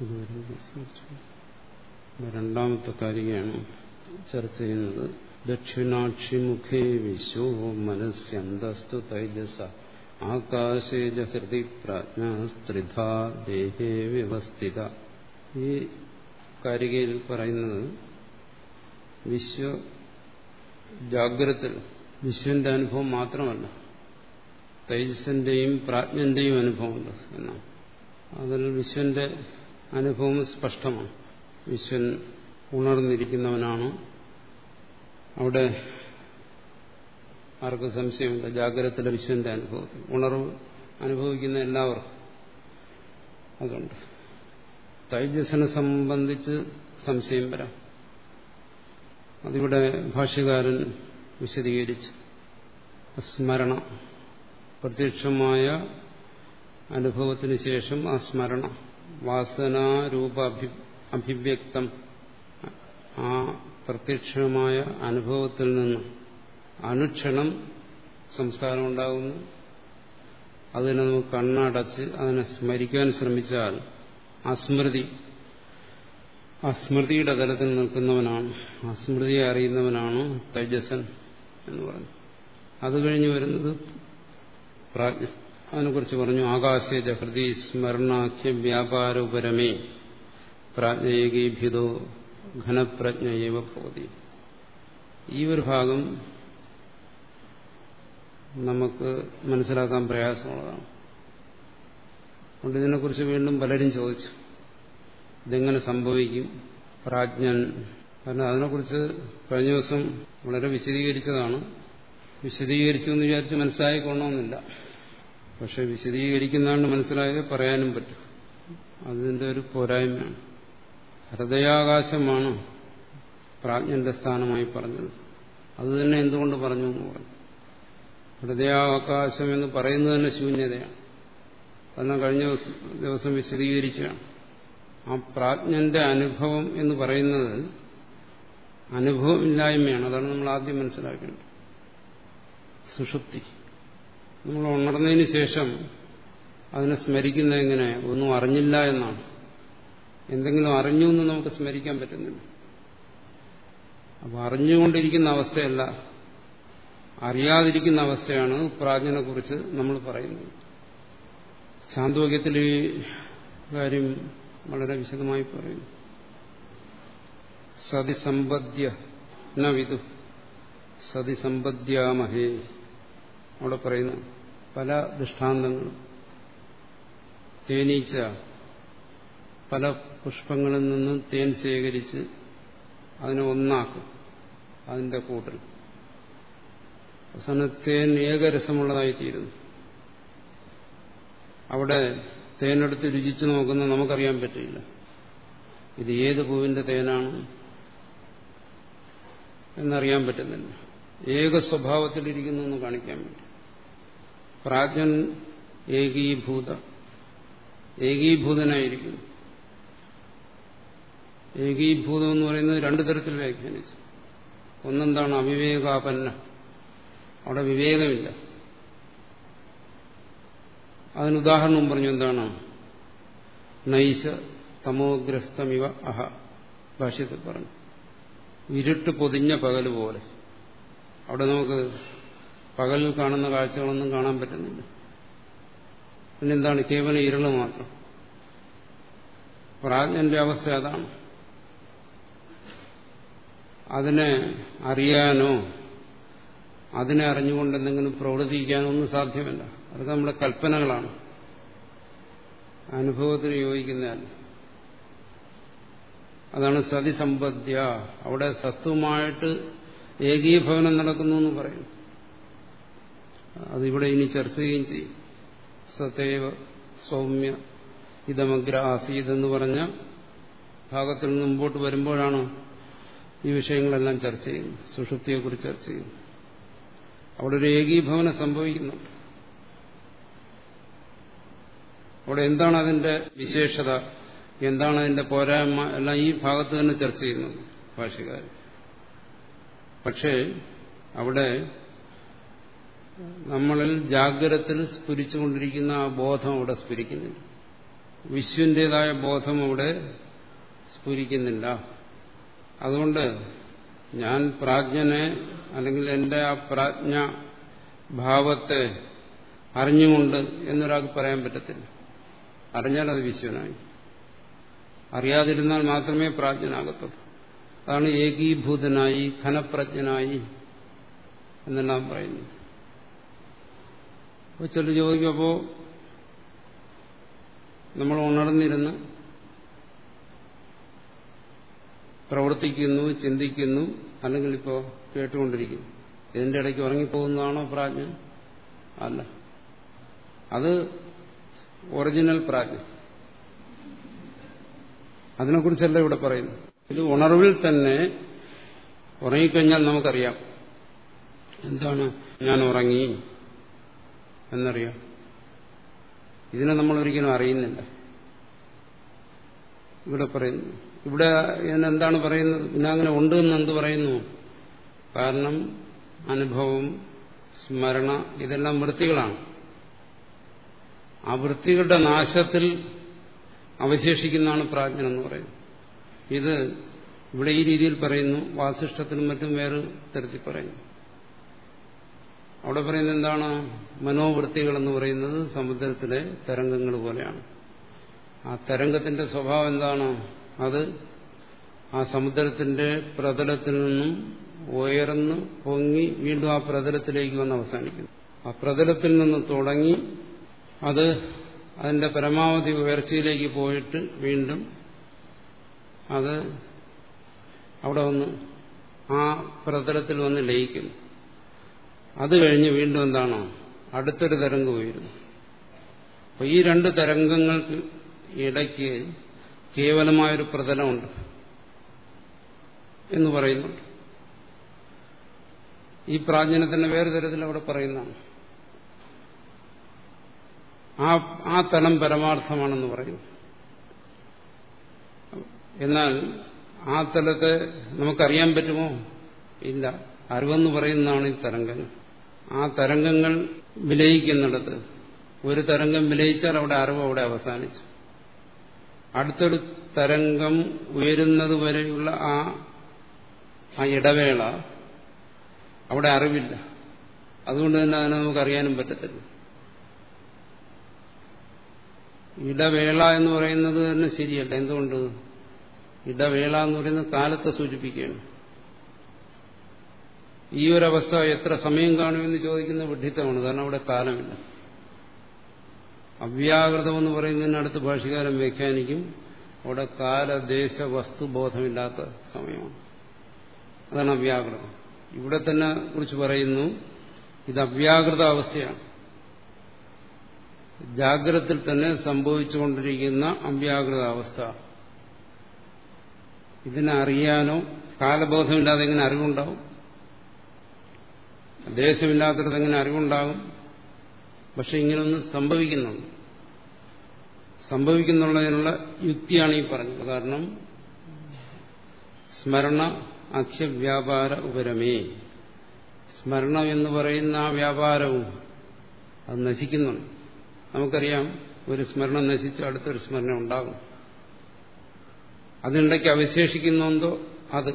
ഇതുവരെ വിസ്മരിച്ചു. രണ്ടാമത്തെ കാര്യമാണ് ചർച്ച ചെയ്യുന്നത്. ദക്ഷിണാക്ഷിമുഖേ വിശോ മനസ്യന്തസ്തു തൈജസ. ആകാശേജ ഹൃദി പ്രാജ്ഞ സ്ത്രിധാ ദേഹേ വ്യവസ്ഥിത. ഈ കാരികയിൽ പറയുന്നത് വിശ്വ ജാഗ്രത വിശ്വന്റെ അനുഭവം മാത്രമല്ല തൈജസിന്റെയും പ്രാജ്ഞന്റെയും അനുഭവമുണ്ട് എന്നാണ്. അതിൽ വിശ്വന്റെ അനുഭവം സ്പഷ്ടമാണ്. വിശ്വൻ ഉണർന്നിരിക്കുന്നവനാണ്. അവിടെ ആർക്കും സംശയമുണ്ട് ജാഗ്രതത്തിലെ വിശ്വന്റെ അനുഭവത്തിൽ. ഉണർവ് അനുഭവിക്കുന്ന എല്ലാവർക്കും. അതുണ്ട് തൈജസ്സിനെ സംബന്ധിച്ച് സംശയം വരാം. അതിവിടെ ഭാഷ്യകാരൻ വിശദീകരിച്ചു. സ്മരണ പ്രത്യക്ഷമായ അനുഭവത്തിന് ശേഷം ആ സ്മരണ വാസനാരൂപ അഭിവ്യക്തം. ആ പ്രത്യക്ഷമായ അനുഭവത്തിൽ നിന്ന് അനുക്ഷണം സംസ്കാരം ഉണ്ടാകുന്നു. അതിനെ നമുക്ക് കണ്ണടച്ച് അതിനെ സ്മരിക്കാൻ ശ്രമിച്ചാൽ അസ്മൃതി അസ്മൃതിയുടെ തലത്തിൽ നിൽക്കുന്നവനാണ്. അസ്മൃതിയെ അറിയുന്നവനാണ് തൈജസൻ എന്ന് പറഞ്ഞു. അത് കഴിഞ്ഞ് വരുന്നത് പ്രാജ്ഞ അതിനെക്കുറിച്ച് പറഞ്ഞു ആകാശേ ജഹൃതി സ്മരണാഖ്യ വ്യാപാരോപരമേ പ്രാജ്ഞയേകീഭിതോ ഘനപ്രജ്ഞയേവ ഭവതി. ഈ ഒരു ഭാഗം നമുക്ക് മനസ്സിലാക്കാൻ പ്രയാസമുള്ളതാണ്. അതുകൊണ്ട് ഇതിനെക്കുറിച്ച് വീണ്ടും പലരും ചോദിച്ചു. ഇതെങ്ങനെ സംഭവിക്കും? പ്രാജ്ഞൻ. കാരണം അതിനെക്കുറിച്ച് കഴിഞ്ഞ ദിവസം വളരെ വിശദീകരിച്ചതാണ്. വിശദീകരിച്ചു എന്ന് വിചാരിച്ച് മനസ്സിലായിക്കൊള്ളണമെന്നില്ല പക്ഷെ വിശദീകരിക്കുന്നതാണ് മനസ്സിലായത് പറയാനും പറ്റും. അതിന്റെ ഒരു പോരായ്മയാണ്. ഹൃദയാകാശമാണ് പ്രാജ്ഞന്റെ സ്ഥാനമായി പറഞ്ഞത്. അത് തന്നെ എന്തുകൊണ്ട് പറഞ്ഞു എന്ന് പറഞ്ഞു. ഹൃദയാകാശം എന്ന് പറയുന്നത് തന്നെ ശൂന്യതയാണ്. കാരണം കഴിഞ്ഞ ദിവസം വിശദീകരിച്ചാണ് ആ പ്രാജ്ഞന്റെ അനുഭവം എന്ന് പറയുന്നത് അനുഭവമില്ലായ്മയാണ്. അതാണ് നമ്മൾ ആദ്യം മനസ്സിലാക്കേണ്ടത്. സുഷുപ്തി. നമ്മൾ ഉണർന്നതിന് ശേഷം അതിനെ സ്മരിക്കുന്നത് എങ്ങനെ? ഒന്നും അറിഞ്ഞില്ല എന്നാണ്. എന്തെങ്കിലും അറിഞ്ഞു എന്ന് നമുക്ക് സ്മരിക്കാൻ പറ്റുന്നില്ല. അപ്പൊ അറിഞ്ഞുകൊണ്ടിരിക്കുന്ന അവസ്ഥയല്ല അറിയാതിരിക്കുന്ന അവസ്ഥയാണ് പ്രാജ്ഞനെ കുറിച്ച് നമ്മൾ പറയുന്നത്. ശാന്തോക്യത്തിൽ ഈ കാര്യം വളരെ വിശദമായി പറയുന്നു സതിസമ്പദ്യ ന വിദു സതിസമ്പദ്യാമഹേ അവിടെ പറയുന്നു പല ദൃഷ്ടാന്തങ്ങളും. തേനീച്ച പല പുഷ്പങ്ങളിൽ നിന്നും തേൻ ശേഖരിച്ച് അതിനെ ഒന്നാക്കും. അതിന്റെ കൂട്ടിൽ. അവസാനം തേൻ ഏകരസമുള്ളതായിത്തീരുന്നു. അവിടെ തേനെടുത്ത് രുചിച്ചു നോക്കുന്ന നമുക്കറിയാൻ പറ്റില്ല. ഇത് ഏത് പൂവിന്റെ തേനാണ് എന്നറിയാൻ പറ്റുന്നില്ല. ഏക സ്വഭാവത്തിലിരിക്കുന്നു എന്ന് കാണിക്കാൻ പറ്റും പ്രാജ്ഞൻ ഏകീഭൂത. ഏകീഭൂതനായിരിക്കുന്നു. ഏകീഭൂതം എന്ന് പറയുന്നത് രണ്ടു തരത്തിൽ വ്യാഖ്യാനിച്ചു. ഒന്നെന്താണ് അവിവേകാപന്ന? അവിടെ വിവേകമില്ല. അതിന് പറഞ്ഞു എന്താണ്? നൈശ തമോഗ്രസ്തമിവ അഹ ഭാഷ്യത്തിൽ പറഞ്ഞു. ഇരുട്ട് പൊതിഞ്ഞ പകൽ പോലെ. അവിടെ നമുക്ക് പകലിൽ കാണുന്ന കാഴ്ചകളൊന്നും കാണാൻ പറ്റുന്നില്ല. പിന്നെന്താണ്? കേവലം ഇരുൾ മാത്രം. പ്രാജ്ഞന്റെ അവസ്ഥ അതാണ്. അതിനെ അറിയാനോ അതിനെ അറിഞ്ഞുകൊണ്ട് എന്തെങ്കിലും പ്രവർത്തിക്കാനോ ഒന്നും സാധ്യമല്ല. അതൊക്കെ നമ്മുടെ കൽപ്പനകളാണ്. അനുഭവത്തിന് യോജിക്കുന്നതല്ല. അതാണ് സതിസമ്പദ്യ അവിടെ സത്വമായിട്ട് ഏകീഭവനം നടക്കുന്നു എന്ന് പറയും അതിവിടെ ഇനി ചർച്ച ചെയ്യുകയും ചെയ്യും. സതേവ സൗമ്യ ഇതമഗ്ര ആസീത് എന്ന് പറഞ്ഞ ഭാഗത്തിൽ നിന്ന് മുമ്പോട്ട് വരുമ്പോഴാണ് ഈ വിഷയങ്ങളെല്ലാം ചർച്ച ചെയ്യുന്നത്. സുഷുപ്തിയെക്കുറിച്ച് ചർച്ച ചെയ്യുന്നു അവിടെ ഒരു ഏകീഭവനം സംഭവിക്കുന്നുണ്ട്. അവിടെ എന്താണ് അതിന്റെ വിശേഷത? എന്താണ് അതിന്റെ പോരായ്മ? എല്ലാം ഈ ഭാഗത്ത് തന്നെ ചർച്ച ചെയ്യുന്നത് ഭാഷകാരൻ പക്ഷേ അവിടെ നമ്മളിൽ ജാഗ്രതത്തിൽ സ്ഫുരിച്ചുകൊണ്ടിരിക്കുന്ന ആ ബോധം അവിടെ സ്ഫുരിക്കുന്നില്ല. വിശ്വന്റേതായ ബോധം അവിടെ സ്ഫുരിക്കുന്നില്ല. അതുകൊണ്ട് ഞാൻ പ്രാജ്ഞനെ അല്ലെങ്കിൽ എന്റെ ആ പ്രാജ്ഞ ഭാവത്തെ അറിഞ്ഞുകൊണ്ട് എന്നൊരാൾക്ക് പറയാൻ പറ്റത്തില്ല. അറിഞ്ഞാൽ അത് വിശ്വനായി. അറിയാതിരുന്നാൽ മാത്രമേ പ്രാജ്ഞനാകത്തുള്ളൂ. അതാണ് ഏകീഭൂതനായി ഘനപ്രജ്ഞനായി എന്നെല്ലാം പറയുന്നു അപ്പോൾ ചിലർ ചോദിക്കും അപ്പോൾ നമ്മൾ ഉണർന്നിരുന്ന് പ്രവർത്തിക്കുന്നു ചിന്തിക്കുന്നു അല്ലെങ്കിൽ ഇപ്പോൾ കേട്ടുകൊണ്ടിരിക്കുന്നു. ഇതിന്റെ ഇടയ്ക്ക് ഉറങ്ങിപ്പോകുന്നതാണോ പ്രാജ്ഞ? അല്ല. അത് ഒറിജിനൽ പ്രാജ്ഞ. അതിനെക്കുറിച്ചല്ല ഇവിടെ പറയുന്നു ഇത് ഉണർവിൽ തന്നെ ഉറങ്ങിക്കഴിഞ്ഞാൽ നമുക്കറിയാം. എന്താണ്? ഞാൻ ഉറങ്ങി. എന്നറിയാം? ഇതിനെ നമ്മൾ ഒരിക്കലും അറിയുന്നില്ല. ഇവിടെ പറയുന്നു. ഇവിടെ എന്താണ് പറയുന്നത്? പിന്നെ അങ്ങനെ ഉണ്ട് എന്ന് എന്ത് പറയുന്നു? കാരണം അനുഭവം സ്മരണ ഇതെല്ലാം വൃത്തികളാണ്. ആ വൃത്തികളുടെ നാശത്തിൽ അവശേഷിക്കുന്നതാണ് പ്രാജ്ഞൻ എന്ന് പറയുന്നത് ഇത് ഇവിടെ ഈ രീതിയിൽ പറയുന്നു. വാസിഷ്ടത്തിനും മറ്റും വേറെ തരത്തിൽ പറയുന്നു. അവിടെ പറയുന്നത് എന്താണ്? മനോവൃത്തികൾ എന്ന് പറയുന്നത് സമുദ്രത്തിലെ തരംഗങ്ങൾ പോലെയാണ്. ആ തരംഗത്തിന്റെ സ്വഭാവം എന്താണ്? അത് ആ സമുദ്രത്തിന്റെ പ്രതലത്തിൽ നിന്നും ഉയർന്ന് പൊങ്ങി വീണ്ടും ആ പ്രതലത്തിലേക്ക് വന്ന് അവസാനിക്കുന്നു. ആ പ്രതലത്തിൽ നിന്ന് തുടങ്ങി അത് അതിന്റെ പരമാവധി ഉയർച്ചയിലേക്ക് പോയിട്ട് വീണ്ടും അത് അവിടെ വന്ന് ആ പ്രതലത്തിൽ വന്ന് ലയിക്കുന്നു. അത് കഴിഞ്ഞ് വീണ്ടും എന്താണോ? അടുത്തൊരു തരംഗം ഉയരുന്നു. അപ്പൊ ഈ രണ്ട് തരംഗങ്ങൾക്ക് ഇടയ്ക്ക് കേവലമായൊരു പ്രതലമുണ്ട് എന്ന് പറയുന്നുണ്ട്. ഈ പ്രാജ്ഞനെ തന്നെ വേറെ തരത്തിൽ അവിടെ പറയുന്നതാണ്. ആ ആ തലം പരമാർത്ഥമാണെന്ന് പറയുന്നു. എന്നാൽ ആ തലത്തെ നമുക്കറിയാൻ പറ്റുമോ? ഇല്ല. അറിവെന്ന് പറയുന്നതാണ് ഈ തരംഗങ്ങൾ. ആ തരംഗങ്ങൾ വിലയിക്കുന്നിടത്ത് ഒരു തരംഗം വിലയിച്ചാൽ അവിടെ അറിവ് അവിടെ അവസാനിച്ചു. അടുത്തൊരു തരംഗം ഉയരുന്നത് വരെയുള്ള ആ ആ ഇടവേള അവിടെ അറിവില്ല. അതുകൊണ്ട് തന്നെ അതിനെ നമുക്ക് അറിയാനും പറ്റത്തില്ല. ഇടവേള എന്ന് പറയുന്നത് തന്നെ ശരിയല്ല. എന്തുകൊണ്ട്? ഇടവേള എന്ന് പറയുന്നത് കാലത്തെ സൂചിപ്പിക്കുകയാണ്. ഈ ഒരവസ്ഥ എത്ര സമയം കാണുമെന്ന് ചോദിക്കുന്ന വിഡിത്തമാണ് കാരണം അവിടെ കാലമില്ല. അവ്യാകൃതമെന്ന് പറയുന്നതിനടുത്ത് ഭാഷകാലം വ്യാഖ്യാനിക്കും അവിടെ കാലദേശ വസ്തുബോധമില്ലാത്ത സമയമാണ്. അതാണ് അവ്യാകൃതം. ഇവിടെ തന്നെ കുറിച്ച് പറയുന്നു ഇത് അവ്യാകൃത അവസ്ഥയാണ്. ജാഗ്രത്തിൽ തന്നെ സംഭവിച്ചുകൊണ്ടിരിക്കുന്ന അവ്യാകൃത അവസ്ഥ. ഇതിനെ അറിയാനോ കാലബോധമില്ലാതെ എങ്ങനെ അറിവുണ്ടാവും? ദേശമില്ലാത്തിടത്ത് എങ്ങനെ അറിവുണ്ടാകും. പക്ഷെ ഇങ്ങനൊന്നും സംഭവിക്കുന്നുണ്ട് സംഭവിക്കുന്നുള്ളതിനുള്ള യുക്തിയാണ് ഈ പറഞ്ഞത്. കാരണം സ്മരണ അഖ്യവ്യാപാര ഉപരമേ. സ്മരണം എന്ന് പറയുന്ന ആ വ്യാപാരവും അത് നശിക്കുന്നുണ്ട്. നമുക്കറിയാം ഒരു സ്മരണം നശിച്ച് അടുത്തൊരു സ്മരണ ഉണ്ടാകും. അതിനിടയ്ക്ക് അവശേഷിക്കുന്നുണ്ടോ? അത്.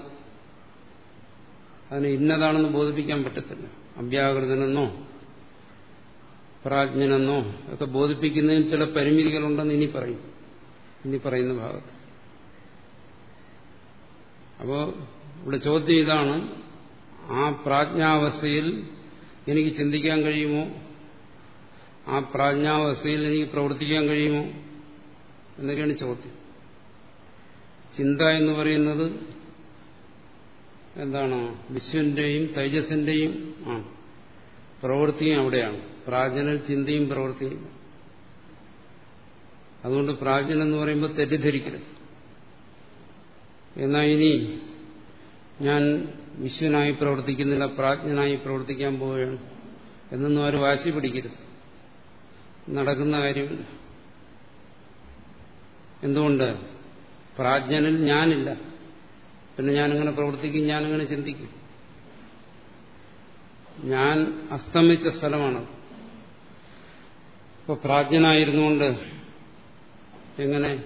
അതിന് ഇന്നതാണെന്ന് ബോധിപ്പിക്കാൻ പറ്റത്തില്ല. അഭ്യാകൃതനെന്നോ പ്രാജ്ഞനെന്നോ ഒക്കെ ബോധിപ്പിക്കുന്നതിന് ചില പരിമിതികളുണ്ടെന്ന് ഇനി പറയും. ഇനി പറയുന്ന ഭാഗത്ത്. അപ്പോ ഇവിടെ ചോദ്യം ഇതാണ് ആ പ്രാജ്ഞാവസ്ഥയിൽ എനിക്ക് ചിന്തിക്കാൻ കഴിയുമോ? ആ പ്രാജ്ഞാവസ്ഥയിൽ എനിക്ക് പ്രവർത്തിക്കാൻ കഴിയുമോ? എന്നൊക്കെയാണ് ചോദ്യം. ചിന്ത എന്ന് പറയുന്നത് എന്താണ്? വിശ്വന്റെയും തൈജസിന്റെയും ആണ്. പ്രവൃത്തിയും അവിടെയാണ്. പ്രാചന ചിന്തയും പ്രവൃത്തിയും. അതുകൊണ്ട് പ്രാജ്ഞൻ എന്ന് പറയുമ്പോൾ തെറ്റിദ്ധരിക്കരുത്. എന്നാൽ ഇനി ഞാൻ വിശ്വനായി പ്രവർത്തിക്കുന്നില്ല പ്രാജ്ഞനായി പ്രവർത്തിക്കാൻ പോവുകയാണ് എന്നൊന്നും ആരും വാശി പിടിക്കരുത്. നടക്കുന്ന കാര്യമില്ല എന്തുകൊണ്ട്? പ്രാജ്ഞനിൽ ഞാനില്ല. പിന്നെ ഞാനിങ്ങനെ പ്രവർത്തിക്കും ഞാനിങ്ങനെ ചിന്തിക്കും. ഞാൻ അസ്തമിച്ച സ്ഥലമാണ്. ഇപ്പൊ പ്രാജ്ഞനായിരുന്നുകൊണ്ട് എങ്ങനെ?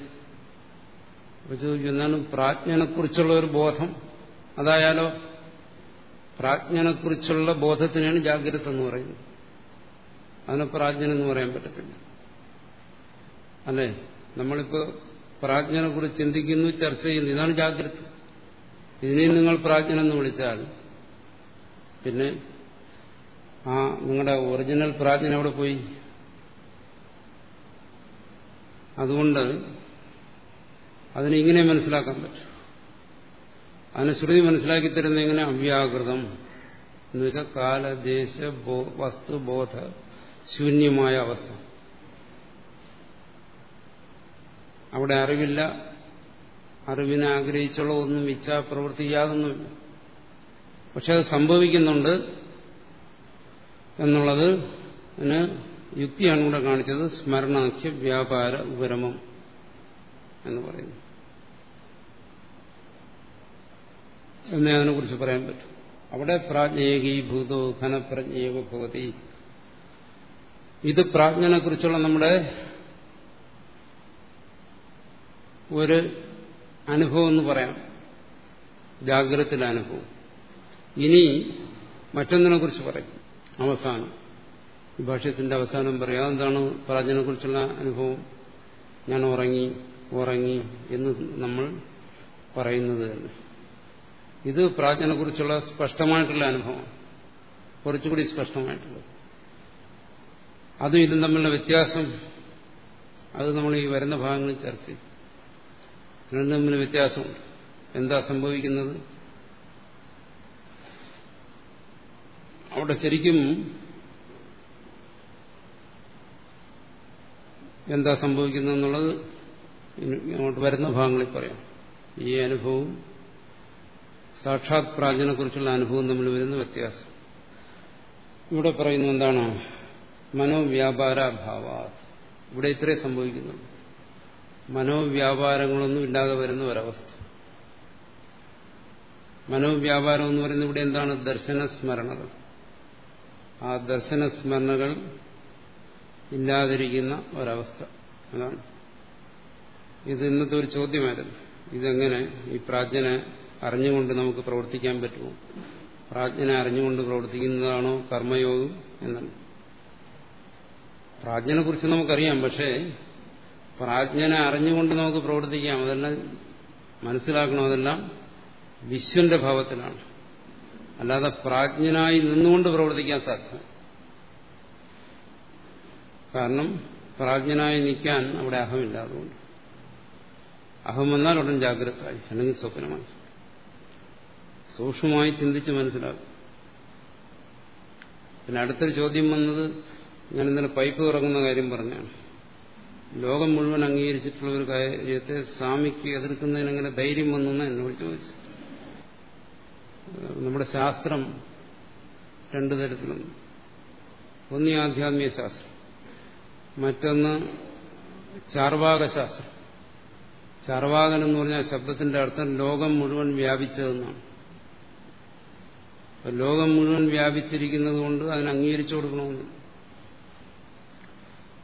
ചോദിക്കുന്നതാണ് പ്രാജ്ഞനെക്കുറിച്ചുള്ള ഒരു ബോധം? അതായാലോ പ്രാജ്ഞനെക്കുറിച്ചുള്ള ബോധത്തിനാണ് ജാഗ്രത എന്ന് പറയുന്നത്. അതിനെ പ്രാജ്ഞനെന്ന് പറയാൻ പറ്റത്തില്ല. അല്ലേ? നമ്മളിപ്പോ പ്രാജ്ഞനെക്കുറിച്ച് ചിന്തിക്കുന്നു ചർച്ച ചെയ്യുന്നു ഇതാണ് ജാഗ്രത. ഇതിനെയും നിങ്ങൾ പ്രാജ്ഞനെന്ന് വിളിച്ചാൽ പിന്നെ ആ നിങ്ങളുടെ ഒറിജിനൽ പ്രാജ്ഞൻ എവിടെ പോയി? അതുകൊണ്ട് അതിനെ ഇങ്ങനെ മനസ്സിലാക്കാൻ പറ്റും. അതിന് ശ്രുതി മനസ്സിലാക്കി തരുന്ന എങ്ങനെ? അവ്യാകൃതം. എന്നുവെച്ചാൽ കാലദേശ വസ്തുബോധ ശൂന്യമായ അവസ്ഥ. അവിടെ അറിവില്ല അറിവിനെ ആഗ്രഹിച്ചുള്ള ഒന്നും ഇച്ഛാപ്രവൃത്തി യാതൊന്നുമില്ല പക്ഷെ അത് സംഭവിക്കുന്നുണ്ട് എന്നുള്ളത് യുക്തിയാണ് ഇവിടെ കാണിച്ചത്. സ്മരണാഖ്യ വ്യാപാര ഉപരമം എന്ന് പറയുന്നു. എന്നേ അതിനെക്കുറിച്ച് പറയാൻ പറ്റും. അവിടെ പ്രാജ്ഞേകീഭൂതോ ഘനപ്രജ്ഞേവ ഭവതി. ഇത് പ്രാജ്ഞനെ കുറിച്ചുള്ള നമ്മുടെ ഒരു അനുഭവം എന്ന് പറയാം. ജാഗ്രതത്തിലെ അനുഭവം ഇനി മറ്റൊന്നിനെ കുറിച്ച് പറയും. അവസാനം. ഭാഷ്യത്തിന്റെ അവസാനം പറയാം. എന്താണ് പ്രാജ്ഞനെ കുറിച്ചുള്ള അനുഭവം. ഞാൻ ഉറങ്ങി ഉറങ്ങി എന്ന് നമ്മൾ പറയുന്നത് തന്നെ. ഇത് പ്രാജ്ഞനെ കുറിച്ചുള്ള സ്പഷ്ടമായിട്ടുള്ള അനുഭവം കുറച്ചുകൂടി സ്പഷ്ടമായിട്ടുള്ളത്. അതും ഇതും തമ്മിലുള്ള വ്യത്യാസം അത് നമ്മൾ ഈ വരുന്ന ഭാഗങ്ങളിൽ ചർച്ച ചെയ്യും. രണ്ടും തമ്മിൽ വ്യത്യാസമുണ്ട്. എന്താ സംഭവിക്കുന്നത്? അവിടെ ശരിക്കും എന്താ സംഭവിക്കുന്നതെന്നുള്ളത് അങ്ങോട്ട് വരുന്ന ഭാഗങ്ങളിൽ പറയാം. ഈ അനുഭവവും സാക്ഷാത് പ്രാജ്ഞനെ കുറിച്ചുള്ള അനുഭവം തമ്മിൽ വരുന്ന വ്യത്യാസം. ഇവിടെ പറയുന്നത് എന്താണ്? മനോവ്യാപാരാഭാവ ഇവിടെ ഇത്രേ സംഭവിക്കുന്നുള്ളൂ. മനോവ്യാപാരങ്ങളൊന്നും ഇല്ലാതെ വരുന്ന ഒരവസ്ഥ. മനോവ്യാപാരം എന്ന് പറയുന്നത് ഇവിടെ എന്താണ്? ദർശനസ്മരണകൾ. ആ ദർശനസ്മരണകൾ ഇല്ലാതിരിക്കുന്ന ഒരവസ്ഥ. അതാണ്. ഇത് ഇന്നത്തെ ഒരു ചോദ്യമായിരുന്നു. ഇതെങ്ങനെ ഈ പ്രാജ്ഞനെ അറിഞ്ഞുകൊണ്ട് നമുക്ക് പ്രവർത്തിക്കാൻ പറ്റുമോ? പ്രാജ്ഞനെ അറിഞ്ഞുകൊണ്ട് പ്രവർത്തിക്കുന്നതാണോ കർമ്മയോഗം എന്നാണ് പ്രാജ്ഞനെ കുറിച്ച് നമുക്കറിയാം പക്ഷേ പ്രാജ്ഞനെ അറിഞ്ഞുകൊണ്ട് നമുക്ക് പ്രവർത്തിക്കാം. അതെല്ലാം മനസ്സിലാക്കണം. അതെല്ലാം വിശ്വന്റെ ഭാവത്തിലാണ്. അല്ലാതെ പ്രാജ്ഞനായി നിന്നുകൊണ്ട് പ്രവർത്തിക്കാൻ സാധ്യത കാരണം പ്രാജ്ഞനായി നിൽക്കാൻ അവിടെ അഹമില്ല അതുകൊണ്ട്. അഹം വന്നാൽ ഉടൻ ജാഗ്രതയായി അല്ലെങ്കിൽ സ്വപ്നമായി. സൂക്ഷ്മമായി ചിന്തിച്ച് മനസ്സിലാക്കും. പിന്നെ അടുത്തൊരു ചോദ്യം വന്നത് ഞാൻ ഇന്നലെ പൈപ്പ് തുറക്കുന്ന കാര്യം പറഞ്ഞാണ്. ലോകം മുഴുവൻ അംഗീകരിച്ചിട്ടുള്ള ഒരു കാര്യത്തെ സ്വാമിക്ക് എതിർക്കുന്നതിന് എങ്ങനെ ധൈര്യം വന്നെന്ന് എന്നോട് ചോദിച്ചു. നമ്മുടെ ശാസ്ത്രം രണ്ടു തരത്തിലുണ്ട് ഒന്ന് ആധ്യാത്മിക ശാസ്ത്രം മറ്റൊന്ന് ചാർവാക ശാസ്ത്രം ചാർവാകൻ എന്ന് പറഞ്ഞാൽ ശബ്ദത്തിന്റെ അർത്ഥം ലോകം മുഴുവൻ വ്യാപിച്ചതെന്നാണ്. ലോകം മുഴുവൻ വ്യാപിച്ചിരിക്കുന്നത് കൊണ്ട് അതിനീകരിച്ചു കൊടുക്കണമെന്ന്.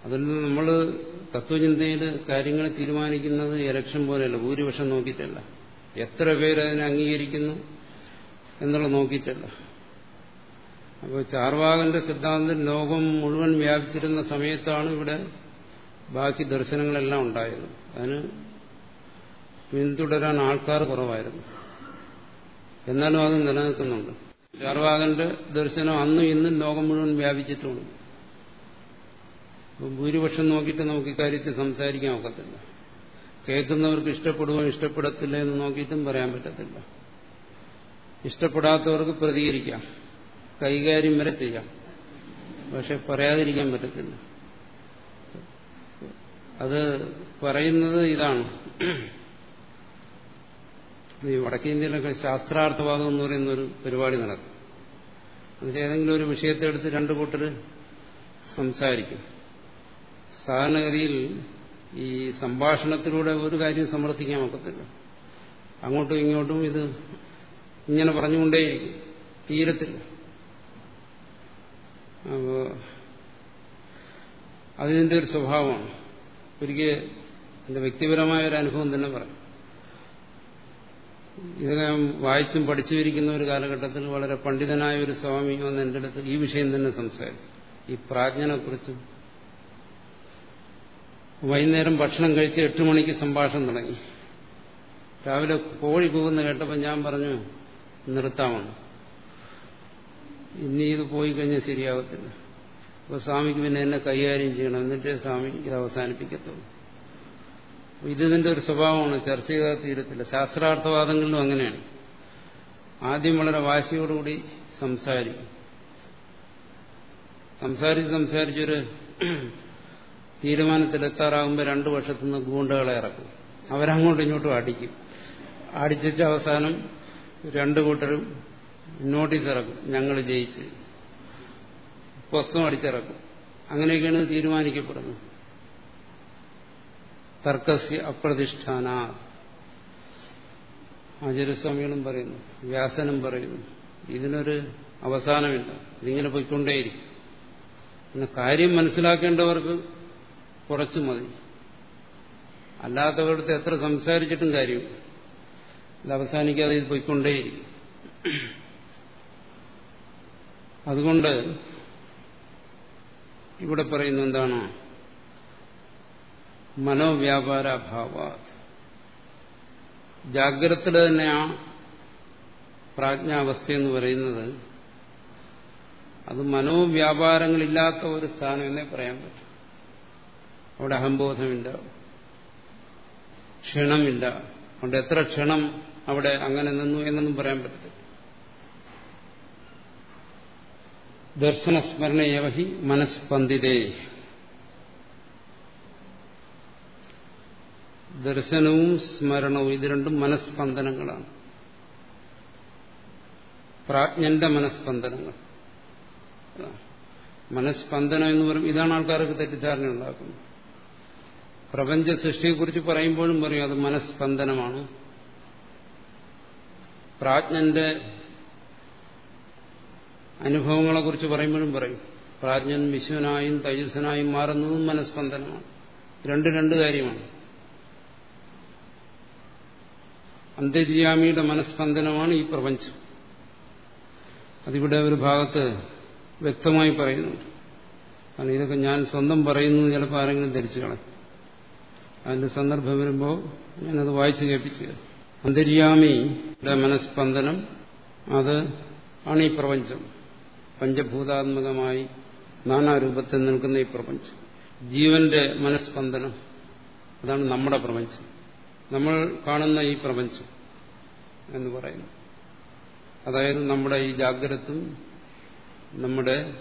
അതിൽ നമ്മൾ തത്വചിന്തയിൽ കാര്യങ്ങൾ തീരുമാനിക്കുന്നത് ഇലക്ഷൻ പോലെയല്ല ഭൂരിപക്ഷം നോക്കിയിട്ടല്ല. എത്ര പേര് അതിനെ അംഗീകരിക്കുന്നു എന്നുള്ളത് നോക്കിയിട്ടല്ല. അപ്പോൾ ചാർവാകന്റെ സിദ്ധാന്തം ലോകം മുഴുവൻ വ്യാപിച്ചിരുന്ന സമയത്താണ് ഇവിടെ ബാക്കി ദർശനങ്ങളെല്ലാം ഉണ്ടായത്. അതിന് പിന്തുടരാൻ ആൾക്കാർ കുറവായിരുന്നു. എന്നാലും അത് നിലനിൽക്കുന്നുണ്ട്. ചാർവാകന്റെ ദർശനം അന്നും ഇന്നും ലോകം മുഴുവൻ വ്യാപിച്ചിട്ടുണ്ട് ഭൂരിപക്ഷം നോക്കിയിട്ട് നമുക്ക് ഇക്കാര്യത്തിൽ സംസാരിക്കാൻ ഒക്കത്തില്ല. കേൾക്കുന്നവർക്ക് ഇഷ്ടപ്പെടുമോ ഇഷ്ടപ്പെടത്തില്ല എന്ന് നോക്കിയിട്ടും പറയാൻ പറ്റത്തില്ല. ഇഷ്ടപ്പെടാത്തവർക്ക് പ്രതികരിക്കാം. കൈകാര്യം വരെ ചെയ്യാം. പക്ഷെ പറയാതിരിക്കാൻ പറ്റത്തില്ല. അത് പറയുന്നത് ഇതാണ്. ഈ വടക്കേന്ത്യയിലൊക്കെ ശാസ്ത്രാർത്ഥവാദം എന്ന് പറയുന്ന ഒരു പരിപാടി നടക്കും. എന്നുവെച്ചാൽ ഏതെങ്കിലും ഒരു വിഷയത്തെ എടുത്ത് രണ്ടു കൂട്ടർ സംസാരിക്കും. സാധാരണഗതിയിൽ ഈ സംഭാഷണത്തിലൂടെ ഒരു കാര്യം സമർത്ഥിക്കാൻ ഒക്കത്തില്ല. അങ്ങോട്ടും ഇങ്ങോട്ടും ഇത് ഇങ്ങനെ പറഞ്ഞുകൊണ്ടേയിരിക്കും. തീരത്തില്ല. അപ്പോൾ അതിന്റെ ഒരു സ്വഭാവമാണ്? ഒരിക്കൽ എന്റെ വ്യക്തിപരമായ ഒരു അനുഭവം തന്നെ പറയും. ഇത് ഞാൻ വായിച്ചും പഠിച്ചുമിരിക്കുന്ന ഒരു കാലഘട്ടത്തിൽ വളരെ പണ്ഡിതനായ ഒരു സ്വാമി വന്ന് എന്റെ അടുത്ത് ഈ വിഷയം തന്നെ സംസാരിച്ചു. ഈ പ്രാജ്ഞനെ കുറിച്ചും വൈകുന്നേരം ഭക്ഷണം കഴിച്ച് എട്ട് മണിക്ക് സംഭാഷണം തുടങ്ങി. രാവിലെ കോഴി പോകുന്ന കേട്ടപ്പോൾ ഞാൻ പറഞ്ഞു നിർത്താമെന്ന് ഇനി ഇത് പോയി കഴിഞ്ഞാൽ ശരിയാവത്തില്ല. അപ്പോൾ സ്വാമിക്ക് പിന്നെ എന്നെ കൈകാര്യം ചെയ്യണം. എന്നിട്ടേ സ്വാമി ഇത് അവസാനിപ്പിക്കത്തുള്ളൂ. ഇതിന്റെ ഒരു സ്വഭാവമാണ്. ചർച്ച ചെയ്താൽ തീരത്തില്ല. ശാസ്ത്രാർത്ഥവാദങ്ങളിലും അങ്ങനെയാണ്. ആദ്യം വളരെ വാശിയോടുകൂടി സംസാരിക്കും. സംസാരിച്ച് സംസാരിച്ചൊരു തീരുമാനത്തിലെത്താറാകുമ്പോൾ രണ്ടു വർഷത്തുനിന്ന് ഗൂണ്ടകളെ ഇറക്കും. അവരങ്ങോട്ടും ഇങ്ങോട്ടും അടിക്കും. അടിച്ചിട്ട് അവസാനം രണ്ടു കൂട്ടരും നോട്ടീസ് ഇറക്കും. ഞങ്ങൾ ജയിച്ച് പുസ്തകം അടിച്ചിറക്കും. അങ്ങനെയൊക്കെയാണ് തീരുമാനിക്കപ്പെടുന്നത്. തർക്കസ്യ അപ്രതിഷ്ഠാന. ആചാര്യസ്വാമികളും പറയുന്നു വ്യാസനും പറയുന്നു ഇതിനൊരു അവസാനമില്ല. ഇതിങ്ങനെ പോയിക്കൊണ്ടേയിരിക്കും. പിന്നെ കാര്യം മനസ്സിലാക്കേണ്ടവർക്ക് കുറച്ചു മതി. അല്ലാത്തവരുടെ എത്ര സംസാരിച്ചിട്ടും കാര്യം ഇത് അവസാനിക്കാതെ ഇത് പോയിക്കൊണ്ടേയിരിക്കും. അതുകൊണ്ട് ഇവിടെ പറയുന്ന എന്താണ്? മനോവ്യാപാരഭാവ ജാഗ്രത ആ പ്രാജ്ഞാവസ്ഥ എന്ന് പറയുന്നത്. അത് മനോവ്യാപാരങ്ങളില്ലാത്ത ഒരു സ്ഥാനം എന്നേ പറയാൻ പറ്റും. അവിടെ അഹംബോധമില്ല. ക്ഷണമില്ല. അവിടെ എത്ര ക്ഷണം അവിടെ അങ്ങനെ നിന്നു എന്നൊന്നും പറയാൻ പറ്റില്ല ദർശനസ്മരണയവഹി മനസ്പന്ദിതേ. ദർശനവും സ്മരണവും ഇത് രണ്ടും മനസ്സ്പന്ദനങ്ങളാണ് പ്രാജ്ഞന്റെ മനസ്സ്പന്ദനങ്ങൾ മനസ്സ്പന്ദനം എന്ന് പറയും ഇതാണ് ആൾക്കാർക്ക് തെറ്റിദ്ധാരണ ഉണ്ടാക്കുന്നത് പ്രപഞ്ച സൃഷ്ടിയെക്കുറിച്ച് പറയുമ്പോഴും പറയും അത് മനസ്സ്പന്ദനമാണ് പ്രാജ്ഞന്റെ അനുഭവങ്ങളെക്കുറിച്ച് പറയുമ്പോഴും പറയും പ്രാജ്ഞൻ വിശ്വനായും തൈജസ്സനായും മാറുന്നതും മനസ്സ്പന്ദനമാണ് രണ്ട് രണ്ട് കാര്യമാണ്. അന്തര്യാമിയുടെ മനസ്സ്പന്ദനമാണ് ഈ പ്രപഞ്ചം. അതിവിടെ ഒരു ഭാഗത്ത് വ്യക്തമായി പറയുന്നുണ്ട്. കാരണം ഇതൊക്കെ ഞാൻ സ്വന്തം പറയുന്നു ചിലപ്പോൾ ആരെങ്കിലും ധരിച്ചു കളയും. അതിന്റെ സന്ദർഭം വരുമ്പോൾ ഞാനത് വായിച്ചു കേൾപ്പിച്ചു അന്തര്യാമിയുടെ മനസ്പന്ദനം അത് ആണ് ഈ പ്രപഞ്ചം പഞ്ചഭൂതാത്മകമായി നാനാരൂപത്തിൽ നിൽക്കുന്ന ഈ പ്രപഞ്ചം. ജീവന്റെ മനസ്പന്ദനം അതാണ് നമ്മുടെ പ്രപഞ്ചം. നമ്മൾ കാണുന്ന ഈ പ്രപഞ്ചം എന്ന് പറയുന്നു. അതായത് നമ്മുടെ ഈ ജാഗ്രതും നമ്മുടെ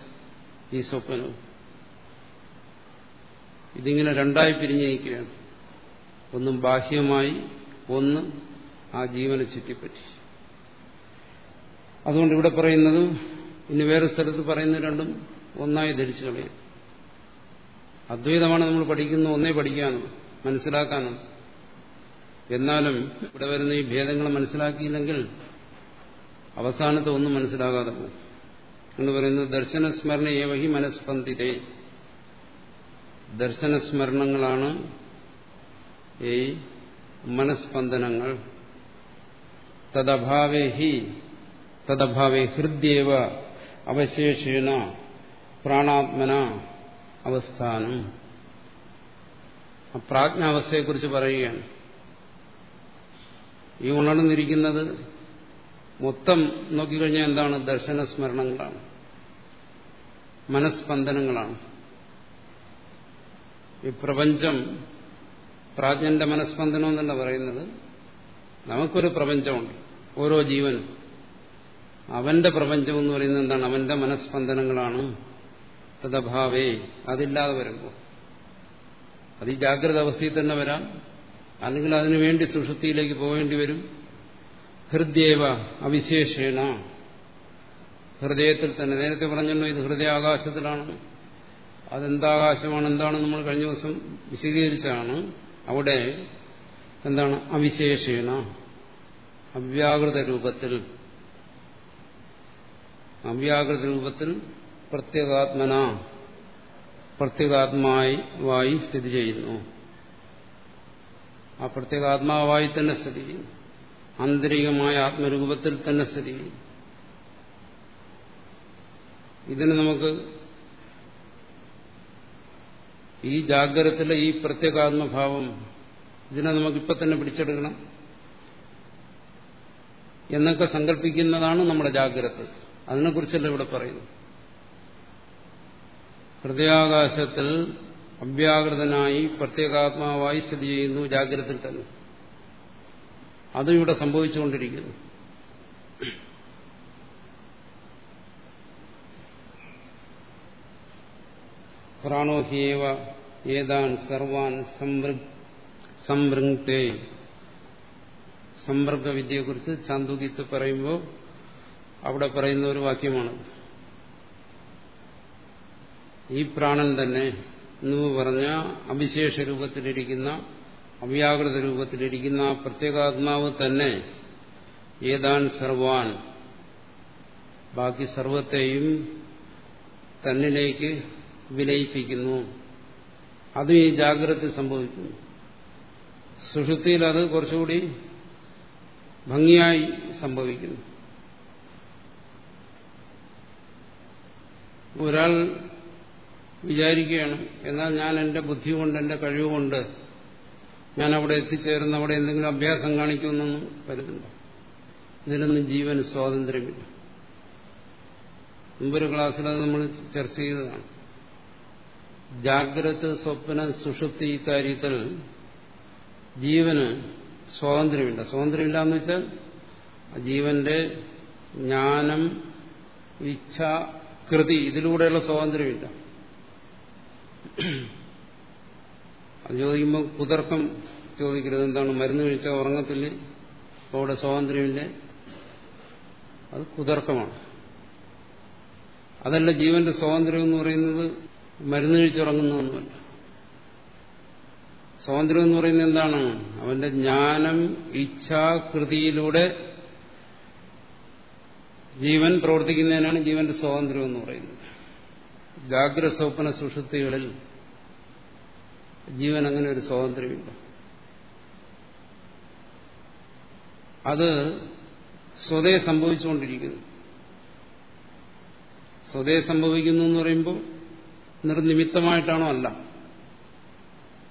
ഈ സ്വപ്നവും ഇതിങ്ങനെ രണ്ടായി പിരിഞ്ഞിരിക്കുകയാണ്. ഒന്നും ബാഹ്യമായി ഒന്ന് ആ ജീവനെ ചുറ്റിപ്പറ്റി. അതുകൊണ്ട് ഇവിടെ പറയുന്നത് ഇനി വേറെ സ്ഥലത്ത് പറയുന്ന രണ്ടും ഒന്നായി ധരിച്ചു കളയും. അദ്വൈതമാണ് നമ്മൾ പഠിക്കുന്ന ഒന്നേ പഠിക്കാനും മനസ്സിലാക്കാനും. എന്നാലും ഇവിടെ വരുന്ന ഈ ഭേദങ്ങൾ മനസ്സിലാക്കിയില്ലെങ്കിൽ അവസാനത്തെ ഒന്നും മനസ്സിലാകാതെ പോകും. എന്ന് പറയുന്നത് ദർശനസ്മരണ ഏവഹി മനസ്പന്ദിതേ. ദർശനസ്മരണങ്ങളാണ് ഈ മനസ്പന്ദനങ്ങൾ തദഭാവേ ഹി തദഭാവേ ഹൃദ്യേവ അവശേഷേണ പ്രാണാത്മന അവസ്ഥാനം. പ്രാജ്ഞാവസ്ഥയെക്കുറിച്ച് പറയുകയാണ്. ഈ ഉണർന്നിരിക്കുന്നത് മൊത്തം നോക്കിക്കഴിഞ്ഞാൽ എന്താണ്? ദർശന സ്മരണങ്ങളാണ് മനസ്പന്ദനങ്ങളാണ്. ഈ പ്രപഞ്ചം പ്രാജ്ഞന്റെ മനസ്സ്പന്ദനം എന്നല്ല പറയുന്നത്. നമുക്കൊരു പ്രപഞ്ചമുണ്ട്. ഓരോ ജീവനും. അവന്റെ പ്രപഞ്ചം എന്ന് പറയുന്നത് എന്താണ്? അവന്റെ മനസ്സ്പന്ദനങ്ങളാണ് തദഭാവേ അതില്ലാതെ വരുമ്പോൾ. അത് ഈ ജാഗ്രത അവസ്ഥയിൽ തന്നെ വരാം. അല്ലെങ്കിൽ അതിനുവേണ്ടി സുഷുതിയിലേക്ക് പോകേണ്ടി വരും. ഹൃദയവ അവിശേഷേണ. ഹൃദയത്തിൽ തന്നെ. നേരത്തെ പറഞ്ഞല്ലോ ഇത് ഹൃദയാകാശത്തിലാണ്. അതെന്താകാശമാണ് എന്താണ് നമ്മൾ കഴിഞ്ഞ ദിവസം വിശദീകരിച്ചാണ് അവിടെ എന്താണ്? അവിശേഷേണ. അവ്യാകൃത രൂപത്തിൽ. അവ്യാകൃത രൂപത്തിൽ പ്രത്യേകാത്മന. പ്രത്യേകാത്മാവായി വായി സ്ഥിതി ചെയ്യുന്നു. ആ പ്രത്യേകാത്മാവായി തന്നെ സ്ഥിതി ചെയ്യുന്നു ആന്തരികമായ ആത്മരൂപത്തിൽ തന്നെ സ്ഥിതി ചെയ്യുന്നു ഇതിന് നമുക്ക് ഈ ജാഗ്രതത്തിലെ ഈ പ്രത്യേകാത്മഭാവം ഇതിനെ നമുക്കിപ്പോൾ തന്നെ പിടിച്ചെടുക്കണം. എന്നൊക്കെ സങ്കല്പിക്കുന്നതാണ് നമ്മുടെ ജാഗ്രത. അതിനെക്കുറിച്ചല്ല ഇവിടെ പറയുന്നു ഹൃദയാകാശത്തിൽ അവ്യാകൃതനായി പ്രത്യേകാത്മാവായി സ്ഥിതി ചെയ്യുന്നു ജാഗ്രതയിൽ തന്നെ. അതും ഇവിടെ സംഭവിച്ചുകൊണ്ടിരിക്കുന്നു. പ്രാണോഹ്യേവ ഏതാൻ സർവാൻ സംവൃങ്ക്തേ. സമ്പർക്കവിദ്യയെക്കുറിച്ച് ചാന്തുകിത്ത് പറയുമ്പോൾ അവിടെ പറയുന്ന ഒരു വാക്യമാണ്. ഈ പ്രാണൻ തന്നെ എന്ന് പറഞ്ഞ അവിശേഷ രൂപത്തിലിരിക്കുന്ന അവ്യാകൃത രൂപത്തിലിരിക്കുന്ന ആ പ്രത്യേകാത്മാവ് തന്നെ ഏതാൻ സർവാൻ. ബാക്കി സർവത്തെയും തന്നിലേക്ക് വിലയിപ്പിക്കുന്നു. അതും ഈ ജാഗ്രത സംഭവിക്കുന്നു. സുഷുതിയിൽ അത് കുറച്ചുകൂടി ഭംഗിയായി സംഭവിക്കുന്നു. ഒരാൾ വിചാരിക്കുകയാണ് എന്നാൽ ഞാൻ എന്റെ ബുദ്ധി കൊണ്ട് എന്റെ കഴിവുകൊണ്ട് ഞാൻ അവിടെ എത്തിച്ചേർന്ന് അവിടെ എന്തെങ്കിലും അഭ്യാസം കാണിക്കുമെന്നൊന്നും കരുതുന്നു ഇതിനൊന്നും ജീവൻ സ്വാതന്ത്ര്യമില്ല. മുമ്പൊരു ക്ലാസ്സിൽ അത് നമ്മൾ ചർച്ച ചെയ്തതാണ്. ജാഗ്രത സ്വപ്ന സുഷുപ്തി ഇക്കാര്യത്തിൽ ജീവന് സ്വാതന്ത്ര്യമില്ല. സ്വാതന്ത്ര്യമില്ല എന്ന് വെച്ചാൽ ജീവന്റെ ജ്ഞാനം ഇച്ഛ കൃതി ഇതിലൂടെയുള്ള സ്വാതന്ത്ര്യമില്ല. അത് ചോദിക്കുമ്പോൾ കുതർക്കം ചോദിക്കരുത്. എന്താണ്? മരുന്ന് കഴിച്ചാൽ ഉറങ്ങത്തില്ലേ? അവിടെ സ്വാതന്ത്ര്യമില്ല? അത് കുതർക്കമാണ്. അതല്ല ജീവന്റെ സ്വാതന്ത്ര്യം എന്ന് പറയുന്നത് മരുന്ന് കഴിച്ചുറങ്ങുന്നതൊന്നുമല്ല സ്വാതന്ത്ര്യം എന്ന് പറയുന്നത് എന്താണ്? അവന്റെ ജ്ഞാനം ഇച്ഛാകൃതിയിലൂടെ ജീവൻ പ്രവർത്തിക്കുന്നതിനാണ് ജീവന്റെ സ്വാതന്ത്ര്യം എന്ന് പറയുന്നത്. ജാഗ്രത സ്വപ്ന സുഷുപ്തികളിൽ ജീവൻ അങ്ങനെ ഒരു സ്വാതന്ത്ര്യമില്ല. അത് സ്വതേ സംഭവിച്ചുകൊണ്ടിരിക്കുന്നു. സ്വതേ സംഭവിക്കുന്നു എന്ന് പറയുമ്പോൾ നിർനിമിത്തമായിട്ടാണോ അല്ല.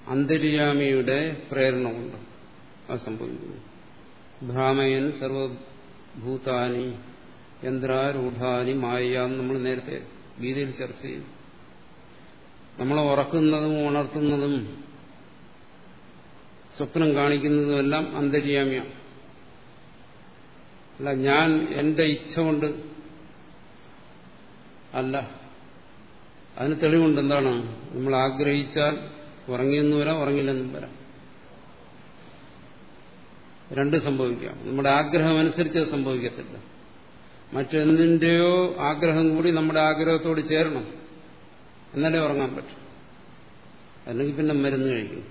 അന്തര്യാമിയുടെ പ്രേരണ കൊണ്ട് അത് സംഭവിക്കുന്നു. ഭ്രാമയൻ സർവഭൂതാനി യന്ത്രാരൂഢാനി മായാം നമ്മൾ നേരത്തെ ഗീതയിൽ ചർച്ച ചെയ്തു. നമ്മളെ ഉറക്കുന്നതും ഉണർത്തുന്നതും സ്വപ്നം കാണിക്കുന്നതുമെല്ലാം അന്തര്യാമിയാണ് അല്ല ഞാൻ എന്റെ ഇച്ഛ കൊണ്ട് അല്ല അതിന് തെളിവുണ്ട് എന്താണ്? നമ്മൾ ആഗ്രഹിച്ചാൽ ഉറങ്ങിയെന്ന് വരാം ഉറങ്ങില്ലെന്നും വരാം. രണ്ട് സംഭവിക്കാം. നമ്മുടെ ആഗ്രഹം അനുസരിച്ച് അത് സംഭവിക്കത്തില്ല. മറ്റെന്തിന്റെയോ ആഗ്രഹം കൂടി നമ്മുടെ ആഗ്രഹത്തോട് ചേരണം. എന്നാലേ ഉറങ്ങാൻ പറ്റും. അല്ലെങ്കിൽ പിന്നെ മരുന്ന് കഴിക്കും.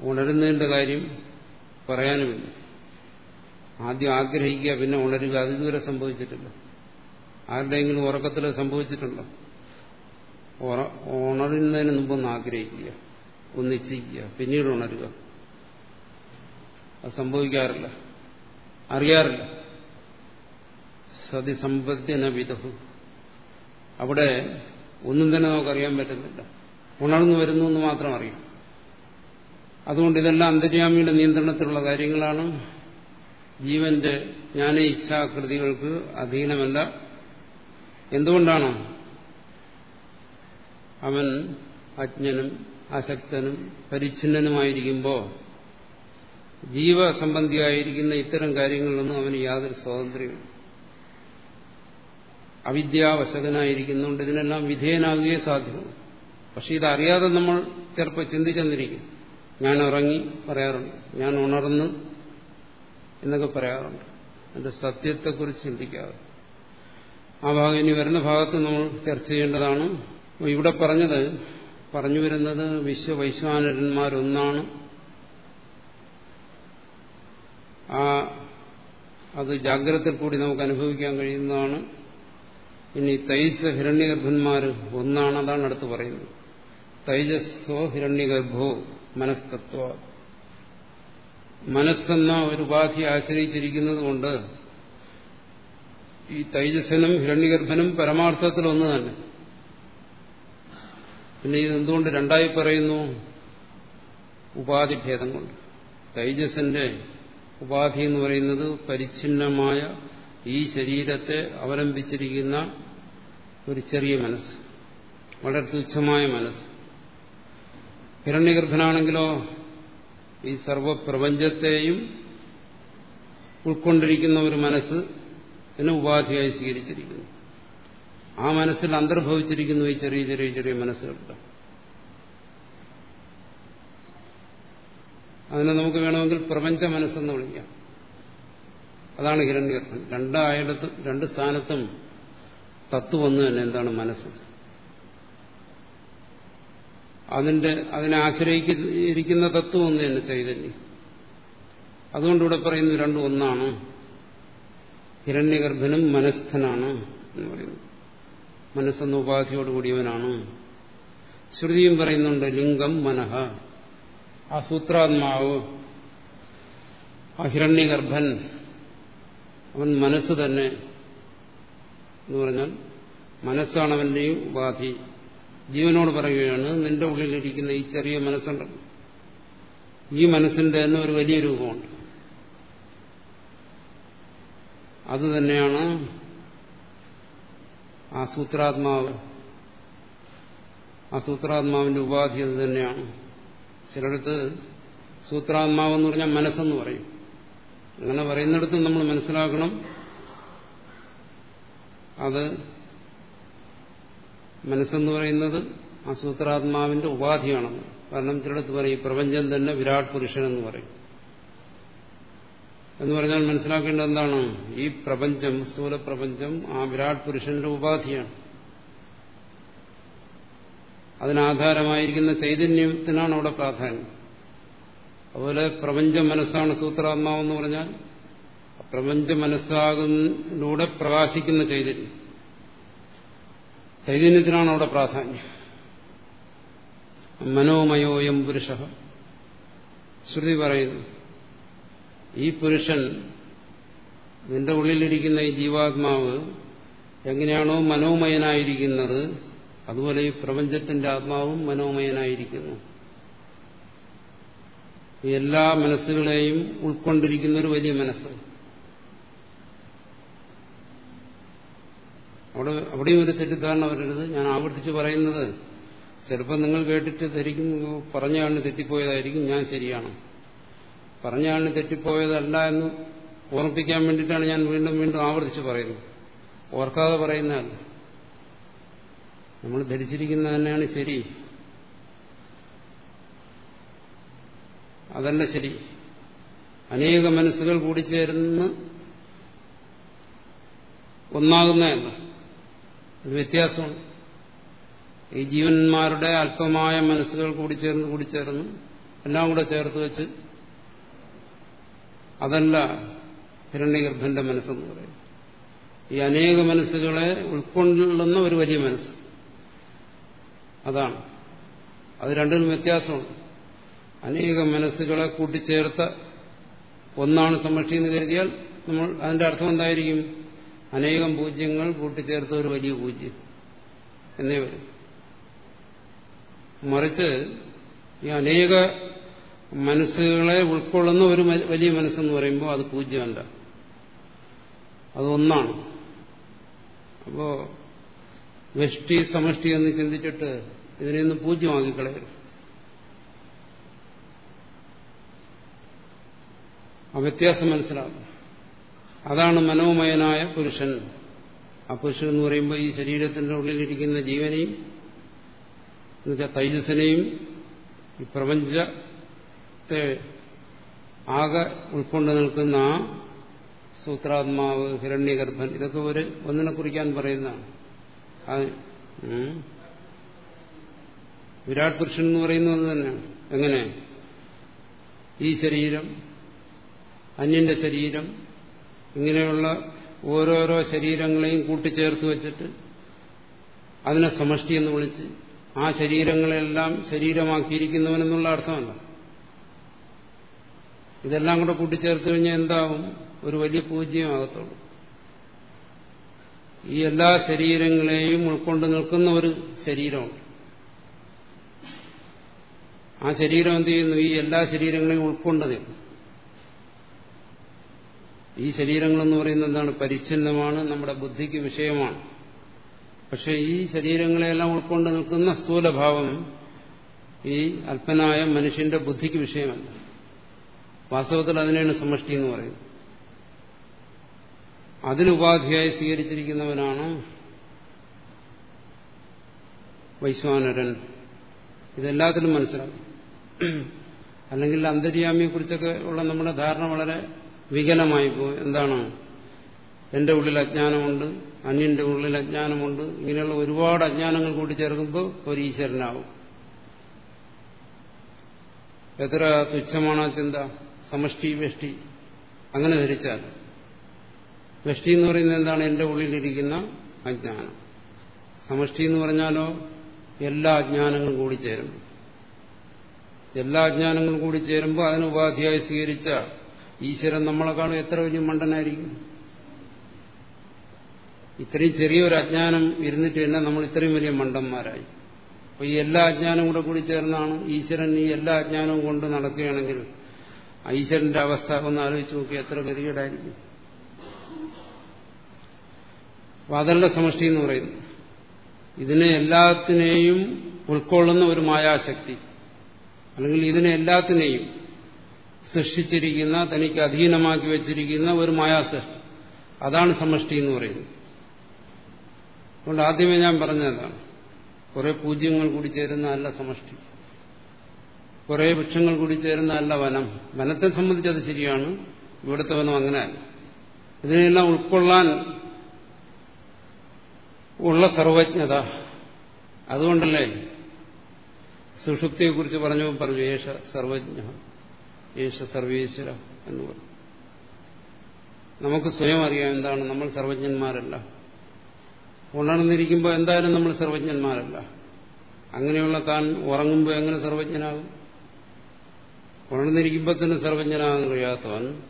ഉണരുന്നതിന്റെ കാര്യം പറയാനുമില്ല. ആദ്യം ആഗ്രഹിക്കുക പിന്നെ ഉണരുക. അതിതുവരെ സംഭവിച്ചിട്ടില്ല. ആരുടെയെങ്കിലും ഉറക്കത്തിൽ സംഭവിച്ചിട്ടുണ്ടോ? ഉണരുന്നതിന് മുമ്പൊന്ന് ആഗ്രഹിക്കുക. ഒന്ന് ഇച്ഛിക്കുക പിന്നീട് ഉണരുക. അത് സംഭവിക്കാറില്ല. അറിയാറില്ല. സതിസമ്പദ്യന വിധു അവിടെ ഒന്നും തന്നെ നമുക്കറിയാൻ പറ്റുന്നില്ല. ഉണർന്നു വരുന്നു എന്ന് മാത്രം അറിയാം. അതുകൊണ്ട് ഇതെല്ലാം അന്തര്യാമിയുടെ നിയന്ത്രണത്തിലുള്ള കാര്യങ്ങളാണ്. ജീവന്റെ ജ്ഞാന ഇച്ഛാകൃതികൾക്ക് അധീനമല്ല. എന്തുകൊണ്ടാണ് അവൻ അജ്ഞനും അശക്തനും പരിച്ഛിന്നനുമായിരിക്കുമ്പോൾ ജീവസംബന്ധിയായിരിക്കുന്ന ഇത്തരം കാര്യങ്ങളിലൊന്നും അവന് യാതൊരു സ്വാതന്ത്ര്യമില്ല അവിദ്യാവശകനായിരിക്കുന്നുണ്ട്. ഇതിനെല്ലാം വിധേയനാകുകയേ സാധ്യമാണ് പക്ഷെ ഇതറിയാതെ നമ്മൾ ചിലപ്പോൾ ചിന്തിച്ചെന്നിരിക്കും. ഞാൻ ഉറങ്ങി പറയാറുണ്ട്. ഞാൻ ഉണർന്ന് എന്നൊക്കെ പറയാറുണ്ട്. എന്റെ സത്യത്തെക്കുറിച്ച് ചിന്തിക്കാതെ. ആ ഭാഗം ഇനി വരുന്ന ഭാഗത്ത് നമ്മൾ ചർച്ച ചെയ്യേണ്ടതാണ്. ഇവിടെ പറഞ്ഞത് പറഞ്ഞു വരുന്നത് വിശ്വവൈശ്വാനരന്മാരൊന്നാണ് ആ അത് ജാഗ്രതയിൽ കൂടി നമുക്ക് അനുഭവിക്കാൻ കഴിയുന്നതാണ്. ഇനി തൈജസ് ഹിരണ്യഗർഭന്മാർ ഒന്നാണ് അതാണ് അടുത്ത് പറയുന്നത്. തൈജസ്സോ ഹിരണ്യഗർഭോ മനസ്തത്വ. മനസ്സെന്ന ഒരു ഉപാധി ആശ്രയിച്ചിരിക്കുന്നത് കൊണ്ട് ഈ തൈജസ്സനും ഹിരണ്യഗർഭനും പരമാർത്ഥത്തിൽ ഒന്ന് തന്നെ. പിന്നെ ഇത് എന്തുകൊണ്ട് രണ്ടായി പറയുന്നു? ഉപാധിഭേദം കൊണ്ട് തൈജസിന്റെ ഉപാധി എന്ന് പറയുന്നത് പരിച്ഛിന്നമായ ഈ ശരീരത്തെ അവലംബിച്ചിരിക്കുന്ന ഒരു ചെറിയ മനസ്സ് വളരെ തുച്ഛമായ മനസ്സ്. ഹിരണ്യഗർഭനാണെങ്കിലോ ഈ സർവപ്രപഞ്ചത്തെയും ഉൾക്കൊണ്ടിരിക്കുന്ന ഒരു മനസ്സ് എന്നെ ഉപാധിയായി സ്വീകരിച്ചിരിക്കുന്നു. ആ മനസ്സിൽ അന്തർഭവിച്ചിരിക്കുന്നു ഈ ചെറിയ ചെറിയ ചെറിയ മനസ്സുകളുടെ. അതിനെ നമുക്ക് വേണമെങ്കിൽ പ്രപഞ്ച മനസ്സെന്ന് വിളിക്കാം. അതാണ് ഹിരണ്യഗർഭൻ രണ്ടായിടത്തും രണ്ട് സ്ഥാനത്തും തത്വം ഒന്ന് തന്നെ എന്താണ് മനസ്സ്. അതിന്റെ അതിനെ ആശ്രയിക്കുന്ന തത്വം ഒന്ന് തന്നെ ചൈതന്യം. അതുകൊണ്ട് ഇവിടെ പറയുന്നത് രണ്ടും ഒന്നാണ്. ഹിരണ്യഗർഭനും മനസ്ഥനാണ് എന്ന് പറയുന്നു. മനസ്സെന്ന ഉപാധിയോട് കൂടിയവനാണ്. ശ്രുതിയും പറയുന്നുണ്ട് ലിംഗം മനഃ. ആ സൂത്രാത്മാവ് ആ അവൻ മനസ്സ് തന്നെ എന്ന് പറഞ്ഞാൽ മനസ്സാണ് അവന്റെയും ഉപാധി. ജീവനോട് പറയുകയാണ് നിന്റെ ഉള്ളിലിരിക്കുന്ന ഈ ചെറിയ മനസ്സുണ്ട് ഈ മനസ്സിന്റെ തന്നെ ഒരു വലിയ രൂപമുണ്ട്. അത് തന്നെയാണ് ആ സൂത്രാത്മാവ്. ആ സൂത്രാത്മാവിന്റെ ഉപാധി അത് തന്നെയാണ്. ചിലടത്ത് സൂത്രാത്മാവെന്ന് പറഞ്ഞാൽ മനസ്സെന്ന് പറയും. അങ്ങനെ പറയുന്നിടത്ത് നമ്മൾ മനസ്സിലാക്കണം. അത് മനസ്സെന്ന് പറയുന്നത് ആ സൂത്രാത്മാവിന്റെ ഉപാധിയാണെന്ന്. കാരണം ചിലടത്ത് പറയും പ്രപഞ്ചം തന്നെ വിരാട് പുരുഷൻ എന്ന് പറയും. എന്ന് പറഞ്ഞാൽ മനസ്സിലാക്കേണ്ടത് എന്താണ്? ഈ പ്രപഞ്ചം സ്ഥൂല പ്രപഞ്ചം ആ വിരാട് പുരുഷന്റെ ഉപാധിയാണ്. അതിനാധാരമായിരിക്കുന്ന ചൈതന്യത്തിനാണ് അവിടെ പ്രാധാന്യം. അതുപോലെ പ്രപഞ്ച മനസ്സാണ് സൂത്രാത്മാവെന്ന് പറഞ്ഞാൽ പ്രപഞ്ച മനസ്സാകുന്നതിലൂടെ പ്രകാശിക്കുന്ന ചൈതന്യം. ചൈതന്യത്തിനാണ് അവിടെ പ്രാധാന്യം. മനോമയോയം പുരുഷ. ശ്രുതി പറയുന്നു ഈ പുരുഷൻ നിന്റെ ഉള്ളിലിരിക്കുന്ന ഈ ജീവാത്മാവ് എങ്ങനെയാണോ മനോമയനായിരിക്കുന്നത് അതുപോലെ ഈ പ്രപഞ്ചത്തിന്റെ ആത്മാവും മനോമയനായിരിക്കുന്നു. എല്ലാ മനസ്സുകളെയും ഉൾക്കൊണ്ടിരിക്കുന്ന ഒരു വലിയ മനസ്സ്. അവിടെ അവിടെയും ഒരു തെറ്റിദ്ധാരണ വരരുത്. ഞാൻ ആവർത്തിച്ച് പറയുന്നത് ചിലപ്പോൾ നിങ്ങൾ കേട്ടിട്ട് ധരിക്കും പറഞ്ഞാണ് തെറ്റിപ്പോയതായിരിക്കും ഞാൻ ശരിയാണ്. പറഞ്ഞ ആളിന് തെറ്റിപ്പോയതല്ല എന്ന് ഓർമ്മിപ്പിക്കാൻ വേണ്ടിയിട്ടാണ് ഞാൻ വീണ്ടും വീണ്ടും ആവർത്തിച്ച് പറയുന്നത്. ഓർക്കാതെ പറയുന്നതല്ല. നമ്മൾ ധരിച്ചിരിക്കുന്നത് തന്നെയാണ് ശരി. അതല്ല ശരി. അനേക മനസ്സുകൾ കൂടിച്ചേരുന്ന ഒന്നാകുന്നതല്ല. ഒരു വ്യത്യാസമാണ്. ഈ ജീവന്മാരുടെ അല്പമായ മനസ്സുകൾ കൂടിച്ചേർന്ന് കൂടിച്ചേർന്ന് എല്ലാം കൂടെ ചേർത്ത് വെച്ച് അതല്ല ഹിരണ്യഗർഭന്റെ മനസ്സെന്ന് പറയും. ഈ അനേക മനസ്സുകളെ ഉൾക്കൊള്ളുന്ന ഒരു വലിയ മനസ്സ്. അതാണ്. അത് രണ്ടിനും വ്യത്യാസമുണ്ട്. അനേക മനസ്സുകളെ കൂട്ടിച്ചേർത്ത ഒന്നാണ് സമഷ്ടി എന്ന് കരുതിയാൽ നമ്മൾ അതിന്റെ അർത്ഥം എന്തായിരിക്കും? അനേകം പൂജ്യങ്ങൾ കൂട്ടിച്ചേർത്ത ഒരു വലിയ പൂജ്യം. എന്നേ വരും. മറിച്ച് ഈ അനേക മനസ്സുകളെ ഉൾക്കൊള്ളുന്ന ഒരു വലിയ മനസ്സെന്ന് പറയുമ്പോൾ അത് പൂജ്യമല്ല. അതൊന്നാണ്. അപ്പോ വെഷ്ടി സമഷ്ടി എന്ന് ചിന്തിച്ചിട്ട് ഇതിനെയൊന്നും പൂജ്യമാക്കി കളയരുത്. ആ വ്യത്യാസം മനസ്സിലാകും. അതാണ് മനോമയനായ പുരുഷൻ. ആ പുരുഷൻ എന്ന് പറയുമ്പോൾ ഈ ശരീരത്തിന്റെ ഉള്ളിലിരിക്കുന്ന ജീവനെയും എന്നുവെച്ചാൽ തൈജസ്സിനെയും ഈ പ്രപഞ്ചത്തെ ആകെ ഉൾക്കൊണ്ട് നിൽക്കുന്ന ആ സൂത്രാത്മാവ് ഹിരണ്യഗർഭൻ ഇതൊക്കെ ഒരു ഒന്നിനെ കുറിക്കാൻ പറയുന്നതാണ്. വിരാട് പുരുഷൻ എന്ന് പറയുന്നത് തന്നെയാണ്. എങ്ങനെ? ഈ ശരീരം അന്യന്റെ ശരീരം ഇങ്ങനെയുള്ള ഓരോരോ ശരീരങ്ങളെയും കൂട്ടിച്ചേർത്ത് വെച്ചിട്ട് അതിനെ സമഷ്ടി എന്ന് വിളിച്ച് ആ ശരീരങ്ങളെല്ലാം ശരീരമാക്കിയിരിക്കുന്നവനെന്നുള്ള അർത്ഥമല്ല. ഇതെല്ലാം കൂടെ കൂട്ടിച്ചേർത്ത് കഴിഞ്ഞാൽ എന്താവും? ഒരു വലിയ പൂജ്യമാകത്തുള്ളൂ. ഈ എല്ലാ ശരീരങ്ങളെയും ഉൾക്കൊണ്ട് നിൽക്കുന്ന ഒരു ശരീരമുണ്ട്. ആ ശരീരം എന്ത് ചെയ്യുന്നു? ഈ എല്ലാ ശരീരങ്ങളെയും ഉൾക്കൊണ്ട് നിൽക്കും ഈ ശരീരങ്ങളെന്ന് പറയുന്നത് എന്താണ്? പരിച്ഛിന്നമാണ് നമ്മുടെ ബുദ്ധിക്ക് വിഷയമാണ്. പക്ഷെ ഈ ശരീരങ്ങളെല്ലാം ഉൾക്കൊണ്ട് നിൽക്കുന്ന സ്ഥൂലഭാവം ഈ അല്പനായ മനുഷ്യന്റെ ബുദ്ധിക്ക് വിഷയമല്ല. വാസ്തവത്തിൽ അതിനെയാണ് സമഷ്ടി എന്ന് പറയുന്നത്. അതിനുപാധിയായി സ്വീകരിച്ചിരിക്കുന്നവനാണ് വൈശ്വാനരൻ. ഇതെല്ലാത്തിലും മനസ്സിലാക്കും അല്ലെങ്കിൽ അന്തര്യാമിയെക്കുറിച്ചൊക്കെ ഉള്ള നമ്മുടെ ധാരണ വളരെ വികലമായി പോകും എന്താണ്? എന്റെ ഉള്ളിൽ അജ്ഞാനമുണ്ട് അന്യന്റെ ഉള്ളിൽ അജ്ഞാനമുണ്ട്. ഇങ്ങനെയുള്ള ഒരുപാട് അജ്ഞാനങ്ങൾ കൂടി ചേർക്കുമ്പോൾ ഒരു ഈശ്വരനാവും. എത്ര തുച്ഛമാണ് ചിന്ത? സമഷ്ടി വെഷ്ടി അങ്ങനെ ധരിച്ചാൽ. വെഷ്ടി എന്ന് പറയുന്നത് എന്താണ്? എന്റെ ഉള്ളിലിരിക്കുന്ന അജ്ഞാനം. സമഷ്ടി എന്ന് പറഞ്ഞാലോ എല്ലാ അജ്ഞാനങ്ങളും കൂടി ചേരും. എല്ലാ അജ്ഞാനങ്ങളും കൂടി ചേരുമ്പോൾ അതിന് ഉപാധിയായി സ്വീകരിച്ച ഈശ്വരൻ നമ്മളെക്കാളും എത്ര വലിയ മണ്ടനായിരിക്കും? ഇത്രയും ചെറിയൊരു അജ്ഞാനം ഇരുന്നിട്ട് തന്നെ നമ്മൾ ഇത്രയും വലിയ മണ്ടന്മാരായി. അപ്പൊ ഈ എല്ലാ അജ്ഞാനം കൂടെ കൂടി ചേർന്നാണ് ഈശ്വരൻ ഈ എല്ലാ അജ്ഞാനവും കൊണ്ട് നടക്കുകയാണെങ്കിൽ ഈശ്വരന്റെ അവസ്ഥ ഒന്ന് ആലോചിച്ച് നോക്കി എത്ര ഗതികേടായിരിക്കും. അതല്ല സമഷ്ടി എന്ന് പറയുന്നു ഇതിനെ എല്ലാത്തിനെയും ഉൾക്കൊള്ളുന്ന ഒരു മായാശക്തി അല്ലെങ്കിൽ ഇതിനെ എല്ലാത്തിനെയും സൃഷ്ടിച്ചിരിക്കുന്ന തനിക്ക് അധീനമാക്കി വെച്ചിരിക്കുന്ന ഒരു മായാസൃഷ്ടി അതാണ് സമഷ്ടി എന്ന് പറയുന്നത്. അതുകൊണ്ട് ആദ്യമേ ഞാൻ പറഞ്ഞതാണ് കുറെ പൂജ്യങ്ങൾ കൂടി ചേരുന്ന അല്ല സമഷ്ടി. കുറെ വൃക്ഷങ്ങൾ കൂടി ചേരുന്ന അല്ല വനം. വനത്തെ സംബന്ധിച്ചത് ശരിയാണ്. ഇവിടുത്തെ വനം അങ്ങനെയല്ല. ഇതിനെല്ലാം ഉൾക്കൊള്ളാൻ ഉള്ള സർവജ്ഞത. അതുകൊണ്ടല്ലേ സുഷുപ്തിയെക്കുറിച്ച് പറഞ്ഞു പറഞ്ഞു യേശ സർവജ്ഞ യേശ സർവേശ്വര എന്ന് പറഞ്ഞു. നമുക്ക് സ്വയം അറിയാം എന്താണ് നമ്മൾ സർവജ്ഞന്മാരല്ല. ഉണർന്നിരിക്കുമ്പോൾ എന്തായാലും നമ്മൾ സർവജ്ഞന്മാരല്ല. അങ്ങനെയുള്ള താൻ ഉറങ്ങുമ്പോൾ എങ്ങനെ സർവജ്ഞനാകും? ഉണർന്നിരിക്കുമ്പോൾ തന്നെ സർവജ്ഞനാകാൻ കഴിയാത്തവൻ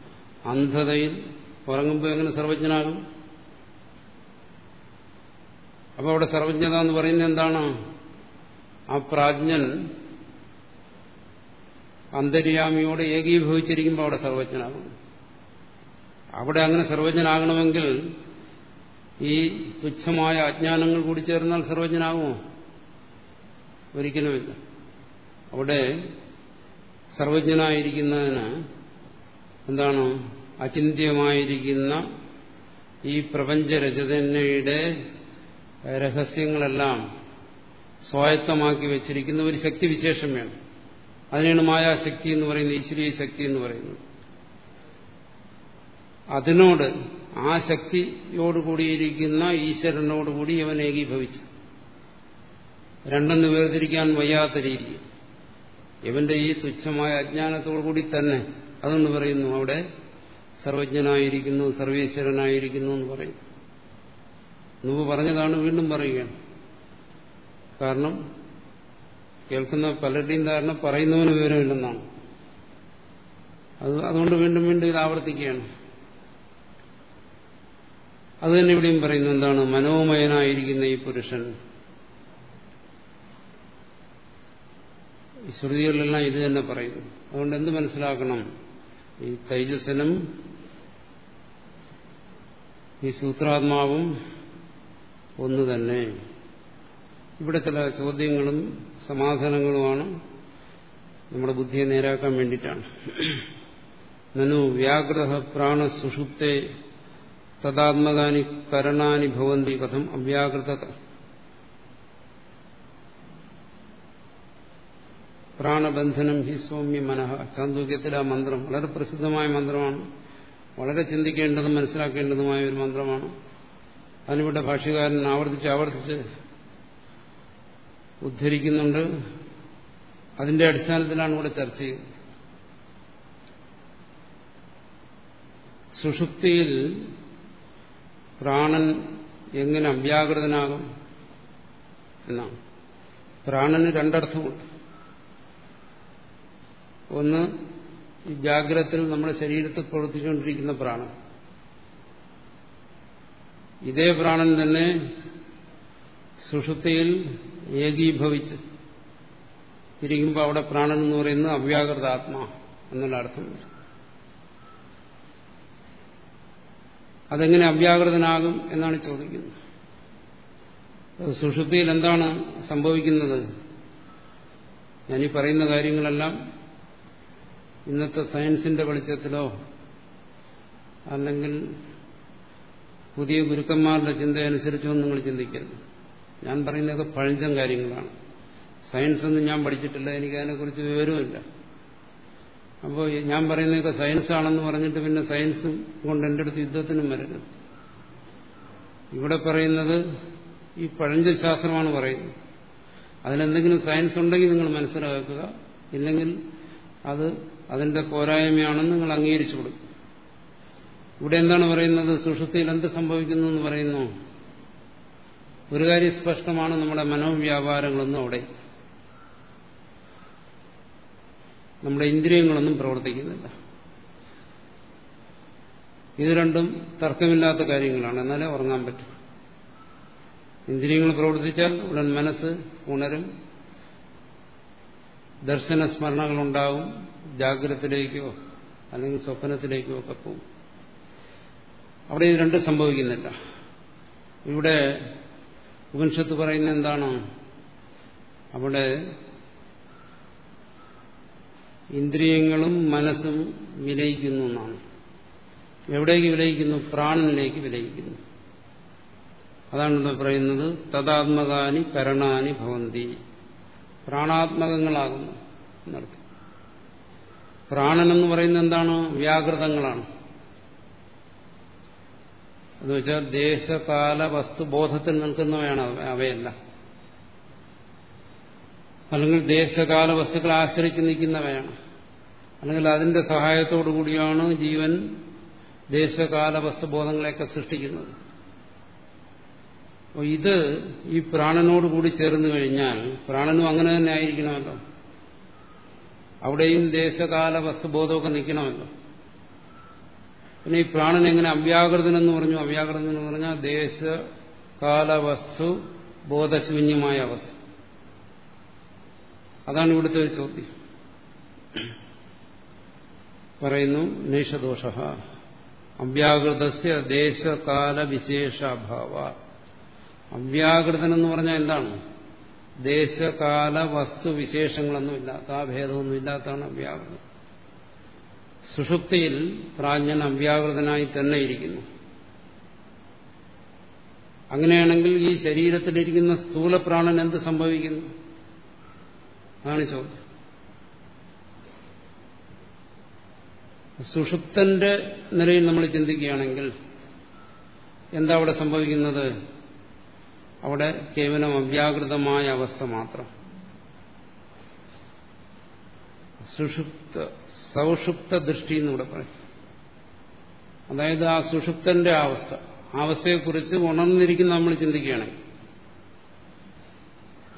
അന്ധതയിൽ ഉറങ്ങുമ്പോൾ എങ്ങനെ സർവജ്ഞനാകും? അപ്പോൾ അവിടെ സർവജ്ഞത എന്ന് പറയുന്നത് എന്താണ്? ആ പ്രാജ്ഞൻ അന്തര്യാമിയോട് ഏകീഭവിച്ചിരിക്കുമ്പോൾ അവിടെ സർവജ്ഞനാകും. അവിടെ അങ്ങനെ സർവജ്ഞനാകണമെങ്കിൽ ഈ തുച്ഛമായ അജ്ഞാനങ്ങൾ കൂടി ചേർന്നാൽ സർവജ്ഞനാകുമോ? ഒരിക്കലുമില്ല. അവിടെ സർവജ്ഞനായിരിക്കുന്നതിന് എന്താണ് അചിന്ത്യമായിരിക്കുന്ന ഈ പ്രപഞ്ചരചനയുടെ രഹസ്യങ്ങളെല്ലാം സ്വായത്തമാക്കി വെച്ചിരിക്കുന്ന ഒരു ശക്തിവിശേഷം വേണം. അതിനാണ് മായാശക്തി എന്ന് പറയുന്നത് ഈശ്വരീയ ശക്തി എന്ന് പറയുന്നത്. അതിനോട് ആ ശക്തിയോടുകൂടിയിരിക്കുന്ന ഈശ്വരനോടുകൂടി അവൻ ഏകീഭവിച്ചു. രണ്ടെന്ന് വേർതിരിക്കാൻ വയ്യാത്ത രീതി ഇവന്റെ ഈ തുച്ഛമായ അജ്ഞാനത്തോടുകൂടി തന്നെ അതെന്ന് പറയുന്നു. അവിടെ സർവജ്ഞനായിരിക്കുന്നു സർവേശ്വരനായിരിക്കുന്നു എന്ന് പറയും നുവ് പറഞ്ഞതാണ് വീണ്ടും പറയുകയാണ്. കാരണം കേൾക്കുന്ന പലരുടെയും ധാരണ പറയുന്നവന് വിവരമില്ലെന്നാണ്. അത് അതുകൊണ്ട് വീണ്ടും വീണ്ടും ഇത് ആവർത്തിക്കുകയാണ്. അത് തന്നെ ഇവിടെയും പറയുന്നു എന്താണ്? മനോമയനായിരിക്കുന്ന ഈ പുരുഷൻ. ഈ ശ്രുതികളിലെല്ലാം ഇത് തന്നെ പറയുന്നു. അതുകൊണ്ട് എന്ത് മനസ്സിലാക്കണം? ഈ തൈജസനും ഈ സൂത്രാത്മാവും ഒന്ന് തന്നെ. ഇവിടെ ചില ചോദ്യങ്ങളും സമാധാനങ്ങളുമാണ് നമ്മുടെ ബുദ്ധിയെ നേരാക്കാൻ വേണ്ടിയിട്ടാണ്. നനു വ്യാഗ്രഹ പ്രാണ സുഷുപ്തെ തദാത്മകാനി കരണാനി ഭവന്തി കഥം അവ്യാകൃത പ്രാണബന്ധനം ഹി സൗമ്യ മനഃ. ചാന്തോക്യത്തിലെ ആ മന്ത്രം വളരെ പ്രസിദ്ധമായ മന്ത്രമാണ്. വളരെ ചിന്തിക്കേണ്ടതും മനസ്സിലാക്കേണ്ടതുമായ ഒരു മന്ത്രമാണ്. അതിനിവിടെ ഭാഷ്യകാരൻ ആവർത്തിച്ച് ആവർത്തിച്ച് ഉദ്ധരിക്കുന്നുണ്ട്. അതിന്റെ അടിസ്ഥാനത്തിലാണ് ഇവിടെ ചർച്ച ചെയ്യുന്നത്. സുഷുപ്തിയിൽ പ്രാണൻ എങ്ങനെ അവ്യാകൃതനാകും എന്നാണ്. പ്രാണന് രണ്ടർത്ഥമുണ്ട്. ഒന്ന് ഈ ജാഗ്രതത്തിൽ നമ്മുടെ ശരീരത്തിൽ പ്രവർത്തിച്ചുകൊണ്ടിരിക്കുന്ന പ്രാണൻ. ഇതേ പ്രാണൻ തന്നെ സുഷുപ്തിയിൽ ഏകീഭവിച്ച് ഇരിക്കുമ്പോൾ അവിടെ പ്രാണൻ എന്ന് പറയുന്നത് അവ്യാകൃത ആത്മാ എന്നുള്ള അർത്ഥം അതെങ്ങനെ അവ്യാകൃതനാകും എന്നാണ് ചോദിക്കുന്നത്. സുഷുപ്തിയിൽ എന്താണ് സംഭവിക്കുന്നത്? ഞാനീ പറയുന്ന കാര്യങ്ങളെല്ലാം ഇന്നത്തെ സയൻസിന്റെ വെളിച്ചത്തിലോ അല്ലെങ്കിൽ പുതിയ ഗുരുക്കന്മാരുടെ ചിന്തയനുസരിച്ചോ നിങ്ങൾ ചിന്തിക്കരുത്. ഞാൻ പറയുന്നത് പഴഞ്ചൻ കാര്യങ്ങളാണ്. സയൻസ് ഒന്നും ഞാൻ പഠിച്ചിട്ടില്ല എനിക്ക് അതിനെക്കുറിച്ച് വിവരമില്ല അപ്പോൾ ഞാൻ പറയുന്നതൊക്കെ സയൻസ് ആണെന്ന് പറഞ്ഞിട്ട് പിന്നെ സയൻസ് കൊണ്ട് എന്റെ അടുത്ത് യുദ്ധത്തിനും വരരുത്. ഇവിടെ പറയുന്നത് ഈ പഴഞ്ചൻ ശാസ്ത്രമാണ് പറയുന്നത്. അതിലെന്തെങ്കിലും സയൻസ് ഉണ്ടെങ്കിൽ നിങ്ങൾ മനസ്സിലാക്കുക. ഇല്ലെങ്കിൽ അത് അതിന്റെ പോരായ്മയാണെന്ന് നിങ്ങൾ അംഗീകരിച്ചു കൊടുക്കും. ഇവിടെ എന്താണ് പറയുന്നത്? സുഷുതിയിൽ എന്ത് സംഭവിക്കുന്നു എന്ന് പറയുന്നു? ഒരു കാര്യം സ്പഷ്ടമാണ് നമ്മുടെ മനോവ്യാപാരങ്ങളൊന്നും അവിടെ നമ്മുടെ ഇന്ദ്രിയങ്ങളൊന്നും പ്രവർത്തിക്കുന്നില്ല. ഇത് രണ്ടും തർക്കമില്ലാത്ത കാര്യങ്ങളാണ്. എന്നാലേ ഉറങ്ങാൻ പറ്റും. ഇന്ദ്രിയങ്ങൾ പ്രവർത്തിച്ചാൽ ഉടൻ മനസ്സ് ഉണരും ദർശന സ്മരണകളുണ്ടാവും. ജാഗ്രതത്തിലേക്കോ അല്ലെങ്കിൽ സ്വപ്നത്തിലേക്കോ ഒക്കെ പോകും. അവിടെ ഇത് രണ്ടും സംഭവിക്കുന്നില്ല. ഇവിടെ ഉപനിഷത്ത് പറയുന്ന എന്താണ്? അവിടെ ഇന്ദ്രിയങ്ങളും മനസ്സും വിലയിക്കുന്നു എന്നാണ്. എവിടേക്ക് വിലയിക്കുന്നു? പ്രാണനിലേക്ക് വിലയിക്കുന്നു. അതാണ് ഇവിടെ പറയുന്നത്. തഥാത്മകാനി കരണാനി ഭവന്തി. പ്രാണാത്മകങ്ങളാകുന്നു എന്നർത്ഥം. പ്രാണൻ എന്ന് പറയുന്നത് എന്താണ്? വ്യാകൃതങ്ങളാണ്. എന്ന് വെച്ചാൽ ദേശകാല വസ്തുബോധത്തിൽ നിൽക്കുന്നവയാണ് അവയല്ല. അല്ലെങ്കിൽ ദേശകാല വസ്തുക്കളെ ആശ്രയിച്ച് നിൽക്കുന്നവയാണ്. അല്ലെങ്കിൽ അതിന്റെ സഹായത്തോടു കൂടിയാണ് ജീവൻ ദേശകാല വസ്തുബോധങ്ങളെയൊക്കെ സൃഷ്ടിക്കുന്നത്. ഇത് ഈ പ്രാണനോട് കൂടി ചേർന്ന് കഴിഞ്ഞാൽ പ്രാണനും അങ്ങനെ തന്നെ ആയിരിക്കണമല്ലോ. അവിടെയും ദേശകാല വസ്തുബോധമൊക്കെ നിൽക്കണമല്ലോ. പിന്നെ ഈ പ്രാണൻ എങ്ങനെ അവ്യാകൃതനെന്ന് പറഞ്ഞു? അവ്യാകൃതൻ എന്ന് പറഞ്ഞാൽ ദേശകാല വസ്തു ബോധശൂന്യമായ അവസ്ഥ. അതാണ് ഇവിടുത്തെ ഒരു ചോദ്യം. പറയുന്നു നൈഷദോഷ. അവ്യാകൃതസ്യ ദേശകാല വിശേഷാഭാവ അവ്യാകൃതൻ എന്ന് പറഞ്ഞാൽ എന്താണ്? ദേശകാല വസ്തു വിശേഷങ്ങളൊന്നും ഇല്ലാത്ത ആ ഭേദമൊന്നും ഇല്ലാത്തതാണ് അവ്യാകൃതം സുഷുപ്തിയിൽ പ്രാജ്ഞൻ അവ്യാകൃതനായി തന്നെ ഇരിക്കുന്നു. അങ്ങനെയാണെങ്കിൽ ഈ ശരീരത്തിലിരിക്കുന്ന സ്ഥൂലപ്രാണൻ എന്ത് സംഭവിക്കുന്നു? അതാണ് ചോദ്യം. സുഷുപ്തന്റെ നിലയിൽ നമ്മൾ ചിന്തിക്കുകയാണെങ്കിൽ എന്താ അവിടെ സംഭവിക്കുന്നത്? അവിടെ കേവലം അവ്യാകൃതമായ അവസ്ഥ മാത്രം. സുഷുപ്ത സൗഷുപ്ത ദൃഷ്ടി എന്നിവിടെ പറയും. അതായത് ആ സുഷുപ്തന്റെ അവസ്ഥ. ആ അവസ്ഥയെക്കുറിച്ച് ഉണർന്നിരിക്കുന്ന നമ്മൾ ചിന്തിക്കുകയാണെങ്കിൽ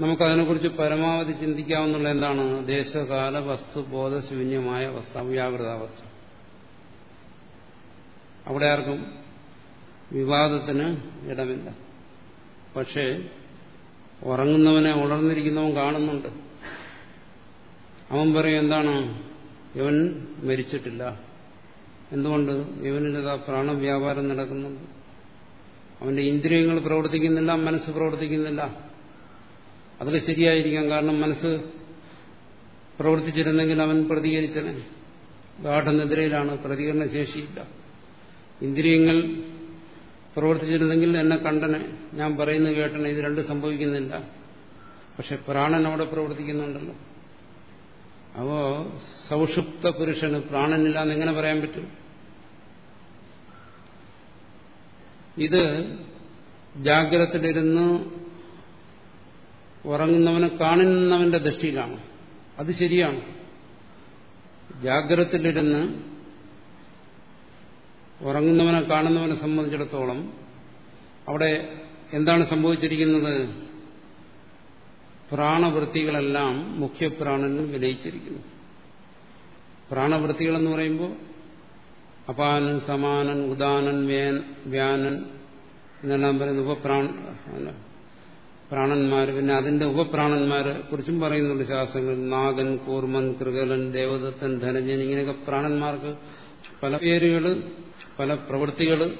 നമുക്കതിനെക്കുറിച്ച് പരമാവധി ചിന്തിക്കാവുന്നുള്ള എന്താണ്? ദേശകാല വസ്തു ബോധശൂന്യമായ അവസ്ഥ അവ്യാകൃതാവസ്ഥ. അവിടെ ആർക്കും വിവാദത്തിന് ഇടമില്ല പക്ഷേ ഉറങ്ങുന്നവനെ ഉണർന്നിരിക്കുന്നവൻ കാണുന്നുണ്ട്. അവൻ പറയും എന്താണ്? ഇവൻ മരിച്ചിട്ടില്ല. എന്തുകൊണ്ട്? ഇവനിതാ പ്രാണവ്യാപാരം നടക്കുന്നുണ്ട്. അവന്റെ ഇന്ദ്രിയങ്ങൾ പ്രവർത്തിക്കുന്നില്ല മനസ്സ് പ്രവർത്തിക്കുന്നില്ല. അതൊക്കെ ശരിയായിരിക്കാം. കാരണം മനസ്സ് പ്രവർത്തിച്ചിരുന്നെങ്കിൽ അവൻ പ്രതികരിച്ചനെ ഗാഠനിദ്രയിലാണ് പ്രതികരണ ശേഷിയില്ല ഇന്ദ്രിയങ്ങൾ പ്രവർത്തിച്ചിരുന്നെങ്കിൽ എന്നെ കണ്ടനെ. ഞാൻ പറയുന്നത് കേട്ടനെ ഇത് രണ്ടും സംഭവിക്കുന്നില്ല. പക്ഷെ പ്രാണൻ അവിടെ പ്രവർത്തിക്കുന്നുണ്ടല്ലോ. അപ്പോ സൗഷുപ്ത പുരുഷന് പ്രാണനില്ല എങ്ങനെ പറയാൻ പറ്റും? ഇത് ജാഗ്രതത്തിലിരുന്ന് ഉറങ്ങുന്നവനെ കാണുന്നവന്റെ ദൃഷ്ടിയിലാണ്. അത് ശരിയാണ്. ജാഗ്രതത്തിലിരുന്ന് ഉറങ്ങുന്നവനെ കാണുന്നവനെ സംബന്ധിച്ചിടത്തോളം അവിടെ എന്താണ് സംഭവിച്ചിരിക്കുന്നത്? പ്രാണവൃത്തികളെല്ലാം മുഖ്യപ്രാണനിൽ വിനയിച്ചിരിക്കുന്നു പ്രാണവൃത്തികളെന്ന് പറയുമ്പോൾ അപാനൻ സമാനൻ ഉദാനൻ വേൻ വ്യാനൻ എന്നെല്ലാം പറയുന്ന ഉപപ്രാണ പ്രാണന്മാർ. പിന്നെ അതിന്റെ ഉപപ്രാണന്മാരെ കുറിച്ചും പറയുന്നുണ്ട് ശാസ്ത്രങ്ങൾ. നാഗൻ കൂർമൻ കൃകലൻ ദേവദത്തൻ ധനജൻ ഇങ്ങനെയൊക്കെ പ്രാണന്മാർക്ക് പല പേരുകൾ പല പ്രവൃത്തികൾ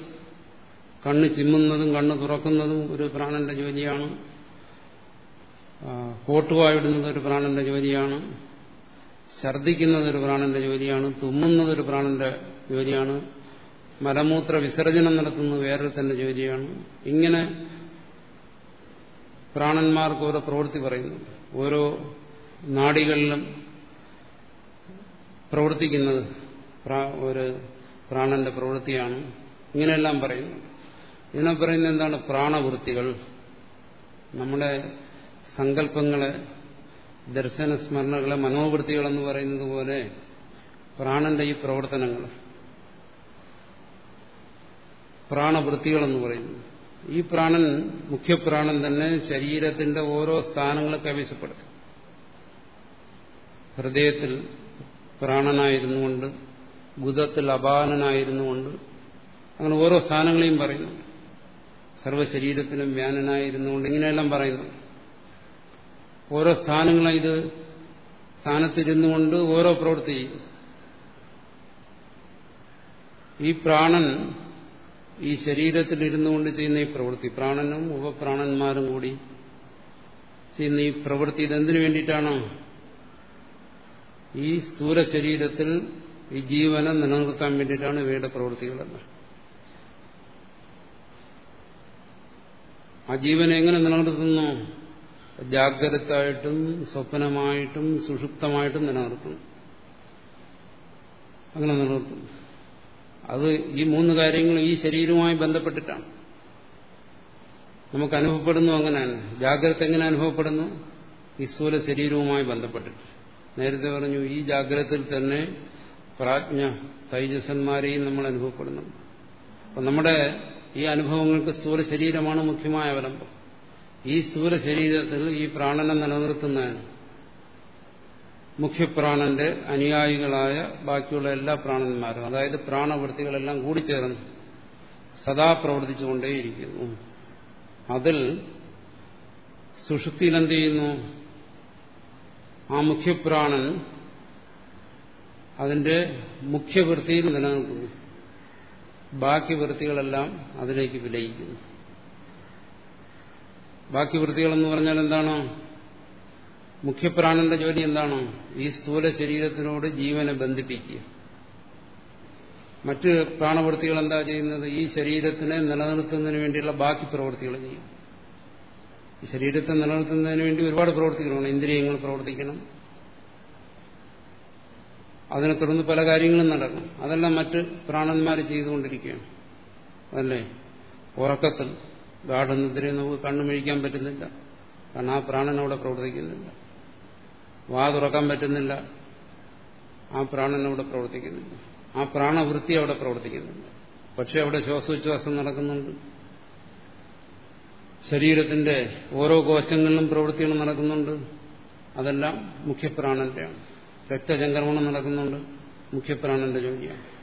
കണ്ണ് ചിമ്മുന്നതും കണ്ണ് തുറക്കുന്നതും ഒരു പ്രാണന്റെ ജോലിയാണ്. കോട്ടുവായിടുന്നത് ഒരു പ്രാണന്റെ ജോലിയാണ്. ഛർദിക്കുന്നത് ഒരു പ്രാണന്റെ ജോലിയാണ്. തുമ്മുന്നത് ഒരു പ്രാണന്റെ ജോലിയാണ്. മലമൂത്ര വിസർജനം നടത്തുന്നത് വേറൊരു തന്നെ ജോലിയാണ്. ഇങ്ങനെ പ്രാണന്മാർക്ക് ഓരോ പ്രവൃത്തി പറയുന്നു. ഓരോ നാടികളിലും പ്രവർത്തിക്കുന്നത് ഒരു പ്രാണന്റെ പ്രവൃത്തിയാണ്. ഇങ്ങനെയെല്ലാം പറയുന്നു ഇതിനെ പറയുന്നത് എന്താണ് പ്രാണവൃത്തികൾ? നമ്മുടെ സങ്കല്പങ്ങളെ ദർശന സ്മരണകളെ മനോവൃത്തികളെന്ന് പറയുന്നത് പോലെ പ്രാണന്റെ ഈ പ്രവർത്തനങ്ങൾ. പ്രാണവൃത്തികളെന്ന് പറയുന്നു. ഈ പ്രാണൻ മുഖ്യപ്രാണൻ തന്നെ ശരീരത്തിന്റെ ഓരോ സ്ഥാനങ്ങളെ കൈവശപ്പെടുത്തും ഹൃദയത്തിൽ പ്രാണനായിരുന്നുകൊണ്ട് ഗുദത്തിൽ അപാനനായിരുന്നുകൊണ്ട് അങ്ങനെ ഓരോ സ്ഥാനങ്ങളെയും പറയുന്നു. സർവശരീരത്തിലും വ്യാനനായിരുന്നുകൊണ്ട് ഇങ്ങനെയെല്ലാം പറയുന്നു. ഓരോ സ്ഥാനങ്ങളും ഇത് സ്ഥാനത്തിരുന്നു കൊണ്ട് ഓരോ പ്രവൃത്തി ചെയ്യും. ഈ പ്രാണൻ ഈ ശരീരത്തിലിരുന്നു കൊണ്ട് ചെയ്യുന്ന ഈ പ്രവൃത്തി പ്രാണനും ഉപപ്രാണന്മാരും കൂടി ചെയ്യുന്ന ഈ പ്രവൃത്തി ഇതെന്തിനു വേണ്ടിയിട്ടാണ്? ഈ സ്ഥൂല ശരീരത്തിൽ ഈ ജീവനെ നിലനിർത്താൻ വേണ്ടിയിട്ടാണ് ഇവയുടെ പ്രവൃത്തികളെന്ന് ആ ജീവനെ എങ്ങനെ നിലനിർത്തുന്നു? ജാഗ്രതായിട്ടും സ്വപ്നമായിട്ടും സുഷുപ്തമായിട്ടും നിലനിർത്തുന്നു. അങ്ങനെ നിലനിർത്തുന്നു. അത് ഈ മൂന്ന് കാര്യങ്ങളും ഈ ശരീരവുമായി ബന്ധപ്പെട്ടിട്ടാണ്. നമുക്ക് അനുഭവപ്പെടുന്നു അങ്ങനെയാണ് ജാഗ്രത എങ്ങനെ അനുഭവപ്പെടുന്നു? ഈ സ്ഥൂല ശരീരവുമായി ബന്ധപ്പെട്ടിട്ട്. നേരത്തെ പറഞ്ഞു ഈ ജാഗ്രതയിൽ തന്നെ പ്രാജ്ഞ തൈജസന്മാരെയും നമ്മൾ അനുഭവപ്പെടുന്നു. അപ്പം നമ്മുടെ ഈ അനുഭവങ്ങൾക്ക് സ്ഥൂല ശരീരമാണ് മുഖ്യമായ അവലംബം. ഈ സ്ഥൂല ശരീരത്തിൽ ഈ പ്രാണനെ നിലനിർത്തുന്നതിന് മുഖ്യപ്രാണന്റെ അനുയായികളായ ബാക്കിയുള്ള എല്ലാ പ്രാണന്മാരും അതായത് പ്രാണവൃത്തികളെല്ലാം കൂടിച്ചേർന്ന് സദാ പ്രവർത്തിച്ചുകൊണ്ടേയിരിക്കുന്നു. അതിൽ സുഷുപ്തിയിൽ എന്ത് ചെയ്യുന്നു? ആ മുഖ്യപ്രാണൻ അതിന്റെ മുഖ്യവൃത്തിയിൽ നിലനിൽക്കുന്നു. ബാക്കി വൃത്തികളെല്ലാം അതിലേക്ക് വിലയിക്കുന്നു. ബാക്കി വൃത്തികളെന്ന് പറഞ്ഞാൽ എന്താണ്? മുഖ്യപ്രാണന്റെ ജോലി എന്താണ്? ഈ സ്ഥൂല ശരീരത്തിനോട് ജീവനെ ബന്ധിപ്പിക്കുക. മറ്റ് പ്രാണവൃത്തികൾ എന്താ ചെയ്യുന്നത്? ഈ ശരീരത്തിനെ നിലനിർത്തുന്നതിന് വേണ്ടിയുള്ള ബാക്കി പ്രവൃത്തികൾ ചെയ്യും. ശരീരത്തെ നിലനിർത്തുന്നതിന് വേണ്ടി ഒരുപാട് പ്രവൃത്തികളുണ്ട്. ഇന്ദ്രിയങ്ങൾ പ്രവർത്തിക്കണം. അതിനെ തുടർന്ന് പല കാര്യങ്ങളും നടക്കും. അതെല്ലാം മറ്റ് പ്രാണന്മാർ ചെയ്തുകൊണ്ടിരിക്കുകയാണ്. അതല്ലേ? ഉറക്കത്തിൽ ഗാഠനിദ്രയെ നമുക്ക് കണ്ണുമിഴിക്കാൻ പറ്റുന്നില്ല. കാരണം ആ പ്രാണൻ അവിടെ പ്രവർത്തിക്കുന്നില്ല. വാ തുറക്കാൻ പറ്റുന്നില്ല. ആ പ്രാണൻ അവിടെ പ്രവർത്തിക്കുന്നില്ല. ആ പ്രാണവൃത്തി അവിടെ പ്രവർത്തിക്കുന്നില്ല. പക്ഷെ അവിടെ ശ്വാസോച്ഛ്വാസം നടക്കുന്നുണ്ട്. ശരീരത്തിന്റെ ഓരോ കോശങ്ങളിലും പ്രവൃത്തികൾ നടക്കുന്നുണ്ട്. അതെല്ലാം മുഖ്യപ്രാണന്റെയാണ്. രക്തചംക്രമണം നടക്കുന്നുണ്ട്. മുഖ്യപ്രാണന്റെ ജോലിയാണ്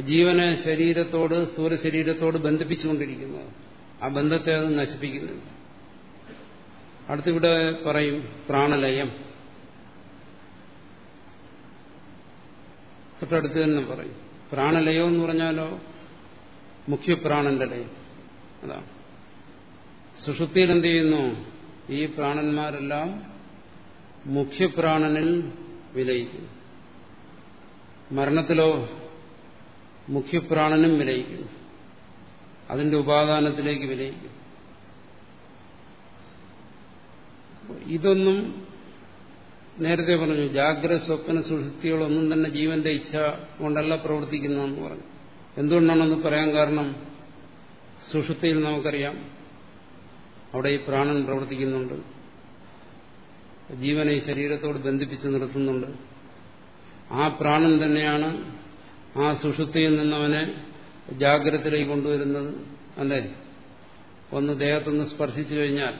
ജീവനെ ശരീരത്തോട് സൂര്യശരീരത്തോട് ബന്ധിപ്പിച്ചുകൊണ്ടിരിക്കുന്നു. ആ ബന്ധത്തെ അത് നശിപ്പിക്കുന്നില്ല. അടുത്തിവിടെ പറയും പ്രാണലയം. തൊട്ടടുത്ത് തന്നെ പറയും. പ്രാണലയം എന്ന് പറഞ്ഞാലോ മുഖ്യപ്രാണന്റെ ലയം. അതാണ്. സുഷുപ്തിയിൽ എന്ത് ചെയ്യുന്നു? ഈ പ്രാണന്മാരെല്ലാം മുഖ്യപ്രാണനിൽ വിലയിക്കുന്നു മരണത്തിലോ മുഖ്യപ്രാണനും വിലയിക്കുന്നു അതിന്റെ ഉപാദാനത്തിലേക്ക് വിലയിക്കും. ഇതൊന്നും നേരത്തെ പറഞ്ഞു ജാഗ്രത സ്വപ്ന സുഷുപ്തികളൊന്നും തന്നെ ജീവന്റെ ഇച്ഛ കൊണ്ടല്ല പ്രവർത്തിക്കുന്നതെന്ന് പറഞ്ഞു. എന്തുകൊണ്ടാണെന്ന് പറയാൻ കാരണം സുഷുപ്തിയിൽ നമുക്കറിയാം. അവിടെ ഈ പ്രാണൻ പ്രവർത്തിക്കുന്നുണ്ട്. ജീവനെ ശരീരത്തോട് ബന്ധിപ്പിച്ച് നിർത്തുന്നുണ്ട്. ആ പ്രാണൻ തന്നെയാണ് ആ സുഷുപ്തിയിൽ നിന്നവനെ ജാഗ്രതയിലേക്ക് കൊണ്ടുവരുന്നത് അല്ലേ? ഒന്ന് ദേഹത്തൊന്ന് സ്പർശിച്ചു കഴിഞ്ഞാൽ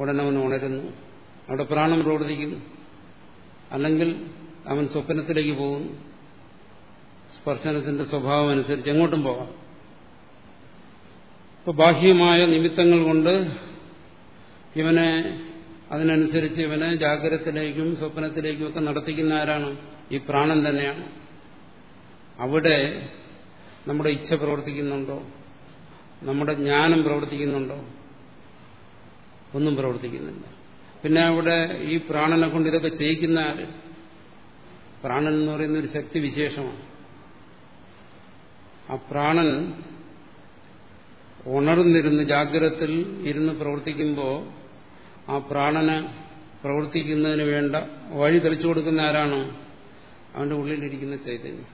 ഉടനെ അവൻ ഉണരുന്നു. അവിടെ പ്രാണം പ്രവർത്തിക്കുന്നു അല്ലെങ്കിൽ അവൻ സ്വപ്നത്തിലേക്ക് പോകുന്നു സ്പർശനത്തിന്റെ സ്വഭാവം അനുസരിച്ച് എങ്ങോട്ടും പോകാം. ഇപ്പൊ ബാഹ്യമായ നിമിത്തങ്ങൾ കൊണ്ട് ഇവനെ അതിനനുസരിച്ച് ഇവനെ ജാഗ്രതത്തിലേക്കും സ്വപ്നത്തിലേക്കും ഒക്കെ നടത്തിക്കുന്ന ആരാണ് ഈ പ്രാണൻ തന്നെയാണ്. അവിടെ നമ്മുടെ ഇച്ഛ പ്രവർത്തിക്കുന്നുണ്ടോ? നമ്മുടെ ജ്ഞാനം പ്രവർത്തിക്കുന്നുണ്ടോ? ഒന്നും പ്രവർത്തിക്കുന്നില്ല. പിന്നെ അവിടെ ഈ പ്രാണനെ കൊണ്ട് ഇതൊക്കെ ചെയ്യിക്കുന്ന ആര് പ്രാണൻ എന്ന് പറയുന്ന ഒരു ശക്തി വിശേഷമാണ്. ആ പ്രാണൻ ഉണർന്നിരുന്ന് ജാഗ്രതത്തിൽ ഇരുന്ന് പ്രവർത്തിക്കുമ്പോൾ ആ പ്രാണന് പ്രവർത്തിക്കുന്നതിന് വേണ്ട വഴി തെളിച്ചു കൊടുക്കുന്ന ആരാണ് അവന്റെ ഉള്ളിലിരിക്കുന്ന ചൈതന്യം.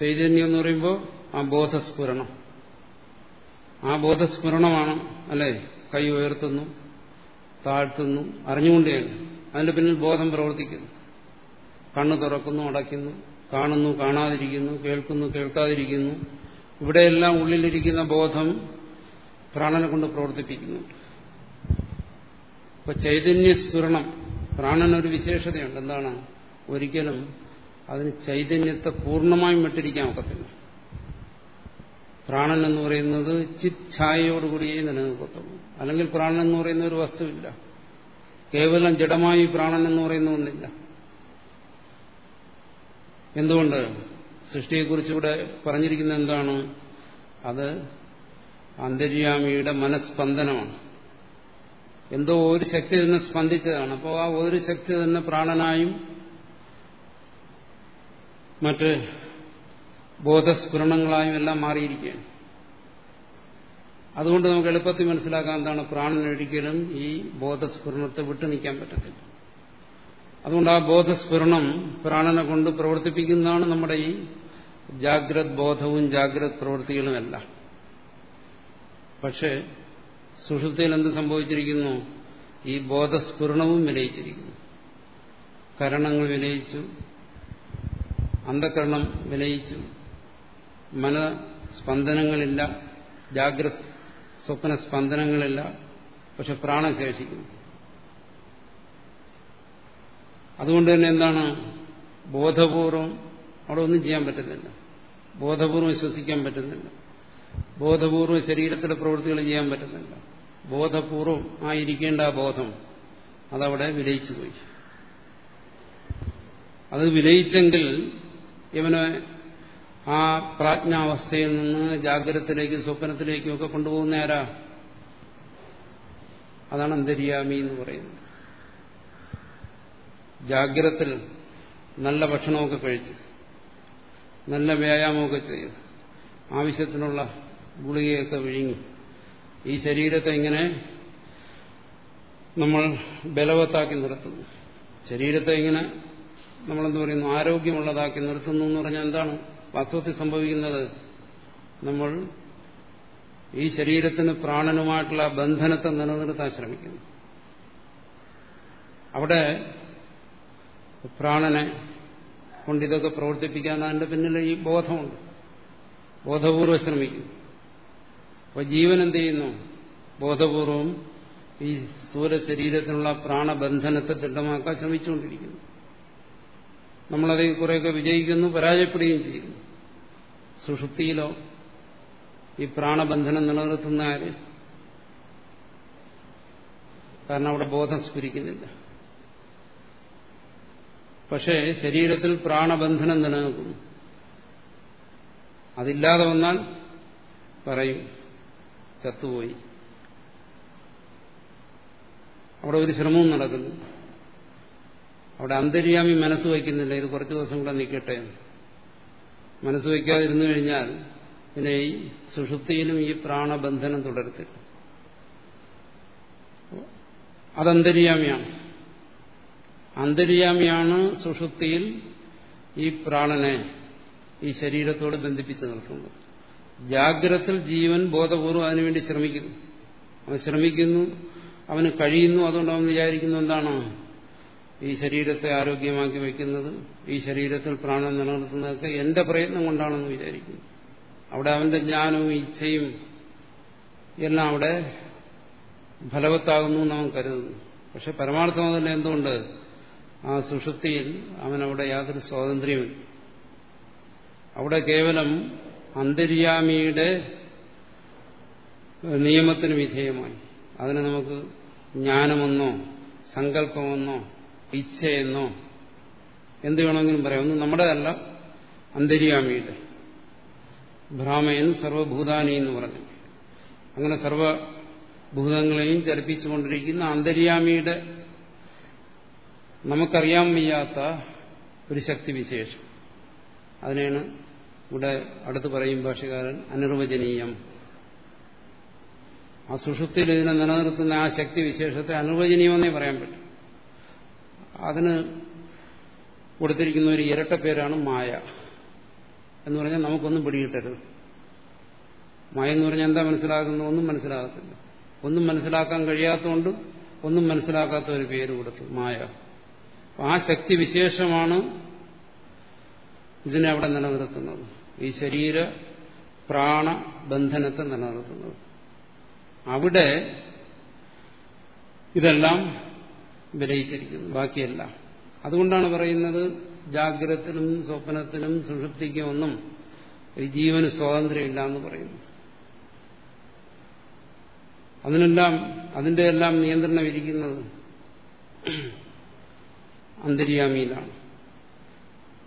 ചൈതന്യം എന്ന് പറയുമ്പോൾ ആ ബോധസ്ഫുരണം. ആ ബോധസ്ഫുരണമാണ് അല്ലേ? കൈ ഉയർത്തുന്നു താഴ്ത്തുന്നു അറിഞ്ഞുകൊണ്ടേയാണ് അതിന്റെ പിന്നിൽ ബോധം പ്രവർത്തിക്കുന്നു. കണ്ണ് തുറക്കുന്നു അടയ്ക്കുന്നു കാണുന്നു കാണാതിരിക്കുന്നു കേൾക്കുന്നു കേൾക്കാതിരിക്കുന്നു. ഇവിടെയെല്ലാം ഉള്ളിലിരിക്കുന്ന ബോധം പ്രാണനെ കൊണ്ട് പ്രവർത്തിപ്പിക്കുന്നു. ഇപ്പൊ ചൈതന്യസ്ഫുരണം പ്രാണനൊരു വിശേഷതയുണ്ട്. എന്താണ്? ഒരിക്കലും അതിന് ചൈതന്യത്തെ പൂർണമായും വിട്ടിരിക്കാൻ ഒക്കത്തില്ല. പ്രാണൻ എന്ന് പറയുന്നത് ചിത് ഛായയോടുകൂടിയേ നിലനിൽക്കത്തുള്ളൂ. അല്ലെങ്കിൽ പ്രാണൻ എന്ന് പറയുന്ന ഒരു വസ്തുവില്ല. കേവലം ജഡമായി പ്രാണൻ എന്ന് പറയുന്ന ഒന്നില്ല. എന്തുകൊണ്ട്? സൃഷ്ടിയെക്കുറിച്ച് ഇവിടെ പറഞ്ഞിരിക്കുന്ന എന്താണ്? അത് അന്തര്യാമിയുടെ മനസ്സ്പന്ദനമാണ് എന്തോ ഒരു ശക്തി തന്നെ സ്പന്ദിച്ചതാണ്. അപ്പോൾ ആ ഒരു ശക്തി തന്നെ പ്രാണനായും മറ്റ് ബോധസ്ഫുരണങ്ങളായും എല്ലാം മാറിയിരിക്കുകയാണ്. അതുകൊണ്ട് നമുക്ക് എളുപ്പത്തിൽ മനസ്സിലാക്കാൻ എന്താണ് പ്രാണനൊരിക്കലും ഈ ബോധസ്ഫുരണത്തെ വിട്ടു നിൽക്കാൻ പറ്റത്തില്ല. അതുകൊണ്ട് ആ ബോധസ്ഫുരണം പ്രാണനെ കൊണ്ട് പ്രവർത്തിപ്പിക്കുന്നതാണ് നമ്മുടെ ഈ ജാഗ്രത് ബോധവും ജാഗ്രത് പ്രവൃത്തികളുമെല്ലാം. പക്ഷേ സുഷുപ്തിയിൽ എന്ത് സംഭവിച്ചിരിക്കുന്നു? ഈ ബോധസ്ഫുരണവും വിലയിച്ചിരിക്കുന്നു. കരണങ്ങൾ വിലയിച്ചു അന്ധകരണം വിലയിച്ചു മനസ്പന്ദനങ്ങളില്ല ജാഗ്ര സ്വപ്ന സ്പന്ദനങ്ങളില്ല പക്ഷെ പ്രാണൻ ശേഷിക്കുന്നു. അതുകൊണ്ട് തന്നെ എന്താണ്? ബോധപൂർവം അവിടെ ഒന്നും ചെയ്യാൻ പറ്റുന്നില്ല. ബോധപൂർവം വിശ്വസിക്കാൻ പറ്റുന്നില്ല. ബോധപൂർവം ശരീരത്തിലെ പ്രവൃത്തികൾ ചെയ്യാൻ പറ്റുന്നില്ല. ബോധപൂർവം ആയിരിക്കേണ്ട ആ ബോധം അതവിടെ വിലയിച്ചു പോയി. അത് വിലയിച്ചെങ്കിൽ ഇവനെ ആ പ്രാജ്ഞാവസ്ഥയിൽ നിന്ന് ജാഗ്രതത്തിലേക്കും സ്വപ്നത്തിലേക്കും ഒക്കെ കൊണ്ടുപോകുന്ന ആരാ? അതാണ് അന്തര്യാമി എന്ന് പറയുന്നത്. ജാഗ്രത്തിൽ നല്ല ഭക്ഷണമൊക്കെ കഴിച്ച് നല്ല വ്യായാമമൊക്കെ ചെയ്ത് ആവശ്യത്തിനുള്ള ഗുളികയൊക്കെ വിഴുങ്ങി. ഈ ശരീരത്തെ ഇങ്ങനെ നമ്മൾ ബലവത്താക്കി നിർത്തുന്നു. ശരീരത്തെ ഇങ്ങനെ നമ്മളെന്ത് പറയുന്നു ആരോഗ്യമുള്ളതാക്കി നിർത്തുന്നു എന്ന് പറഞ്ഞാൽ എന്താണ്? വാസ്തവത്തിൽ സംഭവിക്കുന്നത് നമ്മൾ ഈ ശരീരത്തിന് പ്രാണനുമായിട്ടുള്ള ബന്ധനത്തെ നിലനിർത്താൻ ശ്രമിക്കുന്നു. അവിടെ പ്രാണനെ കൊണ്ടിതൊക്കെ പ്രവർത്തിപ്പിക്കാൻ അതിന്റെ പിന്നിൽ ഈ ബോധമുണ്ട്. ബോധപൂർവം ശ്രമിക്കുന്നു. അപ്പോൾ ജീവൻ എന്ത് ചെയ്യുന്നു? ബോധപൂർവം ഈ സ്ഥൂല ശരീരത്തിനുള്ള പ്രാണബന്ധനത്തെ ദൃഢമാക്കാൻ ശ്രമിച്ചുകൊണ്ടിരിക്കുന്നു. നമ്മളതിൽ കുറേയൊക്കെ വിജയിക്കുന്നു പരാജയപ്പെടുകയും ചെയ്യുന്നു. സുഷുപ്തിയിലോ ഈ പ്രാണബന്ധനം നിലനിർത്തുന്ന ആര് കാരണം അവിടെ ബോധം സ്ഫുരിക്കുന്നില്ല. പക്ഷേ ശരീരത്തിൽ പ്രാണബന്ധനം നിലനിൽക്കുന്നു. അതില്ലാതെ വന്നാൽ പറയും ചത്തുപോയി. അവിടെ ഒരു ശ്രമവും നടക്കുന്നു. അവിടെ അന്തര്യാമി മനസ്സ് വയ്ക്കുന്നില്ല. ഇത് കുറച്ച് ദിവസം കൂടെ നിൽക്കട്ടെ മനസ്സ് വയ്ക്കാതിരുന്നു കഴിഞ്ഞാൽ പിന്നെ ഈ സുഷുപ്തിയിലും ഈ പ്രാണബന്ധനം തുടരത്തില്ല. അതന്തര്യാമിയാണ്. അന്തര്യാമിയാണ് സുഷുപ്തിയിൽ ഈ പ്രാണനെ ഈ ശരീരത്തോട് ബന്ധിപ്പിച്ച് നിർത്തുന്നത്. ജാഗ്രത്തിൽ ജീവൻ ബോധപൂർവം അതിനുവേണ്ടി ശ്രമിക്കുന്നു അവൻ ശ്രമിക്കുന്നു അവന് കഴിയുന്നു അതുകൊണ്ട് അവൻ വിചാരിക്കുന്നു എന്താണ്? ഈ ശരീരത്തെ ആരോഗ്യമാക്കി വയ്ക്കുന്നത് ഈ ശരീരത്തിൽ പ്രാണൻ നിലനിർത്തുന്നതൊക്കെ എന്റെ പ്രയത്നം കൊണ്ടാണെന്ന് വിചാരിക്കുന്നു. അവിടെ അവന്റെ ജ്ഞാനവും ഇച്ഛയും എല്ലാം അവിടെ ഫലവത്താകുന്നു എന്ന് അവൻ കരുതുന്നു. പക്ഷെ പരമാർത്ഥം തന്നെ എന്തുകൊണ്ട്? ആ സുഷുപ്തിയിൽ അവനവിടെ യാതൊരു സ്വാതന്ത്ര്യമില്ല അവിടെ കേവലം അന്തര്യാമിയുടെ നിയമത്തിന് വിധേയമായി. അതിന് നമുക്ക് ജ്ഞാനമെന്നോ സങ്കല്പമെന്നോ ഇച്ഛയെന്നോ എന്ത് വേണമെങ്കിലും പറയാം. ഒന്ന് നമ്മുടെ അല്ല അന്തര്യാമിയുടെ. ഭ്രാമയൻ സർവഭൂതാനി എന്ന് പറഞ്ഞു. അങ്ങനെ സർവഭൂതങ്ങളെയും ചലിപ്പിച്ചുകൊണ്ടിരിക്കുന്ന അന്തര്യാമിയുടെ നമുക്കറിയാൻ വയ്യാത്ത ഒരു ശക്തി വിശേഷം അതിനെയാണ് ഇവിടെ അടുത്ത് പറയും ഭാഷകാരൻ അനിർവചനീയം. ആ സുഷുപ്തിയിൽ ഇതിനെ നിലനിർത്തുന്ന ആ ശക്തി വിശേഷത്തെ അനുവചനീയമെന്നേ പറയാൻ പറ്റും. അതിന് കൊടുത്തിരിക്കുന്ന ഒരു ഇരട്ട പേരാണ് മായ. എന്ന് പറഞ്ഞാൽ നമുക്കൊന്നും പിടികിട്ടരുത്. മായ എന്ന് പറഞ്ഞാൽ എന്താ മനസ്സിലാക്കുന്നു ഒന്നും മനസ്സിലാകത്തില്ല. ഒന്നും മനസ്സിലാക്കാൻ കഴിയാത്തതുകൊണ്ട് ഒന്നും മനസ്സിലാക്കാത്ത ഒരു പേര് കൊടുത്തു മായ. ആ ശക്തി വിശേഷമാണ് ഇതിനെ അവിടെ നിലനിർത്തുന്നത്. ഈ ശരീര പ്രാണബന്ധനത്തെ നിലനിർത്തുന്നത്. അവിടെ ഇതെല്ലാം വിലയിച്ചിരിക്കുന്നു ബാക്കിയല്ല. അതുകൊണ്ടാണ് പറയുന്നത് ജാഗ്രതത്തിനും സ്വപ്നത്തിനും സുഷുപ്തിക്കും ഒന്നും ഈ ജീവന് സ്വാതന്ത്ര്യമില്ല എന്ന് പറയുന്നു. അതിനെല്ലാം അതിന്റെ എല്ലാം നിയന്ത്രണം ഇരിക്കുന്നത് അന്തര്യാമിയിലാണ്.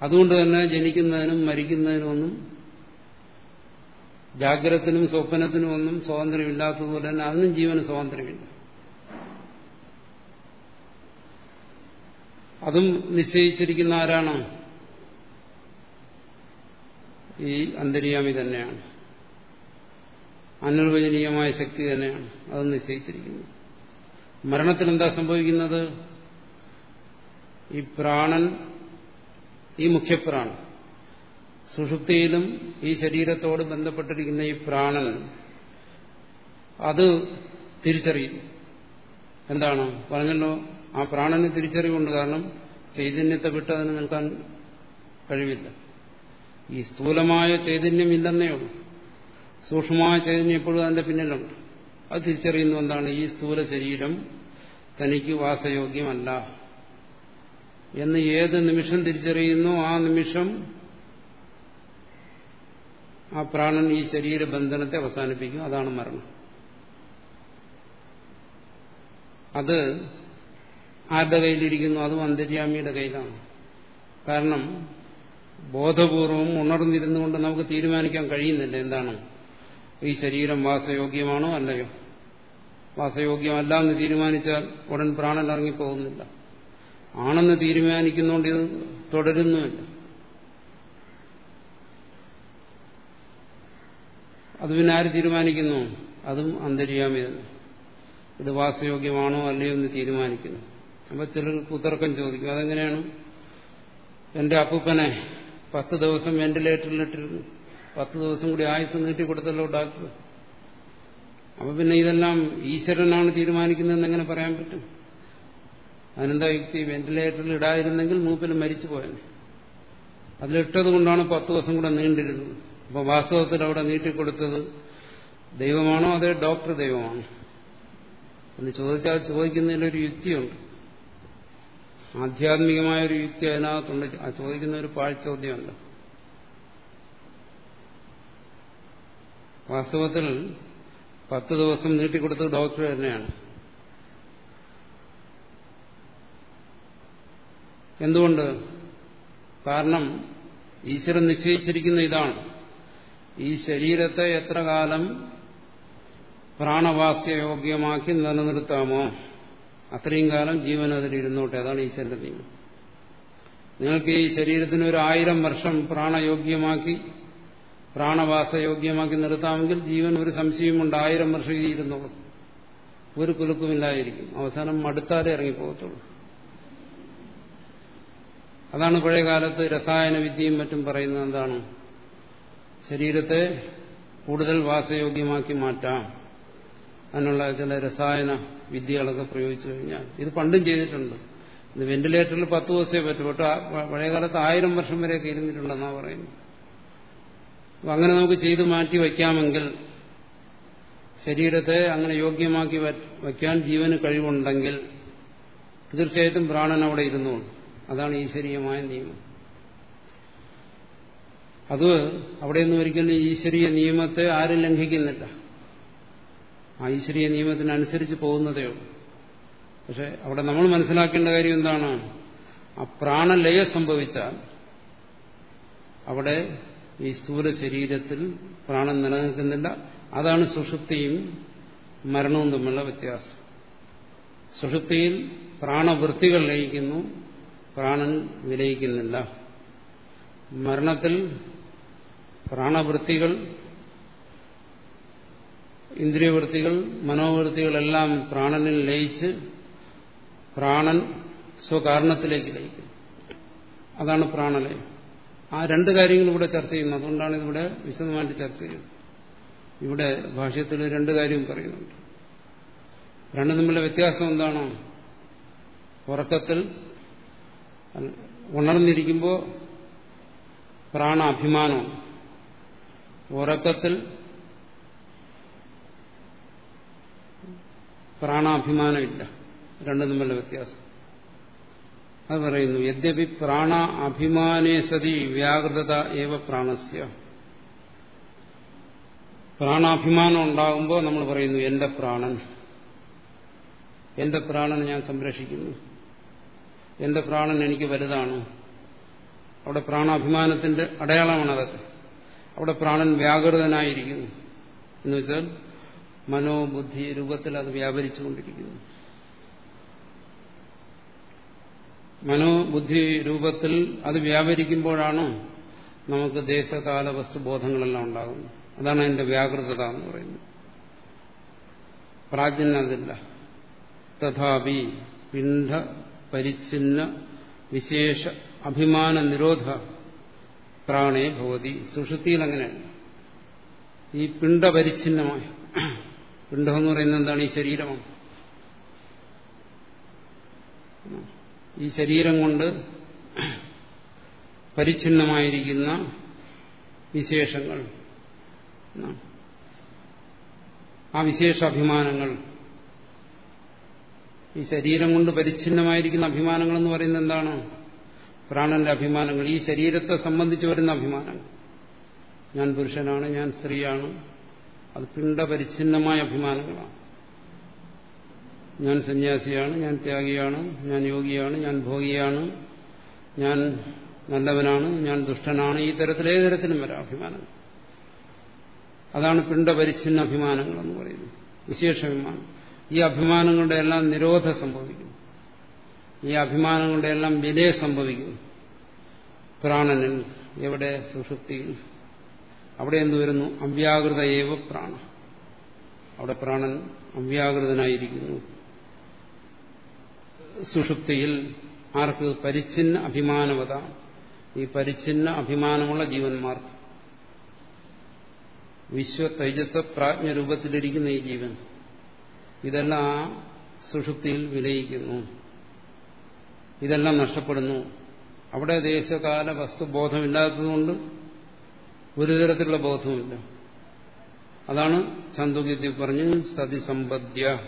അതുകൊണ്ട് തന്നെ ജനിക്കുന്നതിനും മരിക്കുന്നതിനും ഒന്നും ജാഗ്രതത്തിനും സ്വപ്നത്തിനും ഒന്നും സ്വാതന്ത്ര്യമില്ലാത്തതുപോലെ തന്നെ അതിനും ജീവന് സ്വാതന്ത്ര്യമില്ല. അതും നിശ്ചയിച്ചിരിക്കുന്ന ആരാണ്? ഈ അന്തര്യാമി തന്നെയാണ്. അനിർവചനീയമായ ശക്തി തന്നെയാണ്. അത് നിശ്ചയിച്ചിരിക്കുന്നത് മരണത്തിൽ എന്താ സംഭവിക്കുന്നത്? ഈ പ്രാണൻ ഈ മുഖ്യപ്രാണൻ സുഷുപ്തിയിലും ഈ ശരീരത്തോട് ബന്ധപ്പെട്ടിരിക്കുന്ന ഈ പ്രാണൻ അത് തിരിച്ചറിയും. എന്താണ്? പറഞ്ഞല്ലോ ആ പ്രാണന് തിരിച്ചറിവുണ്ട്. കാരണം ചൈതന്യത്തെ വിട്ട് അതിന് നിൽക്കാൻ കഴിവില്ല. ഈ സ്ഥൂലമായ ചൈതന്യം ഇല്ലെന്നേ ഉള്ളൂ. സൂക്ഷ്മമായ ചൈതന്യം എപ്പോഴും അതിന്റെ പിന്നിലുണ്ട്. അത് തിരിച്ചറിയുന്നു എന്താണ് ഈ സ്ഥൂല ശരീരം തനിക്ക് വാസയോഗ്യമല്ല. എന്ന് ഏത് നിമിഷം തിരിച്ചറിയുന്നു? ആ നിമിഷം ആ പ്രാണൻ ഈ ശരീര ബന്ധനത്തെ അവസാനിപ്പിക്കും. അതാണ് മരണം. അത് ആരുടെ കയ്യിലിരിക്കുന്നു? അതും അന്തര്യാമിയുടെ കയ്യിലാണ്. കാരണം ബോധപൂർവം ഉണർന്നിരുന്നുകൊണ്ട് നമുക്ക് തീരുമാനിക്കാൻ കഴിയുന്നില്ല എന്താണ്. ഈ ശരീരം വാസയോഗ്യമാണോ അല്ലയോ? വാസയോഗ്യമല്ല എന്ന് തീരുമാനിച്ചാൽ ഉടൻ പ്രാണൻ ഇറങ്ങിപ്പോകുന്നില്ല. ആണെന്ന് തീരുമാനിക്കുന്നോണ്ട് ഇത് തുടരുന്നുമില്ല. അത് പിന്നെ ആര് തീരുമാനിക്കുന്നു? അതും അന്തര്യാമി തന്നെ ഇത് വാസയോഗ്യമാണോ അല്ലയോ എന്ന് തീരുമാനിക്കുന്നു. അപ്പൊ ചിലർ കുതർക്കം ചോദിക്കും. അതെങ്ങനെയാണ്? എന്റെ അപ്പൂപ്പനെ പത്ത് ദിവസം വെന്റിലേറ്ററിലിട്ടിരുന്നു പത്ത് ദിവസം കൂടി ആയുസ് നീട്ടിക്കൊടുത്തല്ലോ ഡാക്ടർ. അപ്പൊ പിന്നെ ഇതെല്ലാം ഈശ്വരനാണ് തീരുമാനിക്കുന്നതെന്ന് എങ്ങനെ പറയാൻ പറ്റും? അതിനെന്താ യുക്തി വെന്റിലേറ്ററിൽ ഇടായിരുന്നെങ്കിൽ മൂപ്പിൽ മരിച്ചു പോയത് അതിലിട്ടത് കൊണ്ടാണ് പത്ത് ദിവസം കൂടെ നീണ്ടിരുന്നത്. അപ്പൊ വാസ്തവത്തിൽ അവിടെ നീട്ടിക്കൊടുത്തത് ദൈവമാണോ അതേ ഡോക്ടർ ദൈവമാണോ? എന്ന് ചോദിച്ചാൽ ചോദിക്കുന്നതിലൊരു യുക്തിയുണ്ട്. ആധ്യാത്മികമായ ഒരു യുക്തി അതിനകത്തുണ്ട്. ചോദിക്കുന്ന ഒരു പാഴ്ചോദ്യമല്ല വാസ്തവത്തിൽ പത്ത് ദിവസം നീട്ടിക്കൊടുത്തത് ഡോക്ടർ തന്നെയാണ്. എന്തുകൊണ്ട്? കാരണം ഈശ്വരൻ നിശ്ചയിച്ചിരിക്കുന്ന ഇതാണ്. ഈ ശരീരത്തെ എത്ര കാലം പ്രാണവാസ്യയോഗ്യമാക്കി നിലനിർത്താമോ? അത്രയും കാലം ജീവൻ അതിലിരുന്നോട്ടെ അതാണ് ഈശ്വരന്റെ നിയമം. നിങ്ങൾക്ക് ഈ ശരീരത്തിന് ഒരു ആയിരം വർഷം പ്രാണയോഗ്യമാക്കി പ്രാണവാസയോഗ്യമാക്കി നിർത്താമെങ്കിൽ ജീവൻ ഒരു സംശയമുണ്ട്. ആയിരം വർഷം ഇരുന്നോളും. ഒരു കുലുക്കുമില്ലായിരിക്കും. അവസാനം മടുത്താലേ ഇറങ്ങിപ്പോകത്തുള്ളൂ. അതാണ് പഴയ കാലത്ത് രസായന വിദ്യയും മറ്റും പറയുന്നത് എന്താണ്? ശരീരത്തെ കൂടുതൽ വാസയോഗ്യമാക്കി മാറ്റാം. അതിനുള്ള ചില രസായന വിദ്യകളൊക്കെ പ്രയോഗിച്ചു കഴിഞ്ഞാൽ. ഇത് പണ്ടും ചെയ്തിട്ടുണ്ട്. ഇത് വെന്റിലേറ്ററിൽ പത്ത് ദിവസമേ പറ്റൂ പക്ഷെ പഴയകാലത്ത് ആയിരം വർഷം വരെയൊക്കെ ഇരുന്നിട്ടുണ്ടെന്നാണ് പറയുന്നത്. അങ്ങനെ നമുക്ക് ചെയ്ത് മാറ്റി വയ്ക്കാമെങ്കിൽ ശരീരത്തെ അങ്ങനെ യോഗ്യമാക്കി വയ്ക്കാൻ ജീവന് കഴിവുണ്ടെങ്കിൽ തീർച്ചയായിട്ടും പ്രാണൻ അവിടെ ഇരുന്നോളൂ. അതാണ് ഈശ്വരീയമായ നിയമം. അത് അവിടെയൊന്നും ഒരിക്കലും ഈശ്വരീയ നിയമത്തെ ആരും ലംഘിക്കുന്നില്ല. ആ ഈശ്വരീയ നിയമത്തിനനുസരിച്ച് പോകുന്നതേ ഉള്ളൂ. പക്ഷെ അവിടെ നമ്മൾ മനസ്സിലാക്കേണ്ട കാര്യം എന്താണ്? ആ പ്രാണലയ സംഭവിച്ചാൽ അവിടെ ഈ സ്ഥൂല ശരീരത്തിൽ പ്രാണൻ നിലനിൽക്കുന്നില്ല. അതാണ് സുഷുപ്തിയും മരണവും തമ്മിലുള്ള വ്യത്യാസം. സുഷുപ്തിയിൽ പ്രാണവൃത്തികൾ ലയിക്കുന്നു. പ്രാണൻ വിലയിക്കുന്നില്ല. മരണത്തിൽ പ്രാണവൃത്തികൾ ഇന്ദ്രിയവൃത്തികൾ മനോവൃത്തികളെല്ലാം പ്രാണനിൽ ലയിച്ച് പ്രാണൻ സ്വകാരണത്തിലേക്ക് ലയിക്കും. അതാണ് പ്രാണലയം. ആ രണ്ട് കാര്യങ്ങളും ഇവിടെ ചർച്ച ചെയ്യുന്നത് അതുകൊണ്ടാണ് ഇതിവിടെ വിശദമായിട്ട് ചർച്ച ചെയ്യുന്നത്. ഇവിടെ ഭാഷ്യത്തിൽ രണ്ട് കാര്യവും പറയുന്നുണ്ട്. രണ്ടും തമ്മിലുള്ള വ്യത്യാസം എന്താണോ? ഉറക്കത്തിൽ ഉണർന്നിരിക്കുമ്പോൾ പ്രാണാഭിമാനം ഉറക്കത്തിൽ പ്രാണാഭിമാനമില്ല. രണ്ടും തമ്മിലുള്ള വ്യത്യാസം. അത് പറയുന്നു യദ്യപി പ്രാണ അഭിമാനേ സതി വ്യാകൃതത ഏവ പ്രാണസ്യ. പ്രാണാഭിമാനം ഉണ്ടാകുമ്പോൾ നമ്മൾ പറയുന്നു എന്റെ പ്രാണൻ. എന്റെ പ്രാണനെ ഞാൻ സംരക്ഷിക്കുന്നു. എന്റെ പ്രാണൻ എനിക്ക് വലുതാണ്. അവിടെ പ്രാണാഭിമാനത്തിന്റെ അടയാളമാണ് അതൊക്കെ അവിടെ പ്രാണൻ വ്യാകൃതനായിരിക്കുന്നു. എന്ന് വെച്ചാൽ മനോബുദ്ധി രൂപത്തിൽ അത് വ്യാപരിച്ചുകൊണ്ടിരിക്കുന്നു. മനോബുദ്ധി രൂപത്തിൽ അത് വ്യാപരിക്കുമ്പോഴാണ് നമുക്ക് ദേശകാല വസ്തുബോധങ്ങളെല്ലാം ഉണ്ടാകുന്നത്. അതാണ് അതിന്റെ വ്യാകൃതത എന്ന് പറയുന്നത്. പ്രാചീന അതില്ല തഥാപി പിണ്ഡ പരിച്ഛിന്ന വിശേഷ അഭിമാന നിരോധ പ്രാണേ ഭവതി. സുഷുതിയിൽ അങ്ങനെയല്ല ഈ പിണ്ഡപരിച്ഛിന്നമായ പിണ്ഡം എന്ന് പറയുന്നത് എന്താണ്? ഈ ശരീരമാണ്. ഈ ശരീരം കൊണ്ട് പരിച്ഛിന്നമായിരിക്കുന്ന വിശേഷങ്ങൾ ആ വിശേഷ അഭിമാനങ്ങൾ ഈ ശരീരം കൊണ്ട് പരിച്ഛിന്നമായിരിക്കുന്ന അഭിമാനങ്ങൾ എന്ന് പറയുന്നത് എന്താണ്? പ്രാണന്റെ അഭിമാനങ്ങൾ. ഈ ശരീരത്തെ സംബന്ധിച്ച് വരുന്ന അഭിമാനങ്ങൾ. ഞാൻ പുരുഷനാണ് ഞാൻ സ്ത്രീയാണ്. അത് പിണ്ടപരിച്ഛിന്നമായ അഭിമാനങ്ങളാണ്. ഞാൻ സന്യാസിയാണ് ഞാൻ ത്യാഗിയാണ് ഞാൻ യോഗിയാണ് ഞാൻ ഭോഗിയാണ് ഞാൻ നല്ലവനാണ് ഞാൻ ദുഷ്ടനാണ്. ഈ തരത്തിൽ തരത്തിലും വരാം അഭിമാനങ്ങൾ. അതാണ് പിണ്ടപരിച്ഛിന്ന അഭിമാനങ്ങൾ എന്ന് പറയുന്നത്. വിശേഷ അഭിമാനം. ഈ അഭിമാനങ്ങളുടെ എല്ലാം നിരോധം സംഭവിക്കുന്നു. ഈ അഭിമാനങ്ങളുടെ എല്ലാം വിലയെ സംഭവിക്കുന്നു. പ്രാണനിൽ എവിടെ സുഷുപ്തിയിൽ അവിടെ എന്ത് വരുന്നു? അവ്യാകൃത ഏവ പ്രാണ. അവിടെ പ്രാണൻ അവ്യാകൃതനായിരിക്കുന്നു. സുഷുപ്തിയിൽ ആർക്ക് പരിച്ഛിന്ന അഭിമാനവത? ഈ പരിച്ഛിന്ന അഭിമാനമുള്ള ജീവന്മാർ വിശ്വ തൈജസ പ്രാജ്ഞ രൂപത്തിലിരിക്കുന്ന ഈ ജീവൻ. ഇതെല്ലാം ആ സുഷുപ്തിയിൽ വിലയിക്കുന്നു. ഇതെല്ലാം നഷ്ടപ്പെടുന്നു. അവിടെ ദേശകാല വസ്തുബോധമില്ലാത്തതുകൊണ്ട് ഒരു തരത്തിലുള്ള ബോധവുമില്ല. അതാണ് ചാന്തോക്യത്തിൽ പറഞ്ഞ് സതിസമ്പദ്യ.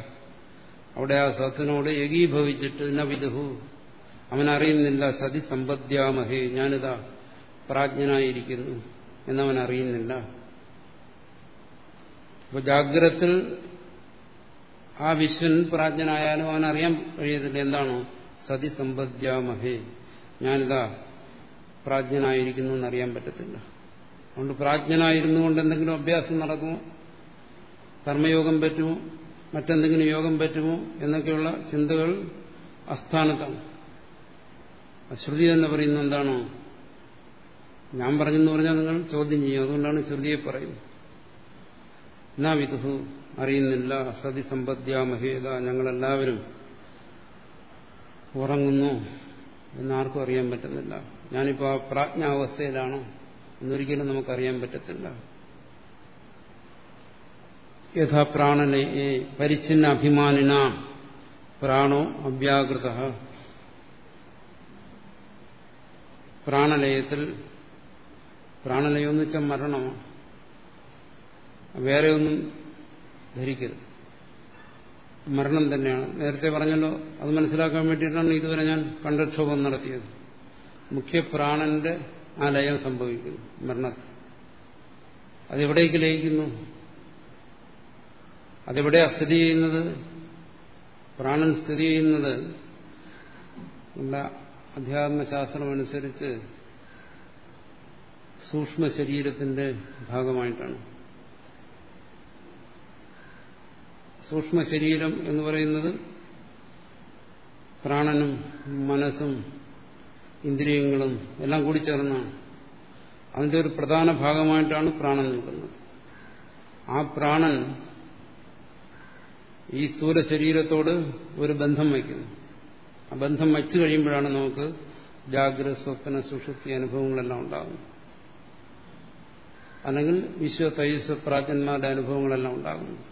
അവിടെ ആ സത്തിനോട് ഏകീഭവിച്ചിട്ട് ന വിദുഹു? അവനറിയുന്നില്ല സതിസമ്പദ്യാമഹേ ഞാനിതാ പ്രാജ്ഞനായിരിക്കുന്നു എന്നവൻ അറിയുന്നില്ല. അപ്പൊ ജാഗ്രത്തിൽ ആ വിശ്വൻ പ്രാജ്ഞനായാലും അവൻ അറിയാൻ കഴിയത്തില്ല. എന്താണോ? സതി സമ്പദ്യാമഹേ ഞാനിതാ പ്രാജ്ഞനായിരിക്കുന്നു എന്നറിയാൻ പറ്റത്തില്ല. അതുകൊണ്ട് പ്രാജ്ഞനായിരുന്നു കൊണ്ട് എന്തെങ്കിലും അഭ്യാസം നടക്കുമോ? കർമ്മയോഗം പറ്റുമോ? മറ്റെന്തെങ്കിലും യോഗം പറ്റുമോ? എന്നൊക്കെയുള്ള ചിന്തകൾ അസ്ഥാനത്താണ് ശ്രുതി എന്ന് പറയുന്ന എന്താണോ? ഞാൻ പറഞ്ഞെന്ന് പറഞ്ഞാൽ നിങ്ങൾ ചോദ്യം ചെയ്യും. അതുകൊണ്ടാണ് ശ്രുതിയെ പറയുന്നത്. എന്നാ വിദുഹു അറിയുന്നില്ല സതി സമ്പദ്യാമഹേത ഞങ്ങളെല്ലാവരും ഉറങ്ങുന്നു എന്നാർക്കും അറിയാൻ പറ്റുന്നില്ല. ഞാനിപ്പോൾ ആ പ്രാജ്ഞാവസ്ഥയിലാണ്. എന്നൊരിക്കലും നമുക്കറിയാൻ പറ്റത്തില്ല. യഥാ പ്രാണനെ പരിച്ഛിന്ന അഭിമാനിന പ്രാണോ അവ്യാകൃത. പ്രാണലയത്തിൽ പ്രാണലയം എന്ന് വെച്ചാൽ മരണമാണ്. വേറെ ഒന്നും ധരിക്കരുത്. മരണം തന്നെയാണ്. നേരത്തെ പറഞ്ഞല്ലോ അത് മനസ്സിലാക്കാൻ വേണ്ടിയിട്ടാണ് ഇതുവരെ ഞാൻ കണ്ടക്ഷോഭം നടത്തിയത്. മുഖ്യപ്രാണന്റെ ആ ലയം സംഭവിക്കുന്നു മരണ അതെവിടേക്ക് ലയിക്കുന്നു? അതെവിടെയാ സ്ഥിതി ചെയ്യുന്നത്? പ്രാണൻ സ്ഥിതി ചെയ്യുന്നത്? അധ്യാത്മശാസ്ത്രമനുസരിച്ച് സൂക്ഷ്മ ശരീരത്തിന്റെ ഭാഗമായിട്ടാണ്. സൂക്ഷ്മ ശരീരം എന്ന് പറയുന്നത് പ്രാണനും മനസ്സും ഇന്ദ്രിയങ്ങളും എല്ലാം കൂടി ചേർന്നാണ്. അതിന്റെ ഒരു പ്രധാന ഭാഗമായിട്ടാണ് പ്രാണൻ നിൽക്കുന്നത്. ആ പ്രാണൻ ഈ സ്ഥൂല ശരീരത്തോട് ഒരു ബന്ധം വയ്ക്കുന്നു. ആ ബന്ധം വച്ചു കഴിയുമ്പോഴാണ് നമുക്ക് ജാഗ്രത സ്വപ്ന സുഷുപ്തി അനുഭവങ്ങളെല്ലാം ഉണ്ടാകുന്നത്. അല്ലെങ്കിൽ വിശ്വ തൈസ അനുഭവങ്ങളെല്ലാം ഉണ്ടാകുന്നു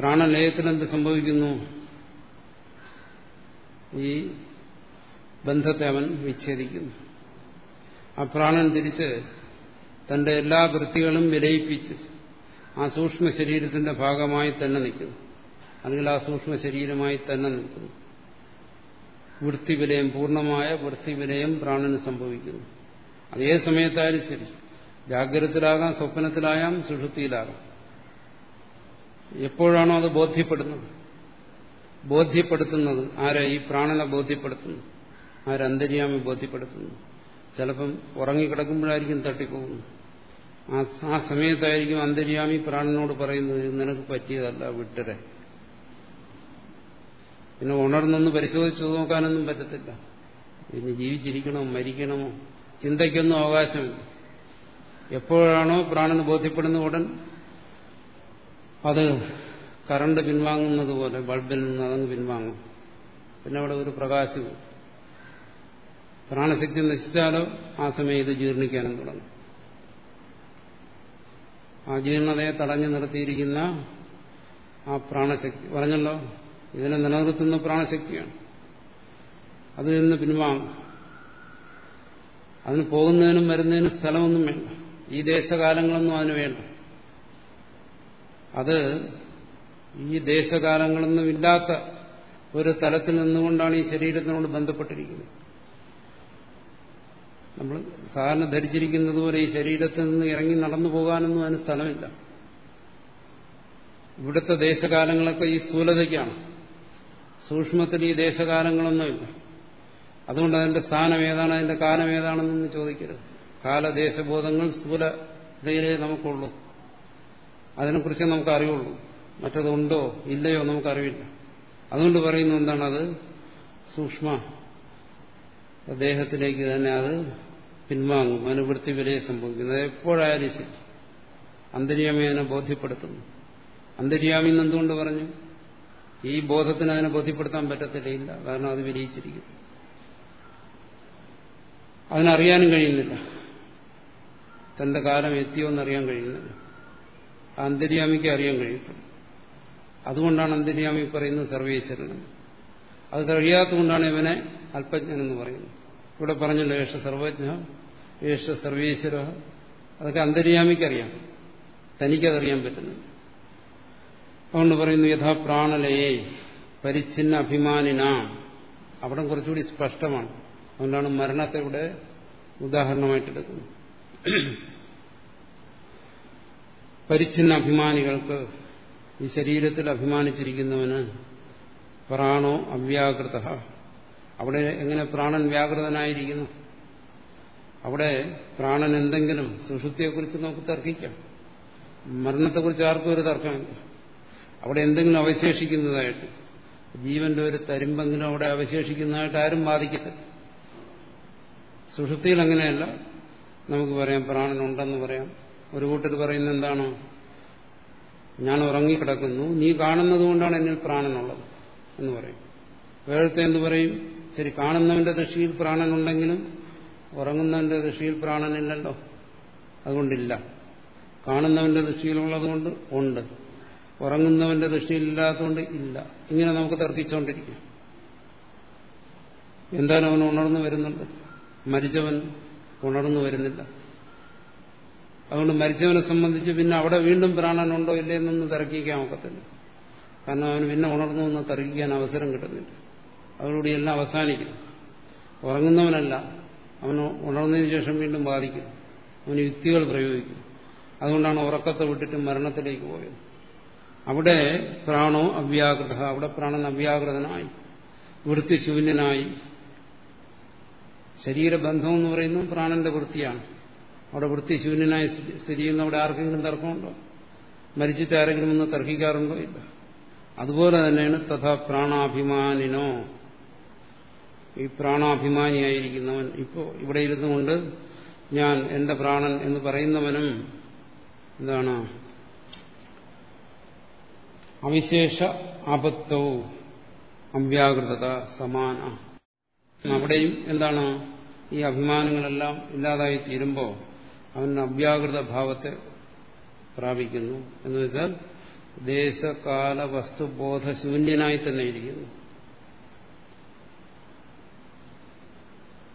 പ്രാണലയത്തിൽ എന്ത് സംഭവിക്കുന്നു? ഈ ബന്ധത്തെ അവൻ വിച്ഛേദിക്കുന്നു. ആ പ്രാണൻ തിരിച്ച് തന്റെ എല്ലാ വൃത്തികളും വിലയിപ്പിച്ച് ആ സൂക്ഷ്മ ശരീരത്തിന്റെ ഭാഗമായി തന്നെ നിൽക്കുന്നു. അല്ലെങ്കിൽ ആ സൂക്ഷ്മ ശരീരമായി തന്നെ നിൽക്കുന്നു. വൃത്തിവിലയം പൂർണമായ വൃത്തിവിലയം പ്രാണന് സംഭവിക്കുന്നു. അതേ സമയത്തായാലും ശരി. ജാഗ്രതത്തിലാകാം സ്വപ്നത്തിലായാം സുഷുപ്തിയിലാകാം. എപ്പോഴാണോ അത് ബോധ്യപ്പെടുന്നത്? ബോധ്യപ്പെടുത്തുന്നത് ആരാ ഈ പ്രാണനെ ബോധ്യപ്പെടുത്തുന്നു ആരന്തര്യാമി ബോധ്യപ്പെടുത്തുന്നു ചിലപ്പം ഉറങ്ങിക്കിടക്കുമ്പോഴായിരിക്കും തട്ടിപ്പോകുന്നു ആ സമയത്തായിരിക്കും അന്തര്യാമി പ്രാണനോട് പറയുന്നത് നിനക്ക് പറ്റിയതല്ല വിട്ടരെ. പിന്നെ ഉണർന്നൊന്ന് പരിശോധിച്ചു നോക്കാനൊന്നും പറ്റത്തില്ല. പിന്നെ ജീവിച്ചിരിക്കണോ മരിക്കണമോ? ചിന്തയ്ക്കൊന്നും അവകാശമില്ല. എപ്പോഴാണോ പ്രാണന് ബോധ്യപ്പെടുന്ന ഉടൻ അത് കറണ്ട് പിൻവാങ്ങുന്നത് പോലെ ബൾബിൽ നിന്ന് അതങ്ങ് പിൻവാങ്ങും. പിന്നെ അവിടെ ഒരു പ്രകാശവും. പ്രാണശക്തി നശിച്ചാലോ ആ സമയം ഇത് ജീർണിക്കാനും തുടങ്ങും. ആ ജീർണതയെ തടഞ്ഞു നിർത്തിയിരിക്കുന്ന ആ പ്രാണശക്തി. പറഞ്ഞല്ലോ ഇതിനെ നിലനിർത്തുന്ന പ്രാണശക്തിയാണ്. അത് നിന്ന് പിൻവാങ്ങും. അതിന് പോകുന്നതിനും വരുന്നതിനും സ്ഥലമൊന്നും വേണ്ട. ഈ ദേശകാലങ്ങളൊന്നും അതിന് വേണ്ട. അത് ഈ ദേശകാലങ്ങളൊന്നും ഇല്ലാത്ത ഒരു തലത്തിൽ നിന്നുകൊണ്ടാണ് ഈ ശരീരത്തിനോട് ബന്ധപ്പെട്ടിരിക്കുന്നത്. നമ്മൾ സാധാരണ ധരിച്ചിരിക്കുന്നത് പോലെ ഈ ശരീരത്തിൽ നിന്ന് ഇറങ്ങി നടന്നു പോകാനൊന്നും അതിന് സ്ഥലമില്ല. ഇവിടുത്തെ ദേശകാലങ്ങളൊക്കെ ഈ സ്ഥൂലതയ്ക്കാണ്. സൂക്ഷ്മത്തിൽ ഈ ദേശകാലങ്ങളൊന്നുമില്ല. അതുകൊണ്ട് അതിന്റെ സ്ഥാനം ഏതാണ് അതിന്റെ കാലം ഏതാണെന്നൊന്നും ചോദിക്കരുത്. കാലദേശബോധങ്ങൾ സ്ഥൂലതയിലേ നമുക്കുള്ളൂ. അതിനെക്കുറിച്ച് നമുക്ക് അറിയുള്ളൂ മറ്റതുണ്ടോ ഇല്ലയോ നമുക്കറിവില്ല അതുകൊണ്ട് എന്താണ് അത്? സൂക്ഷ്മ. ദേഹത്തിലേക്ക് തന്നെ അത് പിൻവാങ്ങും. അനുവൃത്തി വിലയെ സംഭവിക്കുന്നത് എപ്പോഴായാലും ശരി. അന്തര്യാമി അതിനെ ബോധ്യപ്പെടുത്തുന്നു. അന്തര്യാമി എന്തുകൊണ്ട് പറഞ്ഞു? ഈ ബോധത്തിന് അതിനെ ബോധ്യപ്പെടുത്താൻ പറ്റത്തില്ല കാരണം അത് വിലയിച്ചിരിക്കുന്നു. അതിനറിയാനും കഴിയുന്നില്ല. തന്റെ കാലം എത്തിയോ എന്നറിയാൻ കഴിയുന്നില്ല. അന്തര്യാമിക്ക് അറിയാൻ കഴിയും അതുകൊണ്ടാണ് അന്തര്യാമി പറയുന്നത് സർവേശ്വരൻ. അത് കഴിയാത്തതുകൊണ്ടാണ് ഇവനെ അല്പജ്ഞനെന്ന് പറയുന്നത്. ഇവിടെ പറഞ്ഞല്ലോ യേശ സർവജ്ഞ യേശ സർവേശ്വര. അതൊക്കെ അന്തര്യാമിക്കറിയാം തനിക്കതറിയാൻ പറ്റുന്നു അതുകൊണ്ട് പറയുന്നു യഥാ പ്രാണലയെ പരിച്ഛിന്ന അഭിമാനിന. അവിടെ കുറച്ചുകൂടി സ്പഷ്ടമാണ്. അതുകൊണ്ടാണ് മരണത്തെ ഇവിടെ ഉദാഹരണമായിട്ടെടുക്കുന്നത്. പരിച്ഛിന്ന അഭിമാനികൾക്ക് ഈ ശരീരത്തിൽ അഭിമാനിച്ചിരിക്കുന്നവന് പ്രാണോ അവ്യാകൃത. അവിടെ എങ്ങനെ പ്രാണൻ വ്യാകൃതനായിരിക്കുന്നു? അവിടെ പ്രാണൻ എന്തെങ്കിലും സുഷുപ്തിയെക്കുറിച്ച് നമുക്ക് തർക്കിക്കാം. മരണത്തെക്കുറിച്ച് ആർക്കും ഒരു തർക്കമില്ല. അവിടെ എന്തെങ്കിലും അവശേഷിക്കുന്നതായിട്ട് ജീവന്റെ ഒരു തരിമ്പെങ്കിലും അവിടെ അവശേഷിക്കുന്നതായിട്ട് ആരും ബാധിക്കത്തില്ല. സുഷുപ്തിയിൽ അങ്ങനെയല്ല. നമുക്ക് പറയാം പ്രാണനുണ്ടെന്ന് പറയാം. ഒരു കൂട്ടർ പറയുന്നത് എന്താണ്? ഞാൻ ഉറങ്ങിക്കിടക്കുന്നു. നീ കാണുന്നത് കൊണ്ടാണ് എന്നിൽ പ്രാണനുള്ളത് എന്ന് പറയും. വേറെ എന്ത് പറയും? ശരി കാണുന്നവന്റെ ദൃഷ്ടിയിൽ പ്രാണനുണ്ടെങ്കിലും ഉറങ്ങുന്നവന്റെ ദൃഷ്ടിയിൽ പ്രാണനില്ലല്ലോ. അതുകൊണ്ടില്ല. കാണുന്നവന്റെ ദൃഷ്ടിയിലുള്ളത് കൊണ്ട് ഉണ്ട്. ഉറങ്ങുന്നവന്റെ ദൃഷ്ടിയിലില്ലാത്തതുകൊണ്ട് ഇല്ല. ഇങ്ങനെ നമുക്ക് തർക്കിച്ചുകൊണ്ടിരിക്കും എന്താണ് അവൻ ഉണർന്നു വരുന്നുണ്ട് മരിച്ചവൻ ഉണർന്നു വരുന്നില്ല. അതുകൊണ്ട് മരിച്ചവനെ സംബന്ധിച്ച് പിന്നെ അവിടെ വീണ്ടും പ്രാണനുണ്ടോ ഇല്ലേ എന്നൊന്നും തർക്കിക്കാൻ ഒക്കത്തില്ല. കാരണം അവന് പിന്നെ ഉണർന്നു നിന്ന് തർക്കിക്കാൻ അവസരം കിട്ടുന്നില്ല. അതോടുകൂടി എല്ലാം അവസാനിക്കും. ഉറങ്ങുന്നവനല്ല. അവന് ഉണർന്നതിന് ശേഷം വീണ്ടും ബാധിക്കും. അവന് യുക്തികൾ പ്രയോഗിക്കും. അതുകൊണ്ടാണ് ഉറക്കത്തെ വിട്ടിട്ട് മരണത്തിലേക്ക് പോയത്. അവിടെ പ്രാണോ അവ്യാകൃത അവിടെ പ്രാണൻ അവ്യാകൃതനായി. വൃത്തിശൂന്യനായി ശരീരബന്ധം എന്ന് പറയുന്നത് പ്രാണന്റെ വൃത്തിയാണ്. അവിടെ വൃത്തിശൂന്യനായി സ്ഥിതി ചെയ്യുന്ന അവിടെ ആർക്കെങ്കിലും തർക്കമുണ്ടോ? മരിച്ചിട്ട് ആരെങ്കിലും ഒന്ന് തർക്കിക്കാറുണ്ടോ? ഇല്ല. അതുപോലെ തന്നെയാണ് തഥാ പ്രാണാഭിമാനിനോ. ഈ പ്രാണാഭിമാനിയായിരിക്കുന്നവൻ ഇപ്പോൾ ഇവിടെ ഇരുന്നുകൊണ്ട് ഞാൻ എന്റെ പ്രാണൻ എന്ന് പറയുന്നവനും എന്താണ്? അവിശേഷ ആപത്തവും അവ്യാകൃതത സമാന. അവിടെയും എന്താണ്? ഈ അഭിമാനങ്ങളെല്ലാം ഇല്ലാതായി തീരുമ്പോൾ അവൻ അവ്യാകൃത ഭാവത്തെ പ്രാപിക്കുന്നു. എന്ന് വെച്ചാൽ ദേശകാല വസ്തുബോധശൂന്യനായി തന്നെ ഇരിക്കുന്നു.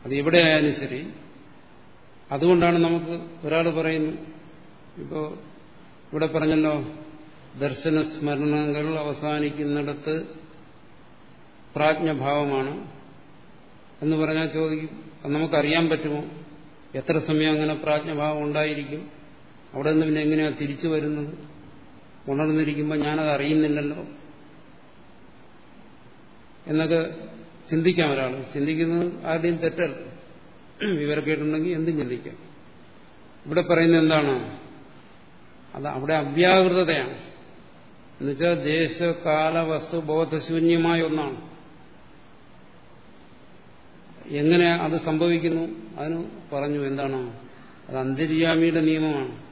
അത് എവിടെയായാലും ശരി അതുകൊണ്ടാണ് നമുക്ക് ഒരാൾ പറയുന്നു ഇപ്പോ ഇവിടെ പറഞ്ഞല്ലോ ദർശന സ്മരണകൾ അവസാനിക്കുന്നിടത്ത് പ്രാജ്ഞഭാവമാണ് എന്ന് പറഞ്ഞാൽ ചോദിക്കും നമുക്കറിയാൻ പറ്റുമോ? എത്ര സമയം അങ്ങനെ പ്രാജ്ഞഭാവം ഉണ്ടായിരിക്കും? അവിടെ നിന്ന് പിന്നെ എങ്ങനെയാ തിരിച്ചു വരുന്നത്? ഉണർന്നിരിക്കുമ്പോൾ ഞാനത് അറിയുന്നില്ലല്ലോ. എന്നൊക്കെ ചിന്തിക്കാം ഒരാൾ. ചിന്തിക്കുന്നത് ആരുടെയും തെറ്റല്ല. വിവരക്കേട്ടുണ്ടെങ്കിൽ എന്തും ചിന്തിക്കാം. ഇവിടെ പറയുന്നത് എന്താണ്? അത് അവിടെ അവ്യാകൃതതയാണ്. എന്നുവെച്ചാൽ ദേശകാല വസ്തു ബോധശൂന്യമായ ഒന്നാണ്. എങ്ങനെ അത് സംഭവിക്കുന്നു? അതിന് പറഞ്ഞു എന്താണ്? അത് അന്തര്യാമിയുടെ നിയമമാണ്.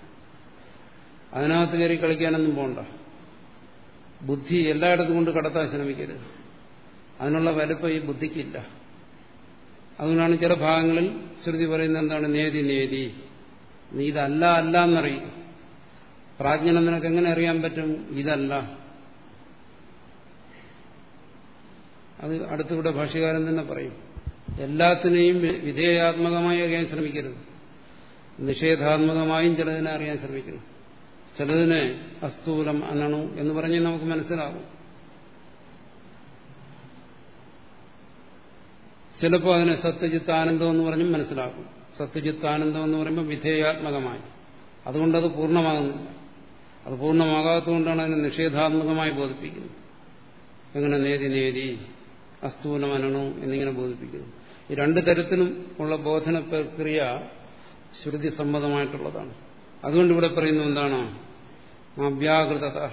അതിനകത്ത് കയറി കളിക്കാനൊന്നും പോണ്ട. ബുദ്ധി എല്ലായിടത്തും കൊണ്ട് കടത്താൻ ശ്രമിക്കരുത്. അതിനുള്ള വലുപ്പം ഈ ബുദ്ധിക്കില്ല. അതുകൊണ്ടാണ് ചില ഭാഗങ്ങളിൽ ശ്രുതി പറയുന്നത് എന്താണ്? നേതി നേതി. നീ ഇതല്ല അല്ല എന്നറിയും. പ്രാജ്ഞനെ എങ്ങനെ അറിയാൻ പറ്റും? ഇതല്ല. അത് അടുത്തിവിടെ ഭാഷകാരൻ തന്നെ പറയും. എല്ലാത്തിനെയും വിധേയാത്മകമായി അറിയാൻ ശ്രമിക്കരുത്. നിഷേധാത്മകമായും ചിലതിനെ അറിയാൻ ശ്രമിക്കണം. ചിലതിനെ അസ്തൂലം അനണു എന്ന് പറഞ്ഞ് നമുക്ക് മനസ്സിലാകും ചിലപ്പോൾ അതിനെ സത്യജിത്ത് ആനന്ദം എന്ന് പറഞ്ഞും മനസ്സിലാക്കും. സത്യജിത്ത് ആനന്ദം എന്ന് പറയുമ്പോൾ വിധേയാത്മകമായി. അതുകൊണ്ടത് പൂർണമാകുന്നില്ല അത് പൂർണമാകാത്തതുകൊണ്ടാണ് അതിനെ നിഷേധാത്മകമായി ബോധിപ്പിക്കുന്നത്. എങ്ങനെ നേതി അസ്തൂലം അനണു എന്നിങ്ങനെ ബോധിപ്പിക്കുന്നു. രണ്ടു തരത്തിലും ഉള്ള ബോധന പ്രക്രിയ ശ്രുതി സമ്മതമായിട്ടുള്ളതാണ്. അതുകൊണ്ട് ഇവിടെ പറയുന്നത് എന്താണ്? അവ്യാകൃതത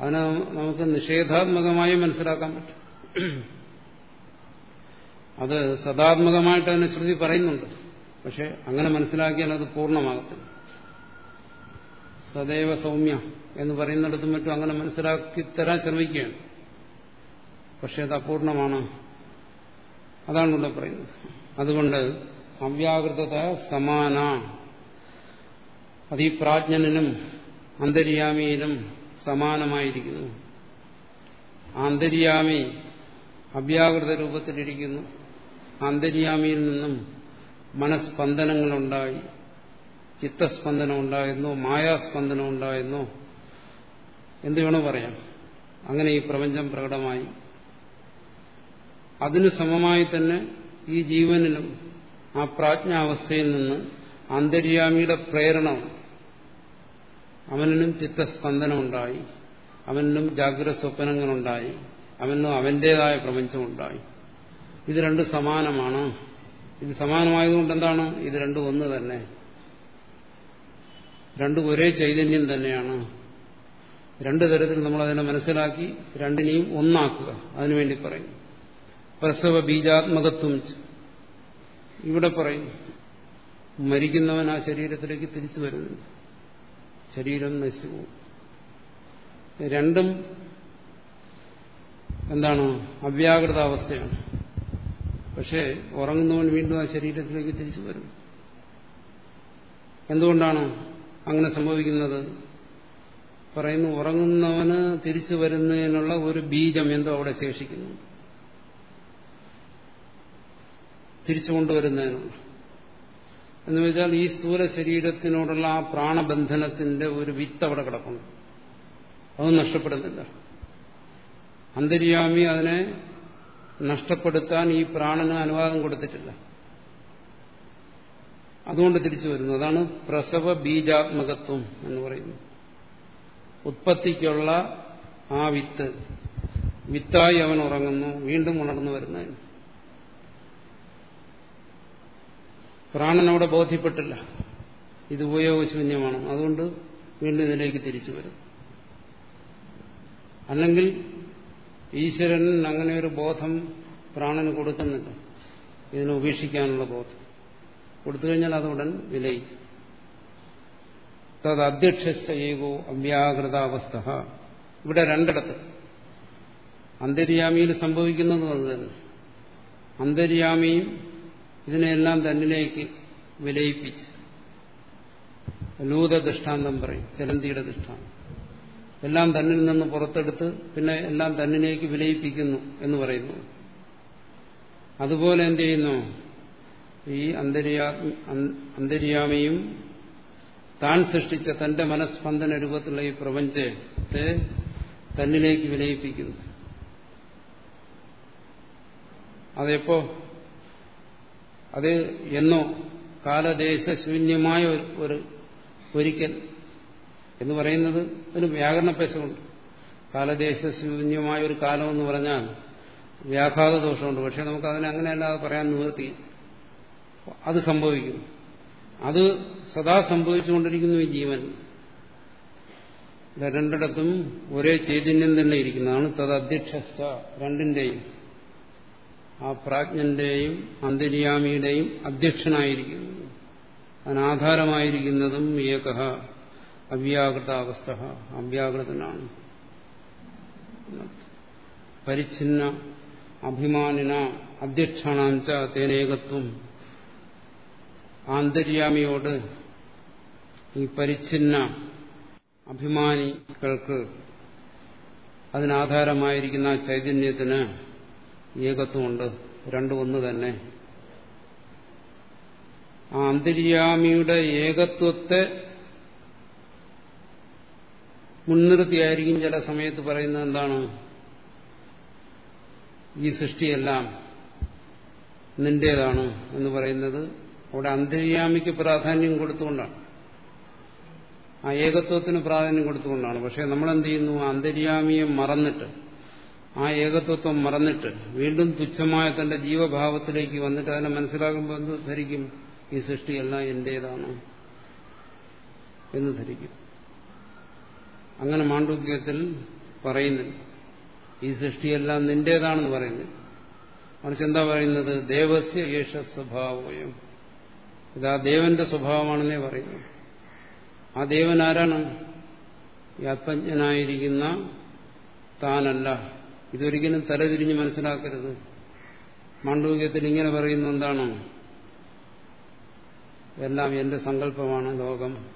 അതിനെ നമുക്ക് നിഷേധാത്മകമായി മനസ്സിലാക്കാൻ പറ്റും. അത് സദാത്മകമായിട്ട് അതിനെ ശ്രുതി പറയുന്നുണ്ട്. പക്ഷെ അങ്ങനെ മനസ്സിലാക്കിയാൽ അത് പൂർണമാകത്തില്ല. സദൈവ സൗമ്യ എന്ന് പറയുന്നിടത്തും മറ്റും അങ്ങനെ മനസ്സിലാക്കി തരാൻ ശ്രമിക്കുകയാണ്. പക്ഷെ അത് അപൂർണമാണ്. അതാണ് ഇവിടെ പറയുന്നത്. അതുകൊണ്ട് അവ്യാകൃതത സമാന. അത് ഈ പ്രാജ്ഞനും അന്തര്യാമിയിലും സമാനമായിരിക്കുന്നു. അന്തര്യാമി അവ്യാകൃത രൂപത്തിലിരിക്കുന്നു. അന്തര്യാമിയിൽ നിന്നും മനസ്സ്പന്ദനങ്ങളുണ്ടായി ചിത്തസ്പന്ദനം ഉണ്ടായെന്നോ മായാസ്പന്ദനം ഉണ്ടായെന്നോ എന്ത് വേണോ പറയാം. അങ്ങനെ ഈ പ്രപഞ്ചം പ്രകടമായി. അതിനു സമമായി തന്നെ ഈ ജീവനിലും ആ പ്രാജ്ഞാവസ്ഥയിൽ നിന്ന് അന്തര്യാമിയുടെ പ്രേരണ അവനിലും ചിത്തസ്പന്ദനമുണ്ടായി. അവനിലും ജാഗ്രത സ്വപ്നങ്ങളുണ്ടായി. അവനിലും അവന്റേതായ പ്രപഞ്ചമുണ്ടായി. ഇത് രണ്ട് സമാനമാണ്. ഇത് സമാനമായതുകൊണ്ട് എന്താണ്? ഇത് രണ്ടും ഒന്ന് തന്നെ. രണ്ടും ഒരേ ചൈതന്യം തന്നെയാണ്. രണ്ടു തരത്തിൽ നമ്മൾ അതിനെ മനസ്സിലാക്കി രണ്ടിനെയും ഒന്നാക്കുക. അതിനുവേണ്ടി പറയും. പ്രസവ ബീജാത്മകത്വം ഇവിടെ പറയുന്നു മരിക്കുന്നവൻ ആ ശരീരത്തിലേക്ക് തിരിച്ചു വരുന്നുണ്ട്. ശരീരം നശിച്ചു പോകും രണ്ടും എന്താണ്? അവ്യാകൃതാവസ്ഥയാണ്. പക്ഷേ ഉറങ്ങുന്നവൻ വീണ്ടും ആ ശരീരത്തിലേക്ക് തിരിച്ചു വരും. എന്തുകൊണ്ടാണ് അങ്ങനെ സംഭവിക്കുന്നത്? പറയുന്നു ഉറങ്ങുന്നവന് തിരിച്ചു വരുന്നതിനുള്ള ഒരു ബീജം എന്തോ അവിടെ ശേഷിക്കുന്നു തിരിച്ചു കൊണ്ടുവരുന്നതിനുള്ള എന്ന് വെച്ചാൽ ഈ സ്ഥൂല ശരീരത്തിനോടുള്ള ആ പ്രാണബന്ധനത്തിന്റെ ഒരു വിത്ത് അവിടെ കിടക്കുന്നു. അത് നഷ്ടപ്പെടുന്നില്ല. അന്തര്യാമി അതിനെ നഷ്ടപ്പെടുത്താൻ ഈ പ്രാണന് അനുവാദം കൊടുത്തിട്ടില്ല. അതുകൊണ്ട് തിരിച്ചു വരുന്നു. അതാണ് പ്രസവ ബീജാത്മകത്വം എന്ന് പറയുന്നത് ഉത്പത്തിക്കുള്ള ആ വിത്ത് വിത്തായി അവൻ ഉറങ്ങുന്നു. വീണ്ടും ഉണർന്നു വരുന്നതിന്. പ്രാണനവിടെ ബോധ്യപ്പെട്ടില്ല. ഇത് ഉപയോഗശൂന്യമാണ്. അതുകൊണ്ട് വീണ്ടും ഇതിലേക്ക് തിരിച്ചു വരും. അല്ലെങ്കിൽ ഈശ്വരൻ അങ്ങനെ ഒരു ബോധം പ്രാണന് കൊടുക്കുന്നില്ല ഇതിനെ ഉപേക്ഷിക്കാനുള്ള ബോധം. കൊടുത്തു കഴിഞ്ഞാൽ അതുടൻ വിലയി തത് അധ്യക്ഷസ്ഥ ഏകോ അവ്യാകൃതാവസ്ഥ. ഇവിടെ രണ്ടിടത്ത്. അന്തര്യാമിയിൽ സംഭവിക്കുന്നതും അത് തന്നെ. അന്തര്യാമിയും ഇതിനെല്ലാം തന്നിലേക്ക് വിലയിപ്പിച്ച് ലൂത ദൃഷ്ടാന്തം പറയും ചലന്തിയുടെ ദൃഷ്ടാന്തം. എല്ലാം തന്നിൽ നിന്ന് പുറത്തെടുത്ത് പിന്നെ എല്ലാം തന്നിലേക്ക് വിലയിപ്പിക്കുന്നു എന്ന് പറയുന്നു. അതുപോലെ എന്ത് ചെയ്യുന്നു? ഈ അന്തര്യാ അന്തര്യാമിയും താൻ സൃഷ്ടിച്ച തന്റെ മനസ്പന്ദന രൂപത്തിലുള്ള ഈ പ്രപഞ്ചത്തെ തന്നിലേക്ക് വിലയിപ്പിക്കുന്നു. അതെപ്പോ? അത് എന്നോ കാലദേശശൂന്യമായ ഒരു ഒരിക്കൽ എന്ന് പറയുന്നത് ഒരു വ്യാകരണ പേശമുണ്ട് കാലദേശ ശൂന്യമായ ഒരു കാലം എന്ന് പറഞ്ഞാൽ വ്യാഘാത ദോഷമുണ്ട്. പക്ഷെ നമുക്ക് അതിനെ അങ്ങനെയല്ലാതെ പറയാൻ നിവർത്തി അത് സംഭവിക്കുന്നു. അത് സദാ സംഭവിച്ചുകൊണ്ടിരിക്കുന്നു ഈ ജീവൻ. രണ്ടിടത്തും ഒരേ ചൈതന്യം തന്നെ ഇരിക്കുന്നതാണ്. തത് അധ്യക്ഷസ്ഥ രണ്ടിന്റെയും. ആ പ്രാജ്ഞന്റെയും അന്തര്യാമിയുടെയും അധ്യക്ഷനായിരിക്കുന്നു. അതിനാധാരമായിരിക്കുന്നതും ഏക അവ്യാകൃതാവസ്ഥ അവ്യാകൃതനാണ്. പരിച്ഛിന്ന അഭിമാനിന അധ്യക്ഷാണാഞ്ച തേനേകത്വം. ആന്തര്യാമിയോട് ഈ പരിച്ഛിന്ന അഭിമാനികൾക്ക് അതിനാധാരമായിരിക്കുന്ന ചൈതന്യത്തിന് ഏകത്വമുണ്ട്. രണ്ടും ഒന്ന് തന്നെ. ആ അന്തര്യാമിയുടെ ഏകത്വത്തെ മുൻനിർത്തിയായിരിക്കും ചില സമയത്ത് പറയുന്നത് എന്താണ്? ഈ സൃഷ്ടിയെല്ലാം നിന്റേതാണ് എന്ന് പറയുന്നത് അവിടെ അന്തര്യാമിക്ക് പ്രാധാന്യം കൊടുത്തുകൊണ്ടാണ്. ആ ഏകത്വത്തിന് പ്രാധാന്യം കൊടുത്തുകൊണ്ടാണ്. പക്ഷെ നമ്മൾ എന്ത് ചെയ്യുന്നു അന്തര്യാമിയെ മറന്നിട്ട് ആ ഏകത്വത്വം മറന്നിട്ട് വീണ്ടും തുച്ഛമായ തന്റെ ജീവഭാവത്തിലേക്ക് വന്നിട്ട് അതിനെ മനസ്സിലാകുമ്പോൾ എന്ത് ധരിക്കും? ഈ സൃഷ്ടിയെല്ലാം എന്റേതാണ് എന്ന് ധരിക്കും. അങ്ങനെ മാണ്ഡൂക്യത്തിൽ പറയുന്നില്ല ഈ സൃഷ്ടിയെല്ലാം നിന്റേതാണെന്ന് പറയുന്നില്ല മറിച്ച് എന്താ പറയുന്നത്? ദേവസ്യ യേശ സ്വഭാവോയം. ആ ദേവന്റെ സ്വഭാവമാണെന്നേ പറയുന്നു. ആ ദേവൻ ആരാണ്? ഈ ആത്മജ്ഞനായിരിക്കുന്ന താനല്ല. ഇതൊരിക്കലും തലതിരിഞ്ഞ് മനസ്സിലാക്കരുത്. മാണ്ഡൂക്യത്തിൽ ഇങ്ങനെ പറയുന്ന എന്താണ്? എല്ലാം എന്റെ സങ്കല്പമാണ് ലോകം.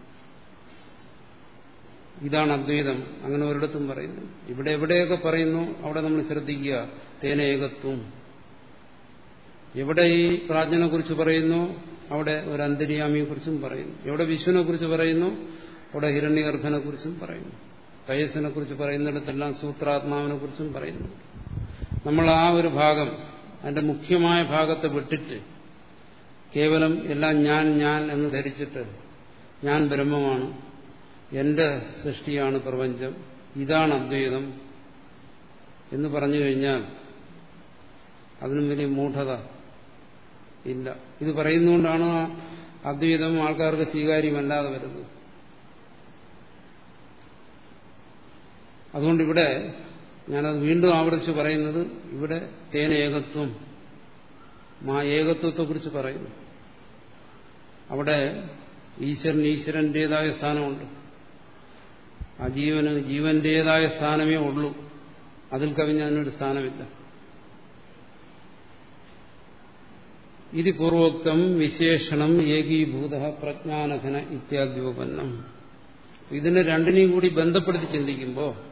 ഇതാണ് അദ്വൈതം. അങ്ങനെ ഒരിടത്തും പറയുന്നു. ഇവിടെ എവിടെയൊക്കെ പറയുന്നു അവിടെ നമ്മൾ ശ്രദ്ധിക്കുക. തേന ഏകത്വം. എവിടെ ഈ പ്രാജ്ഞനെ കുറിച്ച് പറയുന്നു അവിടെ ഒരു അന്തര്യാമിയെ കുറിച്ചും പറയുന്നു. എവിടെ വിശ്വനെ കുറിച്ച് പറയുന്നു അവിടെ ഹിരണ്യഗർഭനെ കുറിച്ചും പറയുന്നു. തയസ്സിനെ കുറിച്ച് പറയുന്നിടത്തെല്ലാം സൂത്രാത്മാവിനെ കുറിച്ചും പറയുന്നു. നമ്മൾ ആ ഒരു ഭാഗം അതിന്റെ മുഖ്യമായ ഭാഗത്തെ വിട്ടിട്ട് കേവലം എല്ലാം ഞാൻ ഞാൻ എന്ന് ധരിച്ചിട്ട് ഞാൻ ബ്രഹ്മമാണ് എന്റെ സൃഷ്ടിയാണ് പ്രപഞ്ചം ഇതാണ് അദ്വൈതം എന്ന് പറഞ്ഞു കഴിഞ്ഞാൽ അതിനും വലിയ മൂഢത ഇല്ല. ഇത് പറയുന്നുകൊണ്ടാണ് അദ്വൈതം ആൾക്കാർക്ക് സ്വീകാര്യമല്ലാതെ വരുന്നത്. അതുകൊണ്ട് ഇവിടെ ഞാനത് വീണ്ടും ആവർത്തിച്ച് പറയുന്നത് ഇവിടെ തേന ഏകത്വം ഏകത്വത്തെ ഏകത്വത്തെക്കുറിച്ച് പറയുന്നു. അവിടെ ഈശ്വരൻ ഈശ്വരന്റേതായ സ്ഥാനമുണ്ട്. ആ ജീവന് ജീവന്റേതായ സ്ഥാനമേ ഉള്ളൂ. അതിൽ കവിഞ്ഞ അതിനൊരു സ്ഥാനമില്ല. ഇത് പൂർവോക്തം വിശേഷണം ഏകീഭൂത പ്രജ്ഞാനഘന ഇത്യാദ്യോപന്നം. ഇതിനെ രണ്ടിനെയും കൂടി ബന്ധപ്പെടുത്തി ചിന്തിക്കുമ്പോൾ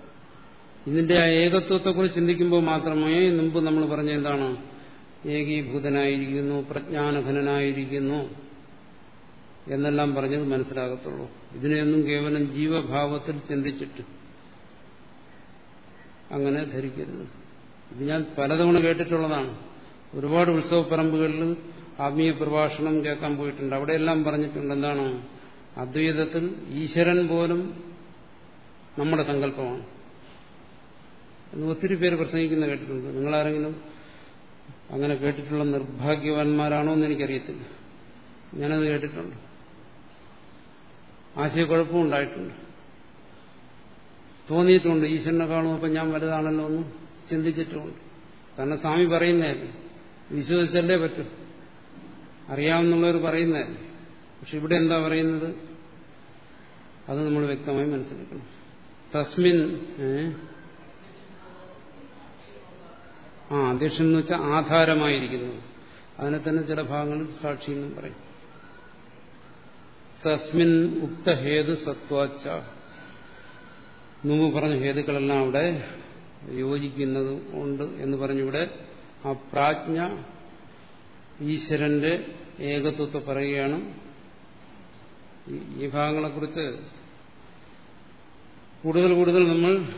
ഇതിന്റെ ആ ഏകത്വത്തെക്കുറിച്ച് ചിന്തിക്കുമ്പോൾ മാത്രമേ മുമ്പ് നമ്മൾ പറഞ്ഞ എന്താണ്? ഏകീഭൂതനായിരിക്കുന്നു പ്രജ്ഞാനഘനായിരിക്കുന്നു എന്നെല്ലാം പറഞ്ഞത് മനസ്സിലാകത്തുള്ളൂ. ഇതിനെയൊന്നും കേവലം ജീവഭാവത്തിൽ ചിന്തിച്ചിട്ട് അങ്ങനെ ധരിക്കരുത്. ഇത് ഞാൻ പലതവണ കേട്ടിട്ടുള്ളതാണ്. ഒരുപാട് ഉത്സവപ്പറമ്പുകളിൽ ആത്മീയ പ്രഭാഷണം കേൾക്കാൻ പോയിട്ടുണ്ട്. അവിടെയെല്ലാം പറഞ്ഞിട്ടുണ്ട് എന്താണ്? അദ്വൈതത്തിൽ ഈശ്വരൻ പോലും നമ്മുടെ സങ്കല്പമാണ്. എന്ന് ഒത്തിരി പേര് പ്രസംഗിക്കുന്ന കേട്ടിട്ടുണ്ട്. നിങ്ങളാരെങ്കിലും അങ്ങനെ കേട്ടിട്ടുള്ള നിർഭാഗ്യവാന്മാരാണോ എന്ന് എനിക്കറിയത്തില്ല. ഞാനത് കേട്ടിട്ടുണ്ട്. ആശയക്കുഴപ്പവും ഉണ്ടായിട്ടുണ്ട്. തോന്നിയിട്ടുണ്ട് ഈശ്വരനെ കാണുമ്പോൾ ഞാൻ വലുതാണല്ലോ എന്ന് ചിന്തിച്ചിട്ടുമുണ്ട് കാരണം സ്വാമി പറയുന്നതല്ലേ വിശ്വസിച്ചല്ലേ പറ്റും. അറിയാവുന്നുള്ളവർ പറയുന്നതല്ലേ. പക്ഷെ ഇവിടെ എന്താ പറയുന്നത്? അത് നമ്മൾ വ്യക്തമായി മനസ്സിലാക്കണം. തസ്മിൻ ആ അധ്യക്ഷൻ എന്ന് വെച്ചാൽ ആധാരമായിരിക്കുന്നു. അതിനെ തന്നെ ചില ഭാഗങ്ങളിൽ സാക്ഷി എന്നും പറയും. തസ്മിൻ ഉക്തഹേതു സത്വാച്ച. മുമ്പ് പറഞ്ഞ ഹേതുക്കളെല്ലാം അവിടെ യോജിക്കുന്നത് ഉണ്ട് എന്ന് പറഞ്ഞിവിടെ ആ പ്രാജ്ഞ ഈശ്വരന്റെ ഏകത്വത്തെ പറയുകയാണ്. ഈ ഭാഗങ്ങളെക്കുറിച്ച് കൂടുതൽ കൂടുതൽ നമ്മൾ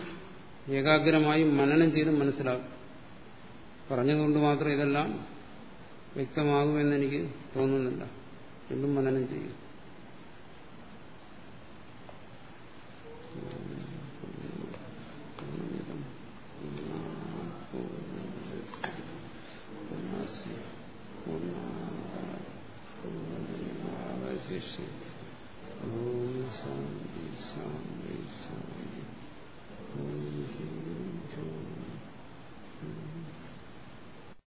ഏകാഗ്രമായി മനനം ചെയ്ത് മനസ്സിലാക്കും. പറഞ്ഞതുകൊണ്ട് മാത്രം ഇതെല്ലാം വ്യക്തമാകുമെന്ന് എനിക്ക് തോന്നുന്നില്ല എന്തും മനനം ചെയ്യും ഓം